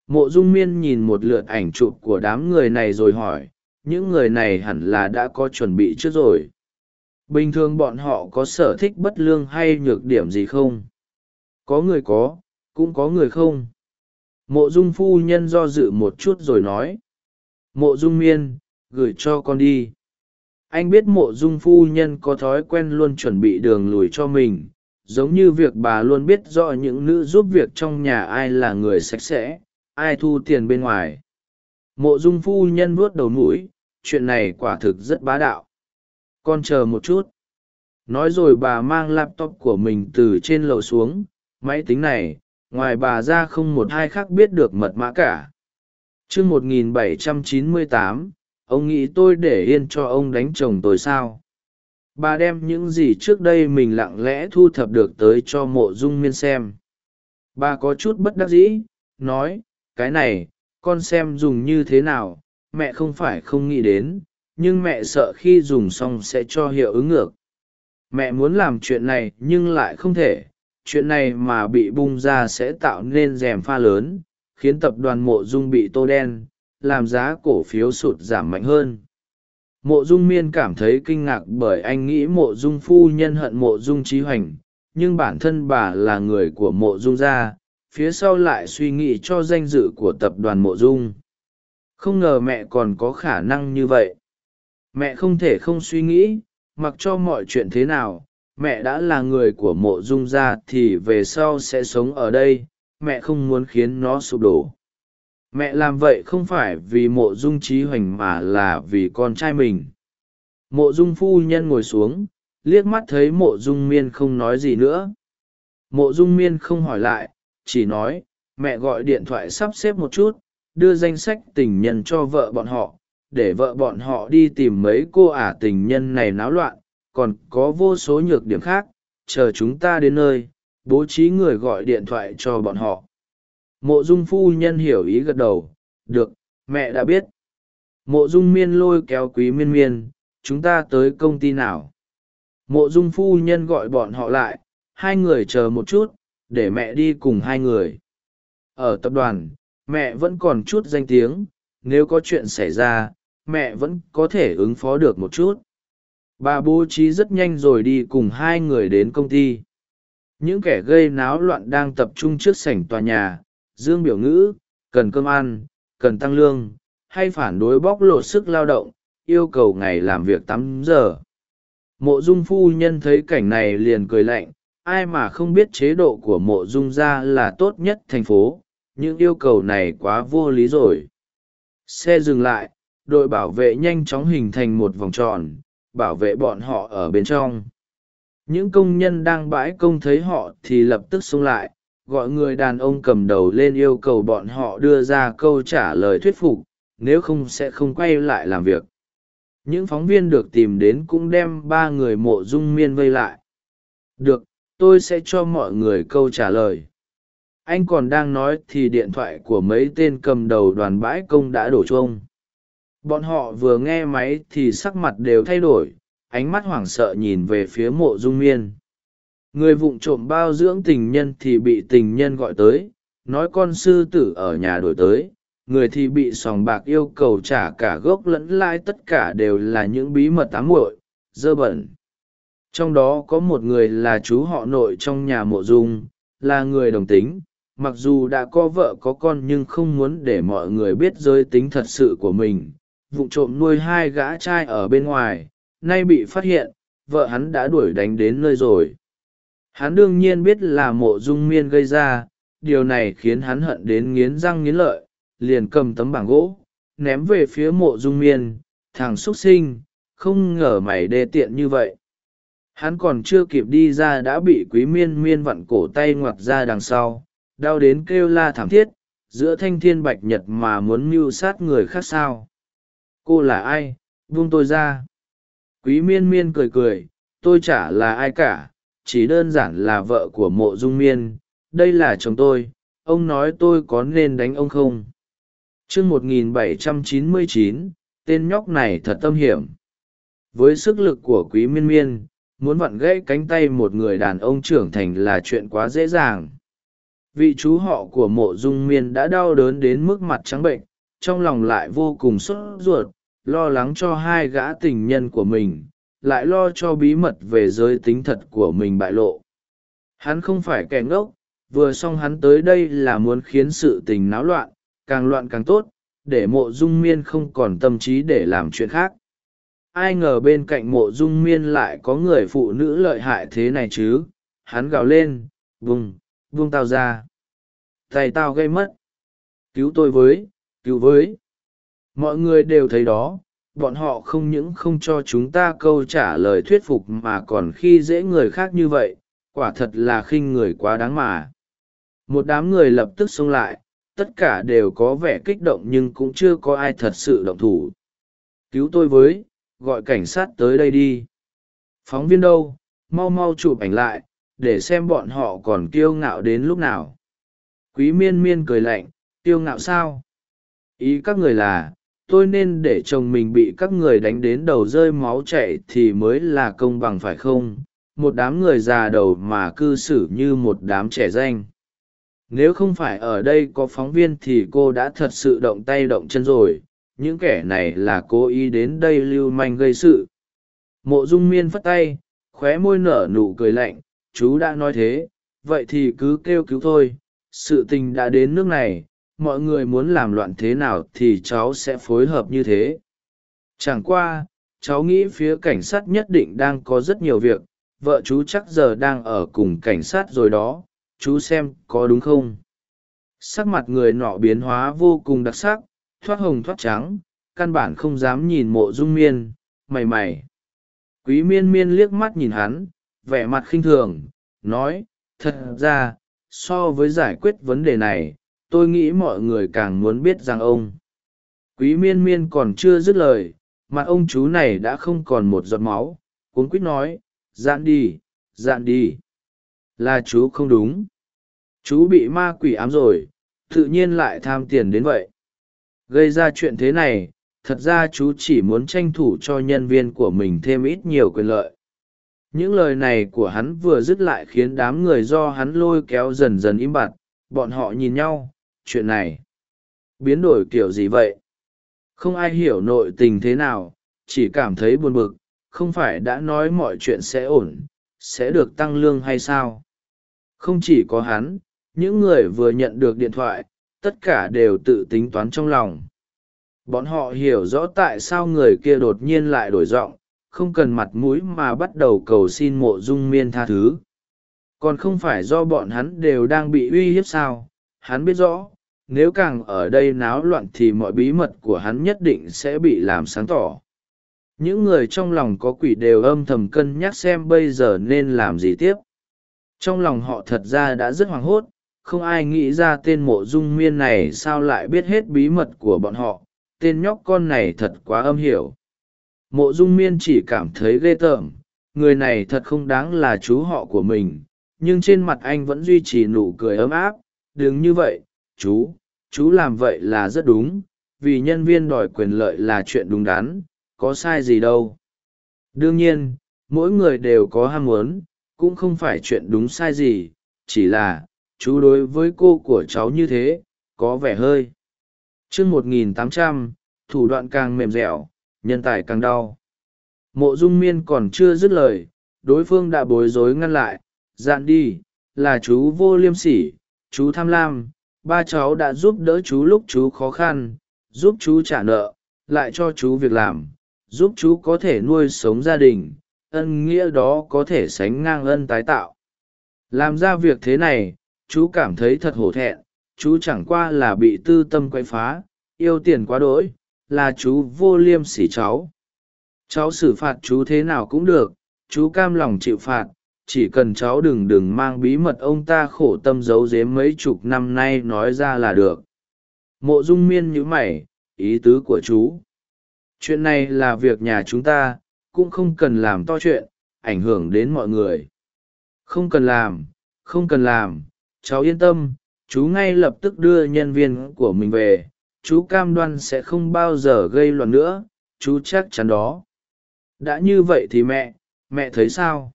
Mộ dung miên nhìn một lượt ảnh chụp của đám người này rồi hỏi, những người này hẳn là đã có chuẩn bị trước rồi bình thường bọn họ có sở thích bất lương hay nhược điểm gì không? Có người có, cũng có người không. Mộ dung phu nhân do dự một chút rồi nói. Mộ dung miên, gửi cho con đi. Anh biết mộ dung phu nhân có thói quen luôn chuẩn bị đường lùi cho mình, giống như việc bà luôn biết rõ những nữ giúp việc trong nhà ai là người sạch sẽ, ai thu tiền bên ngoài. Mộ dung phu nhân vuốt đầu mũi, chuyện này quả thực rất bá đạo con chờ một chút. Nói rồi bà mang laptop của mình từ trên lầu xuống. Máy tính này, ngoài bà ra không một ai khác biết được mật mã cả. T r ư ơ n g một nghìn bảy trăm chín mươi tám, ông nghĩ tôi để yên cho ông đánh chồng tôi sao? Bà đem những gì trước đây mình lặng lẽ thu thập được tới cho mộ dung miên xem. Bà có chút bất đắc dĩ, nói, cái này, con xem dùng như thế nào, mẹ không phải không nghĩ đến nhưng mẹ sợ khi dùng xong sẽ cho hiệu ứng ngược. Mẹ muốn làm chuyện này nhưng lại không thể, chuyện này mà bị bung ra sẽ tạo nên rèm pha lớn, khiến tập đoàn mộ dung bị tô đen, làm giá cổ phiếu sụt giảm mạnh hơn. Mộ dung miên cảm thấy kinh ngạc bởi anh nghĩ mộ dung phu nhân hận mộ dung trí hoành, nhưng bản thân bà là người của mộ dung gia, phía sau lại suy nghĩ cho danh dự của tập đoàn mộ dung. Không ngờ mẹ còn có khả năng như vậy mẹ không thể không suy nghĩ, mặc cho mọi chuyện thế nào, mẹ đã là người của mộ dung gia thì về sau sẽ sống ở đây, mẹ không muốn khiến nó sụp đổ. Mẹ làm vậy không phải vì mộ dung trí hoành mà là vì con trai mình. Mộ dung phu nhân ngồi xuống, liếc mắt thấy mộ dung miên không nói gì nữa. Mộ dung miên không hỏi lại, chỉ nói, mẹ gọi điện thoại sắp xếp một chút, đưa danh sách tình nhân cho vợ bọn họ để vợ bọn họ đi tìm mấy cô ả tình nhân này náo loạn, còn có vô số nhược điểm khác, chờ chúng ta đến nơi, bố trí người gọi điện thoại cho bọn họ. Mộ dung phu nhân hiểu ý gật đầu, được, mẹ đã biết. Mộ dung miên lôi kéo quý miên miên, chúng ta tới công ty nào? Mộ dung phu nhân gọi bọn họ lại, hai người chờ một chút, để mẹ đi cùng hai người. Ở tập đoàn, mẹ vẫn còn chút danh tiếng nếu có chuyện xảy ra, mẹ vẫn có thể ứng phó được một chút. Bà bố trí rất nhanh rồi đi cùng hai người đến công ty. Những kẻ gây náo loạn đang tập trung trước sảnh tòa nhà, dương biểu ngữ, cần cơm ăn, cần tăng lương, hay phản đối bóc lột sức lao động, yêu cầu ngày làm việc tám giờ. Mộ dung phu nhân thấy cảnh này liền cười lạnh, ai mà không biết chế độ của mộ dung gia là tốt nhất thành phố những yêu cầu này quá vô lý rồi xe dừng lại, đội bảo vệ nhanh chóng hình thành một vòng tròn, bảo vệ bọn họ ở bên trong. Những công nhân đang bãi công thấy họ thì lập tức xông lại, gọi người đàn ông cầm đầu lên yêu cầu bọn họ đưa ra câu trả lời thuyết phục, nếu không sẽ không quay lại làm việc. Những phóng viên được tìm đến cũng đem ba người mộ dung miên vây lại. Được, tôi sẽ cho mọi người câu trả lời anh còn đang nói thì điện thoại của mấy tên cầm đầu đoàn bãi công đã đổ chuông. Bọn họ vừa nghe máy thì sắc mặt đều thay đổi, ánh mắt hoảng sợ nhìn về phía mộ dung miên. Người vụng trộm bao dưỡng tình nhân thì bị tình nhân gọi tới, nói con sư tử ở nhà đổi tới. Người thì bị sòng bạc yêu cầu trả cả gốc lẫn lãi, tất cả đều là những bí mật tám muội, dơ bẩn. Trong đó có một người là chú họ nội trong nhà mộ dung, là người đồng tính mặc dù đã có vợ có con nhưng không muốn để mọi người biết giới tính thật sự của mình. Vụ trộm nuôi hai gã trai ở bên ngoài, nay bị phát hiện, vợ hắn đã đuổi đánh đến nơi rồi. Hắn đương nhiên biết là mộ dung miên gây ra, điều này khiến hắn hận đến nghiến răng nghiến lợi, liền cầm tấm bảng gỗ, ném về phía mộ dung miên, thằng x u ấ t sinh, không ngờ mày đê tiện như vậy. Hắn còn chưa kịp đi ra đã bị quý miên miên vặn cổ tay ngoặt ra đằng sau đau đến kêu la thảm thiết, giữa thanh thiên bạch nhật mà muốn mưu sát người khác sao? Cô là ai? Vung tôi ra. Quý miên miên cười cười, tôi chả là ai cả, chỉ đơn giản là vợ của mộ dung miên. Đây là chồng tôi, ông nói tôi có nên đánh ông không? Chương một nghìn bảy trăm chín mươi chín, tên nhóc này thật tâm hiểm. Với sức lực của quý miên miên, muốn vặn gãy cánh tay một người đàn ông trưởng thành là chuyện quá dễ dàng vị chú họ của mộ dung miên đã đau đớn đến mức mặt trắng bệnh, trong lòng lại vô cùng sốt ruột, lo lắng cho hai gã tình nhân của mình, lại lo cho bí mật về giới tính thật của mình bại lộ. Hắn không phải kẻ ngốc, vừa xong hắn tới đây là muốn khiến sự tình náo loạn, càng loạn càng tốt, để mộ dung miên không còn tâm trí để làm chuyện khác. Ai ngờ bên cạnh mộ dung miên lại có người phụ nữ lợi hại thế này chứ? Hắn gào lên vùng buông tao ra. Tay tao gây mất. Cứu tôi với, cứu với. Mọi người đều thấy đó. Bọn họ không những không cho chúng ta câu trả lời thuyết phục mà còn khi dễ người khác như vậy, quả thật là khinh người quá đáng mà. Một đám người lập tức xông lại, tất cả đều có vẻ kích động nhưng cũng chưa có ai thật sự động thủ. Cứu tôi với, gọi cảnh sát tới đây đi. Phóng viên đâu? Mau mau chụp ảnh lại để xem bọn họ còn kiêu ngạo đến lúc nào. Quý miên miên cười lạnh, kiêu ngạo sao? Ý các người là, tôi nên để chồng mình bị các người đánh đến đầu rơi máu chạy thì mới là công bằng phải không? Một đám người già đầu mà cư xử như một đám trẻ danh. Nếu không phải ở đây có phóng viên thì cô đã thật sự động tay động chân rồi. Những kẻ này là cố ý đến đây lưu manh gây sự. Mộ dung miên phất tay, khóe môi nở nụ cười lạnh chú đã nói thế, vậy thì cứ kêu cứu thôi, sự tình đã đến nước này, mọi người muốn làm loạn thế nào thì cháu sẽ phối hợp như thế. Chẳng qua, cháu nghĩ phía cảnh sát nhất định đang có rất nhiều việc, vợ chú chắc giờ đang ở cùng cảnh sát rồi đó, chú xem có đúng không? Sắc mặt người nọ biến hóa vô cùng đặc sắc, thoát hồng thoát trắng, căn bản không dám nhìn mộ dung miên, mày mày. Quý miên miên liếc mắt nhìn hắn vẻ mặt khinh thường, nói, thật ra, so với giải quyết vấn đề này, tôi nghĩ mọi người càng muốn biết rằng ông quý miên miên còn chưa dứt lời mặt ông chú này đã không còn một giọt máu cuốn quýt nói, dạn đi dạn đi. Là chú không đúng. Chú bị ma quỷ ám rồi, tự nhiên lại tham tiền đến vậy. Gây ra chuyện thế này, thật ra chú chỉ muốn tranh thủ cho nhân viên của mình thêm ít nhiều quyền lợi những lời này của hắn vừa dứt lại khiến đám người do hắn lôi kéo dần dần im bặt, bọn họ nhìn nhau, chuyện này biến đổi kiểu gì vậy? Không ai hiểu nội tình thế nào, chỉ cảm thấy buồn bực, không phải đã nói mọi chuyện sẽ ổn, sẽ được tăng lương hay sao? Không chỉ có hắn, những người vừa nhận được điện thoại, tất cả đều tự tính toán trong lòng. Bọn họ hiểu rõ tại sao người kia đột nhiên lại đổi giọng không cần mặt mũi mà bắt đầu cầu xin mộ dung miên tha thứ. Còn không phải do bọn hắn đều đang bị uy hiếp sao? Hắn biết rõ, nếu càng ở đây náo loạn thì mọi bí mật của hắn nhất định sẽ bị làm sáng tỏ. Những người trong lòng có quỷ đều âm thầm cân nhắc xem bây giờ nên làm gì tiếp. Trong lòng họ thật ra đã rất hoảng hốt, không ai nghĩ ra tên mộ dung miên này sao lại biết hết bí mật của bọn họ. Tên nhóc con này thật quá âm hiểu mộ dung miên chỉ cảm thấy ghê tởm, người này thật không đáng là chú họ của mình, nhưng trên mặt anh vẫn duy trì nụ cười ấm áp, đừng như vậy, chú chú làm vậy là rất đúng, vì nhân viên đòi quyền lợi là chuyện đúng đắn, có sai gì đâu. Đương nhiên, mỗi người đều có ham muốn, cũng không phải chuyện đúng sai gì, chỉ là, chú đối với cô của cháu như thế, có vẻ hơi. Chương một nghìn tám trăm, thủ đoạn càng mềm dẻo nhân tài càng đau. Mộ dung miên còn chưa dứt lời, đối phương đã bối rối ngăn lại, dạn đi, là chú vô liêm sỉ, chú tham lam, ba cháu đã giúp đỡ chú lúc chú khó khăn, giúp chú trả nợ, lại cho chú việc làm, giúp chú có thể nuôi sống gia đình, ân nghĩa đó có thể sánh ngang ân tái tạo. Làm ra việc thế này, chú cảm thấy thật hổ thẹn, chú chẳng qua là bị tư tâm quậy phá, yêu tiền quá đỗi là chú vô liêm sỉ cháu. Cháu xử phạt chú thế nào cũng được, chú cam lòng chịu phạt, chỉ cần cháu đừng đừng mang bí mật ông ta khổ tâm giấu giếm mấy chục năm nay nói ra là được. Mộ dung miên nhữ mày, ý tứ của chú. Chuyện này là việc nhà chúng ta, cũng không cần làm to chuyện, ảnh hưởng đến mọi người. Không cần làm, không cần làm, cháu yên tâm, chú ngay lập tức đưa nhân viên của mình về chú cam đoan sẽ không bao giờ gây loạn nữa, chú chắc chắn đó. Đã như vậy thì mẹ mẹ thấy sao?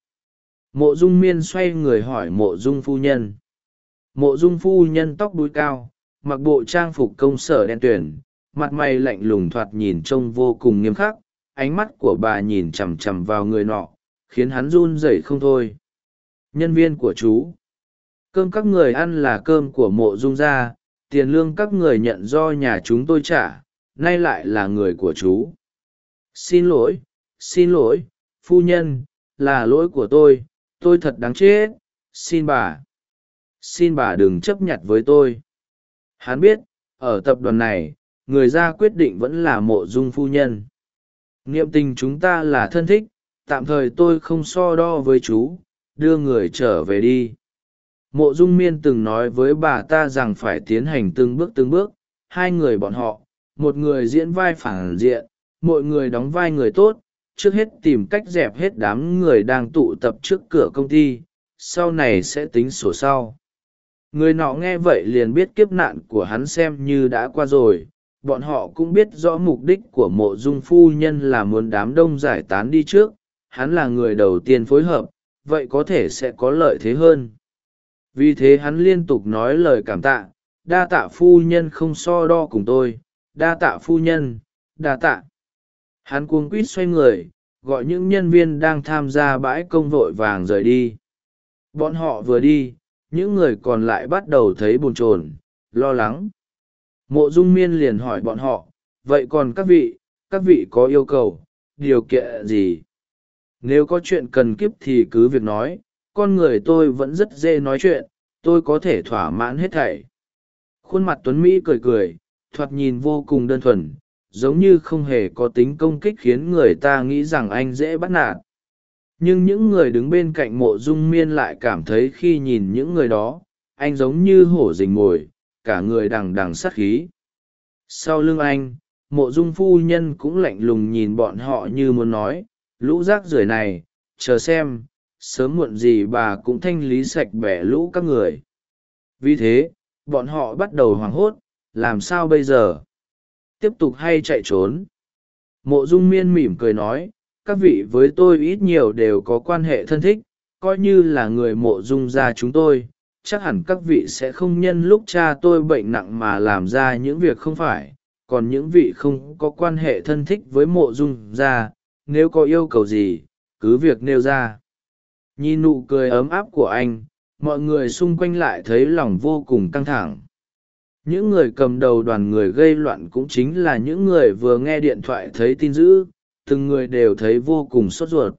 Mộ dung miên xoay người hỏi mộ dung phu nhân. Mộ dung phu nhân tóc đuôi cao, mặc bộ trang phục công sở đen tuyển, mặt mày lạnh lùng thoạt nhìn trông vô cùng nghiêm khắc, ánh mắt của bà nhìn chằm chằm vào người nọ, khiến hắn run rẩy không thôi. Nhân viên của chú. Cơm các người ăn là cơm của mộ dung gia tiền lương các người nhận do nhà chúng tôi trả, nay lại là người của chú. Xin lỗi xin lỗi, phu nhân, là lỗi của tôi tôi thật đáng chết, xin bà. Xin bà đừng chấp nhận với tôi. Hắn biết, ở tập đoàn này, người ra quyết định vẫn là mộ dung phu nhân. Niệm tình chúng ta là thân thích, tạm thời tôi không so đo với chú, đưa người trở về đi mộ dung miên từng nói với bà ta rằng phải tiến hành từng bước từng bước, hai người bọn họ, một người diễn vai phản diện, mọi người đóng vai người tốt, trước hết tìm cách dẹp hết đám người đang tụ tập trước cửa công ty, sau này sẽ tính sổ sau. Người nọ nghe vậy liền biết kiếp nạn của hắn xem như đã qua rồi, bọn họ cũng biết rõ mục đích của mộ dung phu nhân là muốn đám đông giải tán đi trước, hắn là người đầu tiên phối hợp, vậy có thể sẽ có lợi thế hơn vì thế hắn liên tục nói lời cảm tạ, đa tạ phu nhân không so đo cùng tôi, đa tạ phu nhân, đa tạ. Hắn cuống quýt xoay người, gọi những nhân viên đang tham gia bãi công vội vàng rời đi. Bọn họ vừa đi, những người còn lại bắt đầu thấy bồn chồn, lo lắng. Mộ dung miên liền hỏi bọn họ, vậy còn các vị các vị có yêu cầu, điều kiện gì? Nếu có chuyện cần kiếp thì cứ việc nói con người tôi vẫn rất dễ nói chuyện, tôi có thể thỏa mãn hết thảy. Khuôn mặt tuấn mỹ cười cười, thoạt nhìn vô cùng đơn thuần, giống như không hề có tính công kích khiến người ta nghĩ rằng anh dễ bắt nạt. Nhưng những người đứng bên cạnh mộ dung miên lại cảm thấy khi nhìn những người đó, anh giống như hổ rình mồi, cả người đằng đằng sát khí. Sau lưng anh, mộ dung phu nhân cũng lạnh lùng nhìn bọn họ như muốn nói, lũ rác rưởi này, chờ xem sớm muộn gì bà cũng thanh lý sạch bẻ lũ các người. Vì thế, bọn họ bắt đầu hoảng hốt, làm sao bây giờ? Tiếp tục hay chạy trốn? Mộ dung miên mỉm cười nói, các vị với tôi ít nhiều đều có quan hệ thân thích, coi như là người mộ dung gia chúng tôi, chắc hẳn các vị sẽ không nhân lúc cha tôi bệnh nặng mà làm ra những việc không phải. Còn những vị không có quan hệ thân thích với mộ dung gia nếu có yêu cầu gì, cứ việc nêu ra nhìn nụ cười ấm áp của anh, mọi người xung quanh lại thấy lòng vô cùng căng thẳng. Những người cầm đầu đoàn người gây loạn cũng chính là những người vừa nghe điện thoại thấy tin dữ, từng người đều thấy vô cùng sốt ruột.